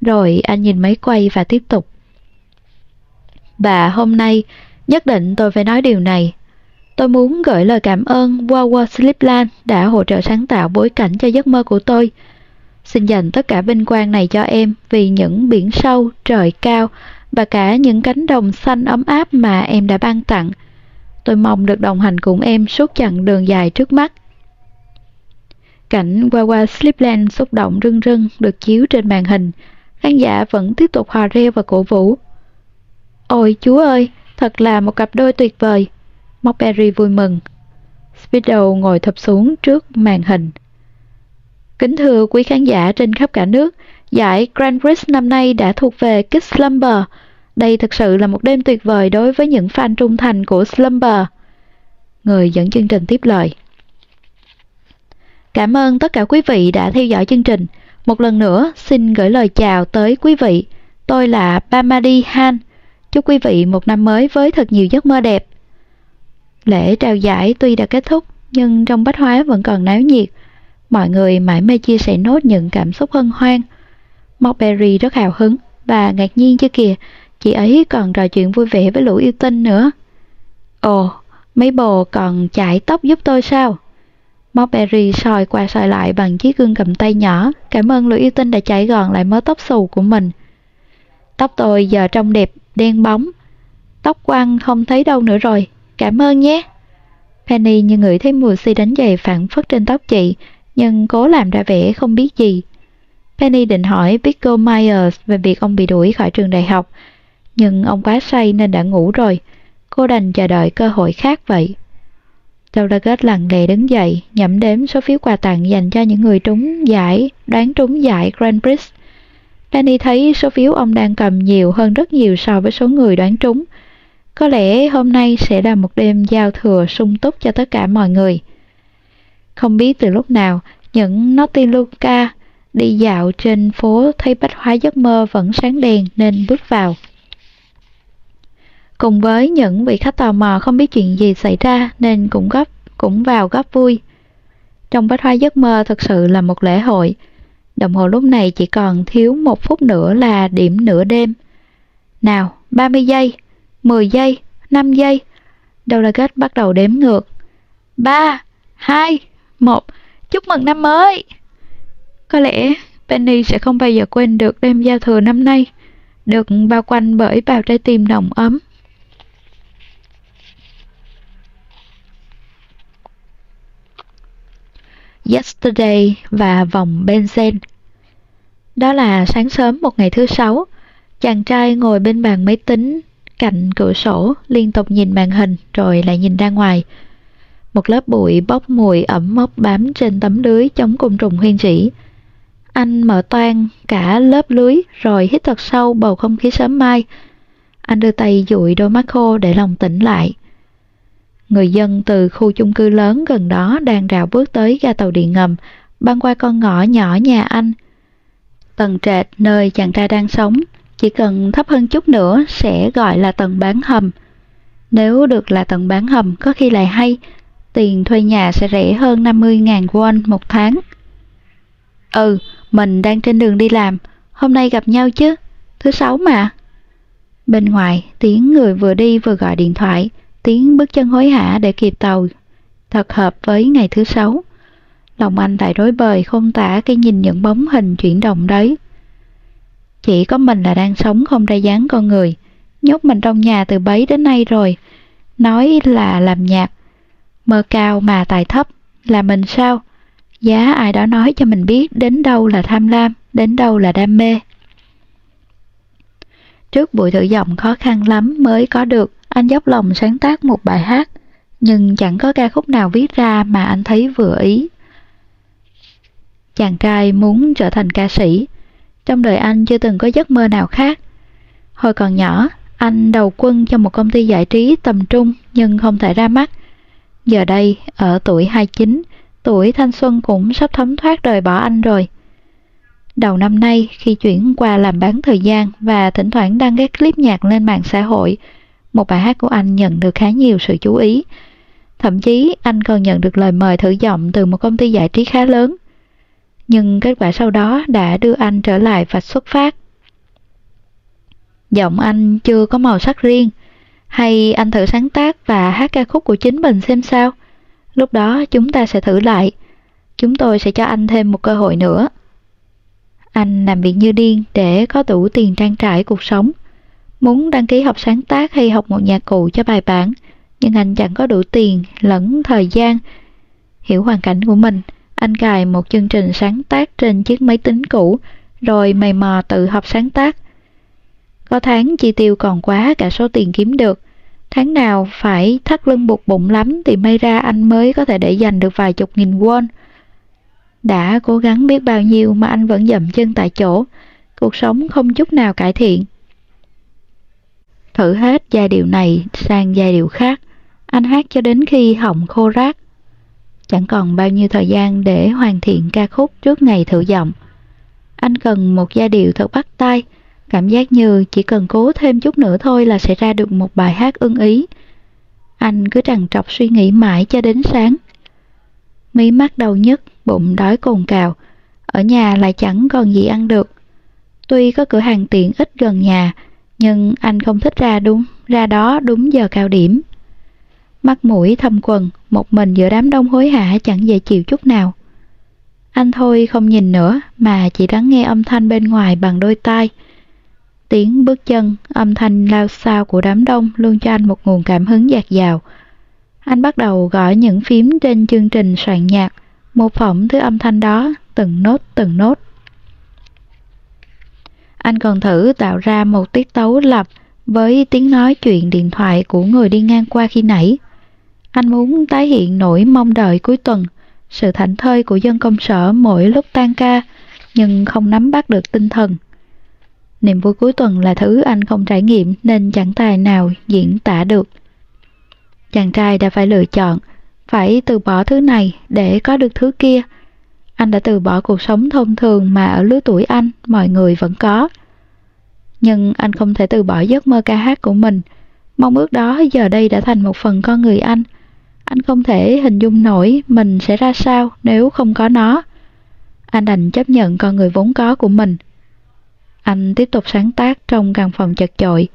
Rồi anh nhìn máy quay và tiếp tục. Và hôm nay, nhất định tôi phải nói điều này. Tôi muốn gửi lời cảm ơn Wawa Sleepland đã hỗ trợ sáng tạo bối cảnh cho giấc mơ của tôi. Xin dành tất cả vinh quang này cho em vì những biển sâu, trời cao và cả những cánh đồng xanh ấm áp mà em đã ban tặng. Tôi mong được đồng hành cùng em suốt chặng đường dài trước mắt. Cảnh Wawa Slipland xúc động rưng rưng được chiếu trên màn hình. Khán giả vẫn tiếp tục hò reo và cổ vũ. Ôi chúa ơi, thật là một cặp đôi tuyệt vời. Mockberry vui mừng. Speedo ngồi thập xuống trước màn hình. Kính thưa quý khán giả trên khắp cả nước, giải Grand Prix năm nay đã thuộc về Kiss Slumber. Đây thực sự là một đêm tuyệt vời đối với những fan trung thành của Slumber. Người dẫn chương trình tiếp lời. Cảm ơn tất cả quý vị đã theo dõi chương trình. Một lần nữa, xin gửi lời chào tới quý vị. Tôi là Pamadi Han. Chúc quý vị một năm mới với thật nhiều giấc mơ đẹp. Lễ trao giải tuy đã kết thúc, nhưng trong bách hóa vẫn còn náo nhiệt. Mọi người mãi mê chia sẻ nốt những cảm xúc hân hoan. Mockberry rất hào hứng và ngạc nhiên chứ kìa, chị ấy còn trò chuyện vui vẻ với lũ yêu tinh nữa. Ồ, mấy bồ còn chải tóc giúp tôi sao? Mockberry soi qua soi lại bằng chiếc gương cầm tay nhỏ, cảm ơn lũ yêu tinh đã chạy gọn lại mớ tóc xù của mình. Tóc tôi giờ trông đẹp, đen bóng. Tóc quăng không thấy đâu nữa rồi, cảm ơn nhé. Penny như ngửi thấy mùi si đánh giày phản phất trên tóc chị, nhưng cố làm ra vẻ không biết gì. Penny định hỏi Pico Myers về việc ông bị đuổi khỏi trường đại học, nhưng ông quá say nên đã ngủ rồi. Cô đành chờ đợi cơ hội khác vậy. Delegate lặng lẽ đứng dậy, nhẩm đếm số phiếu quà tặng dành cho những người trúng giải, đoán trúng giải Grand Prix. Danny thấy số phiếu ông đang cầm nhiều hơn rất nhiều so với số người đoán trúng. Có lẽ hôm nay sẽ là một đêm giao thừa sung túc cho tất cả mọi người. Không biết từ lúc nào, những Naughty Luca đi dạo trên phố thấy bách hóa giấc mơ vẫn sáng đèn nên bước vào. Cùng với những vị khách tò mò không biết chuyện gì xảy ra nên cũng góp cũng vào góp vui. Trong bách hoa giấc mơ thực sự là một lễ hội. Đồng hồ lúc này chỉ còn thiếu một phút nữa là điểm nửa đêm. Nào, 30 giây, 10 giây, 5 giây. Đầu là kết bắt đầu đếm ngược. 3, 2, 1. Chúc mừng năm mới! Có lẽ Penny sẽ không bao giờ quên được đêm giao thừa năm nay, được bao quanh bởi bao trái tim nồng ấm. Yesterday và vòng Benzen. Đó là sáng sớm một ngày thứ sáu, chàng trai ngồi bên bàn máy tính cạnh cửa sổ liên tục nhìn màn hình rồi lại nhìn ra ngoài. Một lớp bụi bốc mùi ẩm mốc bám trên tấm lưới chống côn trùng huyên rỉ. Anh mở toan cả lớp lưới rồi hít thật sâu bầu không khí sớm mai. Anh đưa tay dụi đôi mắt khô để lòng tỉnh lại. Người dân từ khu chung cư lớn gần đó đang rào bước tới ga tàu điện ngầm, băng qua con ngõ nhỏ nhà anh. Tầng trệt nơi chàng trai đang sống, chỉ cần thấp hơn chút nữa sẽ gọi là tầng bán hầm. Nếu được là tầng bán hầm có khi lại hay, tiền thuê nhà sẽ rẻ hơn 50.000 won một tháng. Ừ, mình đang trên đường đi làm, hôm nay gặp nhau chứ, thứ sáu mà. Bên ngoài, tiếng người vừa đi vừa gọi điện thoại, tiếng bước chân hối hả để kịp tàu, thật hợp với ngày thứ sáu. Lòng anh lại rối bời không tả cái nhìn những bóng hình chuyển động đấy. Chỉ có mình là đang sống không ra dáng con người, nhốt mình trong nhà từ bấy đến nay rồi. Nói là làm nhạc, mơ cao mà tài thấp, là mình sao? Giá ai đó nói cho mình biết đến đâu là tham lam, đến đâu là đam mê. Trước buổi thử giọng khó khăn lắm mới có được, anh dốc lòng sáng tác một bài hát, nhưng chẳng có ca khúc nào viết ra mà anh thấy vừa ý. Chàng trai muốn trở thành ca sĩ, trong đời anh chưa từng có giấc mơ nào khác. Hồi còn nhỏ, anh đầu quân cho một công ty giải trí tầm trung nhưng không thể ra mắt. Giờ đây, ở tuổi 29, tuổi thanh xuân cũng sắp thấm thoát đời bỏ anh rồi. Đầu năm nay, khi chuyển qua làm bán thời gian và thỉnh thoảng đăng các clip nhạc lên mạng xã hội, một bài hát của anh nhận được khá nhiều sự chú ý. Thậm chí anh còn nhận được lời mời thử giọng từ một công ty giải trí khá lớn. Nhưng kết quả sau đó đã đưa anh trở lại và xuất phát. Giọng anh chưa có màu sắc riêng, hay anh thử sáng tác và hát ca khúc của chính mình xem sao? Lúc đó chúng ta sẽ thử lại. Chúng tôi sẽ cho anh thêm một cơ hội nữa. Anh làm việc như điên để có đủ tiền trang trải cuộc sống. Muốn đăng ký học sáng tác hay học một nhạc cụ cho bài bản, nhưng anh chẳng có đủ tiền lẫn thời gian. Hiểu hoàn cảnh của mình, anh cài một chương trình sáng tác trên chiếc máy tính cũ, rồi mày mò tự học sáng tác. Có tháng chi tiêu còn quá cả số tiền kiếm được. Tháng nào phải thắt lưng buộc bụng lắm thì may ra anh mới có thể để dành được vài chục nghìn won. Đã cố gắng biết bao nhiêu mà anh vẫn dậm chân tại chỗ. Cuộc sống không chút nào cải thiện. Thử hết giai điệu này sang giai điệu khác. Anh hát cho đến khi họng khô rác. Chẳng còn bao nhiêu thời gian để hoàn thiện ca khúc trước ngày thử giọng. Anh cần một giai điệu thật bắt tay, cảm giác như chỉ cần cố thêm chút nữa thôi là sẽ ra được một bài hát ưng ý. Anh cứ trằn trọc suy nghĩ mãi cho đến sáng. Mí mắt đau nhức, bụng đói cồn cào, ở nhà lại chẳng còn gì ăn được. Tuy có cửa hàng tiện ích gần nhà, nhưng anh không thích ra đúng, ra đó đúng giờ cao điểm. Mắt mũi thâm quần, một mình giữa đám đông hối hả chẳng dễ chịu chút nào. Anh thôi không nhìn nữa mà chỉ lắng nghe âm thanh bên ngoài bằng đôi tai. Tiếng bước chân, âm thanh lao xao của đám đông luôn cho anh một nguồn cảm hứng dạt dào. Anh bắt đầu gõ những phím trên chương trình soạn nhạc, mô phỏng thứ âm thanh đó, từng nốt từng nốt. Anh còn thử tạo ra một tiết tấu lập với tiếng nói chuyện điện thoại của người đi ngang qua khi nãy. Anh muốn tái hiện nỗi mong đợi cuối tuần, sự thảnh thơi của dân công sở mỗi lúc tan ca, nhưng không nắm bắt được tinh thần. Niềm vui cuối tuần là thứ anh không trải nghiệm nên chẳng tài nào diễn tả được. Chàng trai đã phải lựa chọn, phải từ bỏ thứ này để có được thứ kia. Anh đã từ bỏ cuộc sống thông thường mà ở lứa tuổi anh mọi người vẫn có. Nhưng anh không thể từ bỏ giấc mơ ca hát của mình. Mong ước đó giờ đây đã thành một phần con người anh. Anh không thể hình dung nổi mình sẽ ra sao nếu không có nó. Anh đành chấp nhận con người vốn có của mình. Anh tiếp tục sáng tác trong căn phòng chật chội.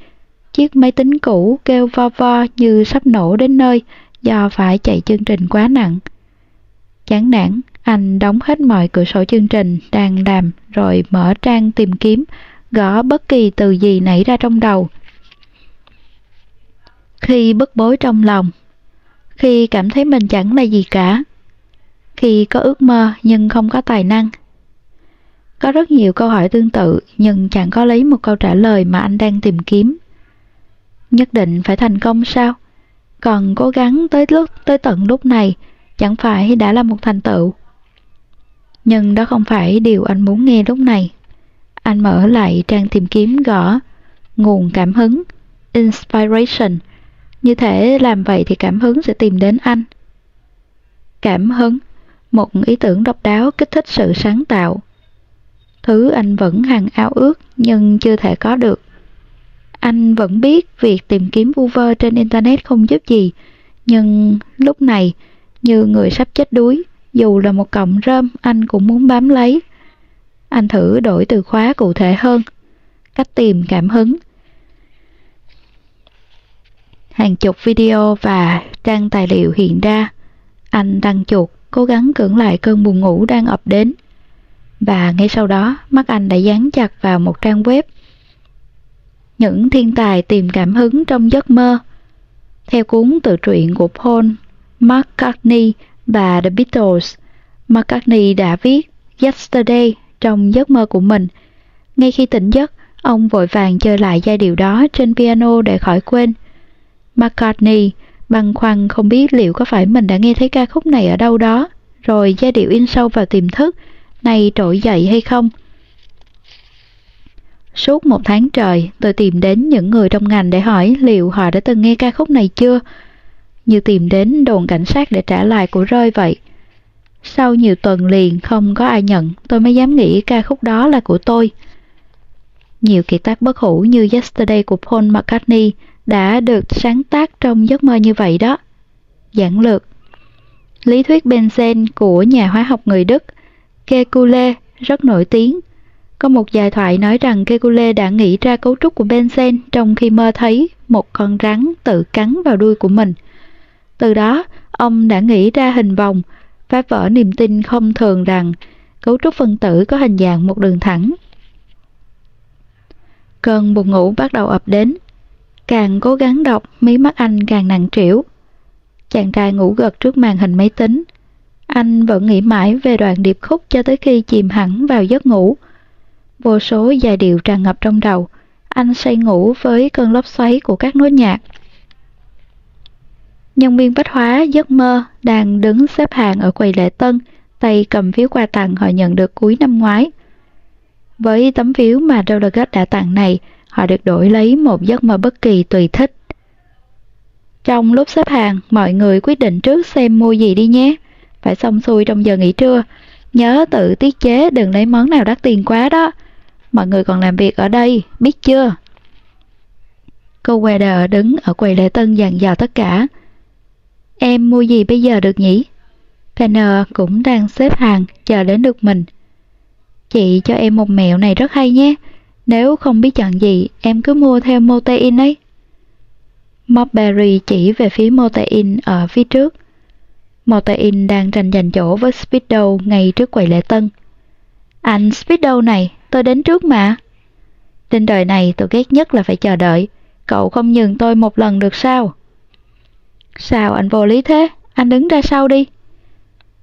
Chiếc máy tính cũ kêu vo vo như sắp nổ đến nơi do phải chạy chương trình quá nặng. Chán nản, anh đóng hết mọi cửa sổ chương trình đang làm rồi mở trang tìm kiếm, gõ bất kỳ từ gì nảy ra trong đầu. Khi bức bối trong lòng, khi cảm thấy mình chẳng là gì cả, khi có ước mơ nhưng không có tài năng. Có rất nhiều câu hỏi tương tự nhưng chẳng có lấy một câu trả lời mà anh đang tìm kiếm. Nhất định phải thành công sao? Còn cố gắng tới lúc tới tận lúc này chẳng phải đã là một thành tựu. Nhưng đó không phải điều anh muốn nghe lúc này. Anh mở lại trang tìm kiếm gõ nguồn cảm hứng, inspiration. Như thể làm vậy thì cảm hứng sẽ tìm đến anh. Cảm hứng, một ý tưởng độc đáo kích thích sự sáng tạo. Thứ anh vẫn hằng ao ước nhưng chưa thể có được. Anh vẫn biết việc tìm kiếm vu vơ trên Internet không giúp gì, nhưng lúc này, như người sắp chết đuối, dù là một cọng rơm anh cũng muốn bám lấy. Anh thử đổi từ khóa cụ thể hơn. Cách tìm cảm hứng. Hàng chục video và trang tài liệu hiện ra. Anh đăng chuột, cố gắng cưỡng lại cơn buồn ngủ đang ập đến. Và ngay sau đó, mắt anh đã dán chặt vào một trang web những thiên tài tìm cảm hứng trong giấc mơ. Theo cuốn tự truyện của Paul McCartney và The Beatles, McCartney đã viết Yesterday trong giấc mơ của mình. Ngay khi tỉnh giấc, ông vội vàng chơi lại giai điệu đó trên piano để khỏi quên. McCartney băn khoăn không biết liệu có phải mình đã nghe thấy ca khúc này ở đâu đó, rồi giai điệu in sâu vào tiềm thức, này trỗi dậy hay không. Suốt một tháng trời, tôi tìm đến những người trong ngành để hỏi liệu họ đã từng nghe ca khúc này chưa. Như tìm đến đồn cảnh sát để trả lại của rơi vậy. Sau nhiều tuần liền không có ai nhận, tôi mới dám nghĩ ca khúc đó là của tôi. Nhiều kỳ tác bất hủ như Yesterday của Paul McCartney đã được sáng tác trong giấc mơ như vậy đó. Giảng lược Lý thuyết benzen của nhà hóa học người Đức Kekulé rất nổi tiếng có một dài thoại nói rằng Kekule đã nghĩ ra cấu trúc của benzen trong khi mơ thấy một con rắn tự cắn vào đuôi của mình. Từ đó, ông đã nghĩ ra hình vòng, phá vỡ niềm tin không thường rằng cấu trúc phân tử có hình dạng một đường thẳng. Cơn buồn ngủ bắt đầu ập đến. Càng cố gắng đọc, mí mắt anh càng nặng trĩu. Chàng trai ngủ gật trước màn hình máy tính. Anh vẫn nghĩ mãi về đoạn điệp khúc cho tới khi chìm hẳn vào giấc ngủ. Vô số giai điệu tràn ngập trong đầu, anh say ngủ với cơn lốc xoáy của các nốt nhạc. Nhân viên bách hóa giấc mơ đang đứng xếp hàng ở quầy lễ tân, tay cầm phiếu quà tặng họ nhận được cuối năm ngoái. Với tấm phiếu mà Delegate đã tặng này, họ được đổi lấy một giấc mơ bất kỳ tùy thích. Trong lúc xếp hàng, mọi người quyết định trước xem mua gì đi nhé. Phải xong xuôi trong giờ nghỉ trưa. Nhớ tự tiết chế đừng lấy món nào đắt tiền quá đó. Mọi người còn làm việc ở đây, biết chưa? Cô Weather đứng ở quầy lễ tân dàn dò tất cả. Em mua gì bây giờ được nhỉ? Penner cũng đang xếp hàng, chờ đến được mình. Chị cho em một mẹo này rất hay nhé. Nếu không biết chọn gì, em cứ mua theo Motein ấy. Mobberry chỉ về phía Motein ở phía trước. Motein đang tranh giành chỗ với Speedo ngay trước quầy lễ tân. Anh Speedo này, tôi đến trước mà. Trên đời này tôi ghét nhất là phải chờ đợi. Cậu không nhường tôi một lần được sao? Sao anh vô lý thế? Anh đứng ra sau đi.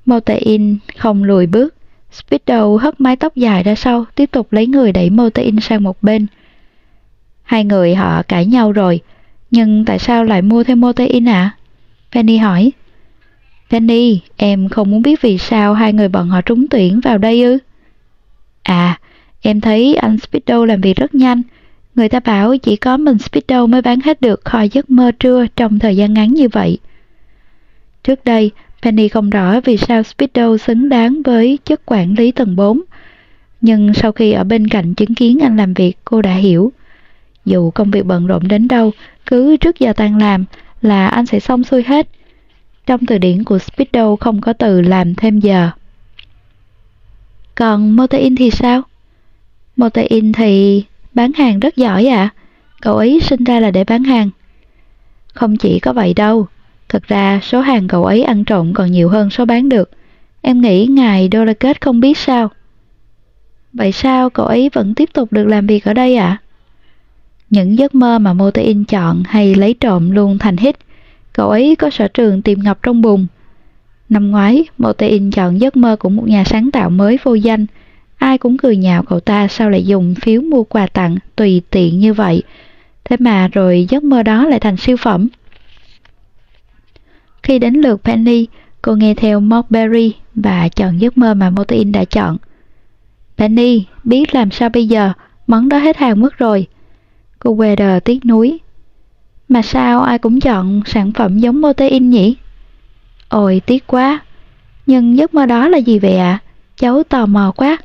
Motein không lùi bước. Speedo hất mái tóc dài ra sau, tiếp tục lấy người đẩy Motein sang một bên. Hai người họ cãi nhau rồi, nhưng tại sao lại mua thêm Motein ạ? À? Penny hỏi. Penny, em không muốn biết vì sao hai người bọn họ trúng tuyển vào đây ư? À, em thấy anh Speedo làm việc rất nhanh. Người ta bảo chỉ có mình Speedo mới bán hết được kho giấc mơ trưa trong thời gian ngắn như vậy. Trước đây, Penny không rõ vì sao Speedo xứng đáng với chức quản lý tầng 4. Nhưng sau khi ở bên cạnh chứng kiến anh làm việc, cô đã hiểu. Dù công việc bận rộn đến đâu, cứ trước giờ tan làm là anh sẽ xong xuôi hết. Trong từ điển của Speedo không có từ làm thêm giờ. Còn Motein thì sao? Motein thì bán hàng rất giỏi ạ. À? Cậu ấy sinh ra là để bán hàng. Không chỉ có vậy đâu. Thật ra số hàng cậu ấy ăn trộm còn nhiều hơn số bán được. Em nghĩ ngài Dolakết không biết sao. Vậy sao cậu ấy vẫn tiếp tục được làm việc ở đây ạ? À? Những giấc mơ mà Motein chọn hay lấy trộm luôn thành hit. Cậu ấy có sở trường tìm ngọc trong bùn. Năm ngoái, Motein chọn giấc mơ của một nhà sáng tạo mới vô danh. Ai cũng cười nhạo cậu ta sao lại dùng phiếu mua quà tặng tùy tiện như vậy. Thế mà rồi giấc mơ đó lại thành siêu phẩm. Khi đến lượt Penny, cô nghe theo Mockberry và chọn giấc mơ mà Motin đã chọn. Penny, biết làm sao bây giờ, món đó hết hàng mất rồi. Cô Weather tiếc nuối. Mà sao ai cũng chọn sản phẩm giống Motin nhỉ? Ôi tiếc quá. Nhưng giấc mơ đó là gì vậy ạ? À? Cháu tò mò quá.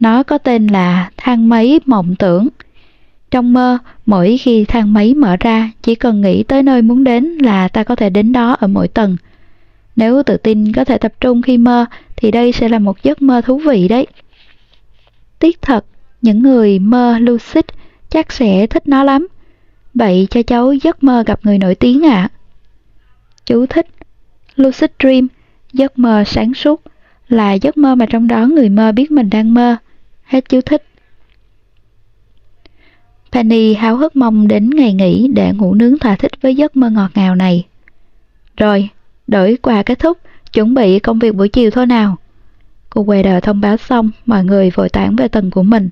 Nó có tên là thang máy mộng tưởng. Trong mơ, mỗi khi thang máy mở ra, chỉ cần nghĩ tới nơi muốn đến là ta có thể đến đó ở mỗi tầng. Nếu tự tin có thể tập trung khi mơ, thì đây sẽ là một giấc mơ thú vị đấy. Tiếc thật, những người mơ lucid chắc sẽ thích nó lắm. Vậy cho cháu giấc mơ gặp người nổi tiếng ạ. À? Chú thích Lucid Dream, giấc mơ sáng suốt, là giấc mơ mà trong đó người mơ biết mình đang mơ. Hết chú thích. Penny háo hức mong đến ngày nghỉ để ngủ nướng thỏa thích với giấc mơ ngọt ngào này. Rồi, đổi quà kết thúc, chuẩn bị công việc buổi chiều thôi nào. Cô Weather thông báo xong, mọi người vội tản về tầng của mình.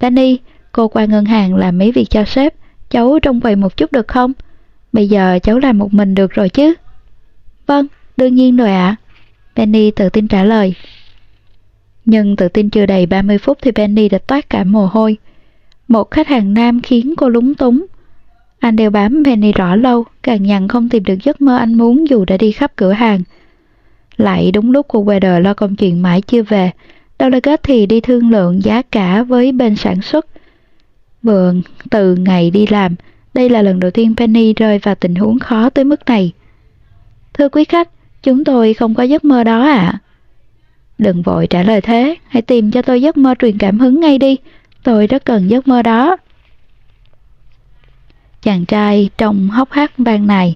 Penny, cô qua ngân hàng làm mấy việc cho sếp, cháu trông quầy một chút được không? Bây giờ cháu làm một mình được rồi chứ? Vâng, đương nhiên rồi ạ. À. Penny tự tin trả lời. Nhưng tự tin chưa đầy 30 phút thì Penny đã toát cả mồ hôi. Một khách hàng nam khiến cô lúng túng. Anh đều bám Penny rõ lâu, càng nhằn không tìm được giấc mơ anh muốn dù đã đi khắp cửa hàng. Lại đúng lúc cô Weather lo công chuyện mãi chưa về, Delegate thì đi thương lượng giá cả với bên sản xuất. Vừa từ ngày đi làm, đây là lần đầu tiên Penny rơi vào tình huống khó tới mức này. Thưa quý khách, chúng tôi không có giấc mơ đó ạ. À? Đừng vội trả lời thế, hãy tìm cho tôi giấc mơ truyền cảm hứng ngay đi, tôi rất cần giấc mơ đó. Chàng trai trông hốc hác ban này,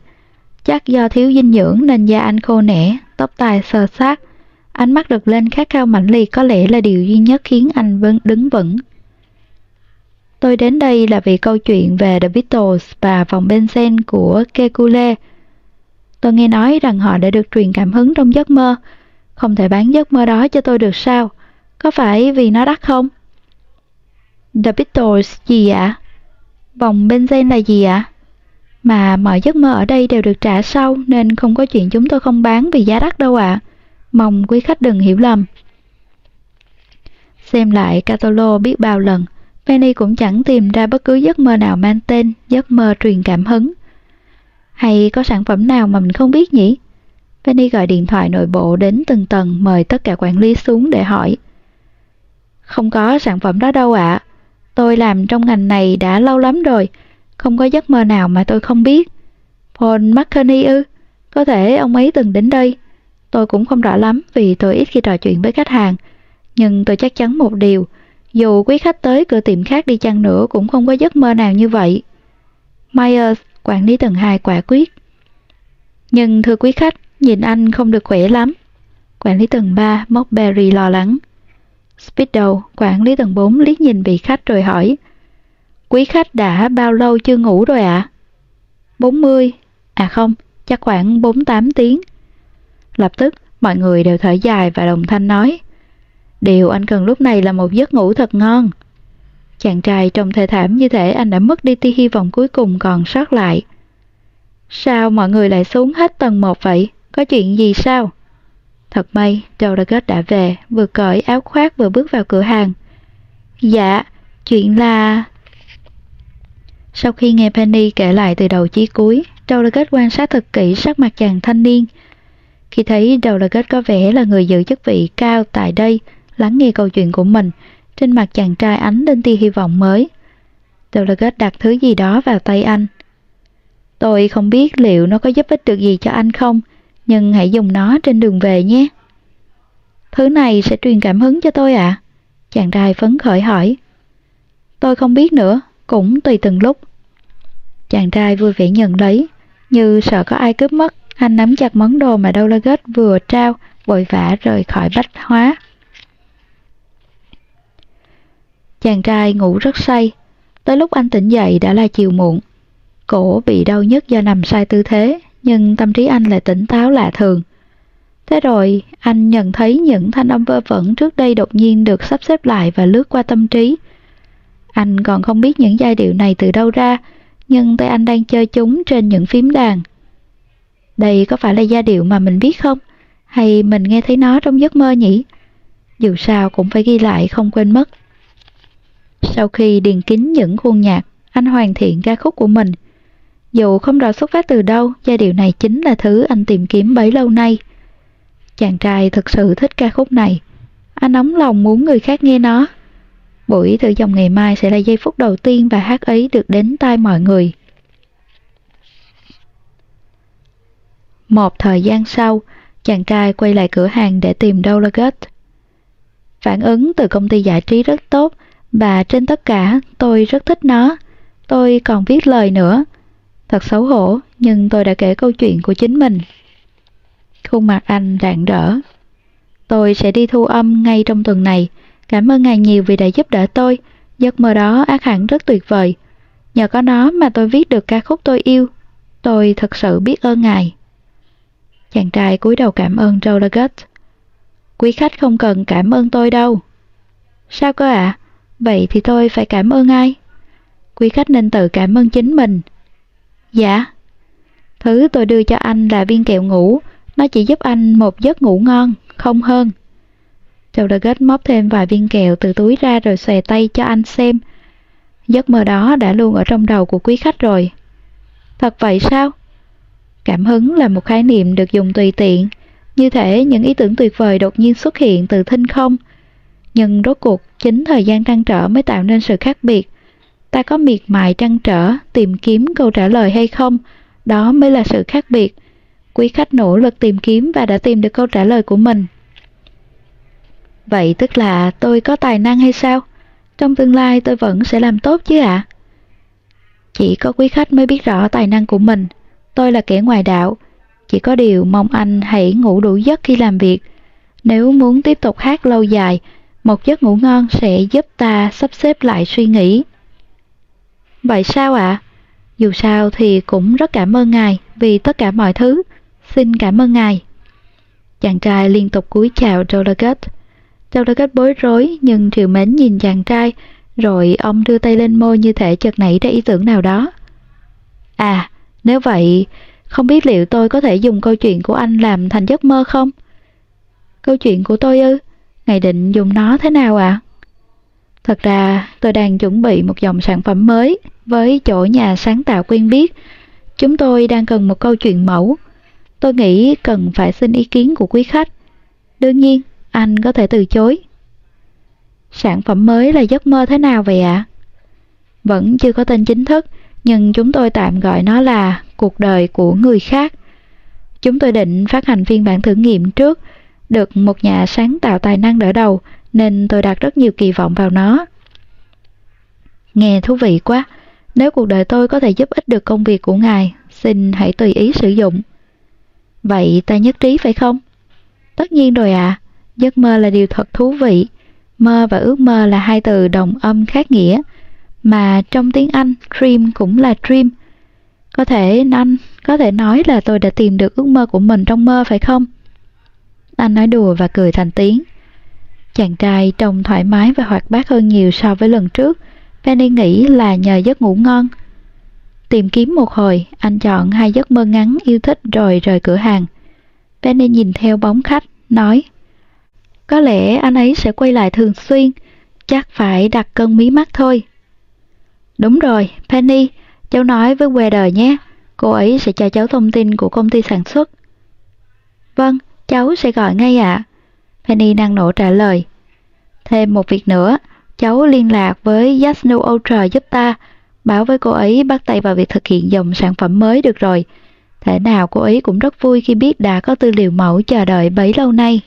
chắc do thiếu dinh dưỡng nên da anh khô nẻ, tóc tai sơ sát, ánh mắt được lên khát khao mạnh liệt có lẽ là điều duy nhất khiến anh vẫn đứng vững. Tôi đến đây là vì câu chuyện về The Beatles và vòng bên sen của Kekule. Tôi nghe nói rằng họ đã được truyền cảm hứng trong giấc mơ. Không thể bán giấc mơ đó cho tôi được sao? Có phải vì nó đắt không? The Beatles gì ạ? Vòng benzen là gì ạ? Mà mọi giấc mơ ở đây đều được trả sau nên không có chuyện chúng tôi không bán vì giá đắt đâu ạ. Mong quý khách đừng hiểu lầm. Xem lại catalog biết bao lần, Penny cũng chẳng tìm ra bất cứ giấc mơ nào mang tên giấc mơ truyền cảm hứng. Hay có sản phẩm nào mà mình không biết nhỉ? Penny gọi điện thoại nội bộ đến từng tầng mời tất cả quản lý xuống để hỏi. Không có sản phẩm đó đâu ạ. À. Tôi làm trong ngành này đã lâu lắm rồi. Không có giấc mơ nào mà tôi không biết. Paul McCartney ư? Có thể ông ấy từng đến đây. Tôi cũng không rõ lắm vì tôi ít khi trò chuyện với khách hàng. Nhưng tôi chắc chắn một điều, dù quý khách tới cửa tiệm khác đi chăng nữa cũng không có giấc mơ nào như vậy. Myers, quản lý tầng 2 quả quyết. Nhưng thưa quý khách, nhìn anh không được khỏe lắm. Quản lý tầng 3, Mockberry lo lắng. Speedo, quản lý tầng 4 liếc nhìn vị khách rồi hỏi. Quý khách đã bao lâu chưa ngủ rồi ạ? À? 40. À không, chắc khoảng 48 tiếng. Lập tức, mọi người đều thở dài và đồng thanh nói. Điều anh cần lúc này là một giấc ngủ thật ngon. Chàng trai trông thê thảm như thể anh đã mất đi tia hy vọng cuối cùng còn sót lại. Sao mọi người lại xuống hết tầng một vậy? Có chuyện gì sao? Thật may, Doragot đã về, vừa cởi áo khoác vừa bước vào cửa hàng. Dạ, chuyện là... Sau khi nghe Penny kể lại từ đầu chí cuối, Doragot quan sát thật kỹ sắc mặt chàng thanh niên. Khi thấy Doragot có vẻ là người giữ chức vị cao tại đây, lắng nghe câu chuyện của mình, trên mặt chàng trai ánh lên tia hy vọng mới. Doragot đặt thứ gì đó vào tay anh. Tôi không biết liệu nó có giúp ích được gì cho anh không, nhưng hãy dùng nó trên đường về nhé. Thứ này sẽ truyền cảm hứng cho tôi ạ? À? Chàng trai phấn khởi hỏi. Tôi không biết nữa, cũng tùy từng lúc. Chàng trai vui vẻ nhận lấy, như sợ có ai cướp mất, anh nắm chặt món đồ mà Dolaget vừa trao, vội vã rời khỏi bách hóa. Chàng trai ngủ rất say, tới lúc anh tỉnh dậy đã là chiều muộn. Cổ bị đau nhức do nằm sai tư thế, nhưng tâm trí anh lại tỉnh táo lạ thường. Thế rồi, anh nhận thấy những thanh âm vơ vẩn trước đây đột nhiên được sắp xếp lại và lướt qua tâm trí. Anh còn không biết những giai điệu này từ đâu ra, nhưng tay anh đang chơi chúng trên những phím đàn. Đây có phải là giai điệu mà mình biết không? Hay mình nghe thấy nó trong giấc mơ nhỉ? Dù sao cũng phải ghi lại không quên mất. Sau khi điền kín những khuôn nhạc, anh hoàn thiện ca khúc của mình – dù không rõ xuất phát từ đâu, giai điệu này chính là thứ anh tìm kiếm bấy lâu nay. Chàng trai thực sự thích ca khúc này. Anh nóng lòng muốn người khác nghe nó. Buổi thử dòng ngày mai sẽ là giây phút đầu tiên và hát ấy được đến tai mọi người. Một thời gian sau, chàng trai quay lại cửa hàng để tìm Dolagut. Phản ứng từ công ty giải trí rất tốt và trên tất cả tôi rất thích nó. Tôi còn viết lời nữa. Thật xấu hổ, nhưng tôi đã kể câu chuyện của chính mình. Khuôn mặt anh rạng rỡ. Tôi sẽ đi thu âm ngay trong tuần này. Cảm ơn ngài nhiều vì đã giúp đỡ tôi. Giấc mơ đó ác hẳn rất tuyệt vời. Nhờ có nó mà tôi viết được ca khúc tôi yêu. Tôi thật sự biết ơn ngài. Chàng trai cúi đầu cảm ơn Rolagut. Quý khách không cần cảm ơn tôi đâu. Sao cơ ạ? À? Vậy thì tôi phải cảm ơn ai? Quý khách nên tự cảm ơn chính mình. Dạ. Thứ tôi đưa cho anh là viên kẹo ngủ, nó chỉ giúp anh một giấc ngủ ngon, không hơn. Trevor móc thêm vài viên kẹo từ túi ra rồi xòe tay cho anh xem. Giấc mơ đó đã luôn ở trong đầu của quý khách rồi. Thật vậy sao? Cảm hứng là một khái niệm được dùng tùy tiện, như thể những ý tưởng tuyệt vời đột nhiên xuất hiện từ thinh không. Nhưng rốt cuộc, chính thời gian trăn trở mới tạo nên sự khác biệt ta có miệt mài trăn trở, tìm kiếm câu trả lời hay không? Đó mới là sự khác biệt. Quý khách nỗ lực tìm kiếm và đã tìm được câu trả lời của mình. Vậy tức là tôi có tài năng hay sao? Trong tương lai tôi vẫn sẽ làm tốt chứ ạ? À? chỉ có quý khách mới biết rõ tài năng của mình. Tôi là kẻ ngoài đạo. Chỉ có điều mong anh hãy ngủ đủ giấc khi làm việc. Nếu muốn tiếp tục hát lâu dài, một giấc ngủ ngon sẽ giúp ta sắp xếp lại suy nghĩ. Vậy sao ạ? À? Dù sao thì cũng rất cảm ơn ngài vì tất cả mọi thứ. Xin cảm ơn ngài. Chàng trai liên tục cúi chào Dolagut. Dolagut bối rối nhưng triều mến nhìn chàng trai, rồi ông đưa tay lên môi như thể chợt nảy ra ý tưởng nào đó. À, nếu vậy, không biết liệu tôi có thể dùng câu chuyện của anh làm thành giấc mơ không? Câu chuyện của tôi ư? Ngài định dùng nó thế nào ạ? À? Thật ra, tôi đang chuẩn bị một dòng sản phẩm mới với chỗ nhà sáng tạo quen biết. Chúng tôi đang cần một câu chuyện mẫu. Tôi nghĩ cần phải xin ý kiến của quý khách. Đương nhiên, anh có thể từ chối. Sản phẩm mới là giấc mơ thế nào vậy ạ? À? Vẫn chưa có tên chính thức, nhưng chúng tôi tạm gọi nó là cuộc đời của người khác. Chúng tôi định phát hành phiên bản thử nghiệm trước, được một nhà sáng tạo tài năng đỡ đầu, nên tôi đặt rất nhiều kỳ vọng vào nó. Nghe thú vị quá, nếu cuộc đời tôi có thể giúp ích được công việc của ngài, xin hãy tùy ý sử dụng. Vậy ta nhất trí phải không? Tất nhiên rồi ạ, à, giấc mơ là điều thật thú vị. Mơ và ước mơ là hai từ đồng âm khác nghĩa, mà trong tiếng Anh dream cũng là dream. Có thể anh có thể nói là tôi đã tìm được ước mơ của mình trong mơ phải không? Anh nói đùa và cười thành tiếng. Chàng trai trông thoải mái và hoạt bát hơn nhiều so với lần trước. Penny nghĩ là nhờ giấc ngủ ngon. Tìm kiếm một hồi, anh chọn hai giấc mơ ngắn yêu thích rồi rời cửa hàng. Penny nhìn theo bóng khách, nói Có lẽ anh ấy sẽ quay lại thường xuyên, chắc phải đặt cân mí mắt thôi. Đúng rồi, Penny, cháu nói với Weather nhé, cô ấy sẽ cho cháu thông tin của công ty sản xuất. Vâng, cháu sẽ gọi ngay ạ. À. Penny năng nổ trả lời. Thêm một việc nữa, cháu liên lạc với Yasnu Ultra giúp ta, báo với cô ấy bắt tay vào việc thực hiện dòng sản phẩm mới được rồi. Thể nào cô ấy cũng rất vui khi biết đã có tư liệu mẫu chờ đợi bấy lâu nay.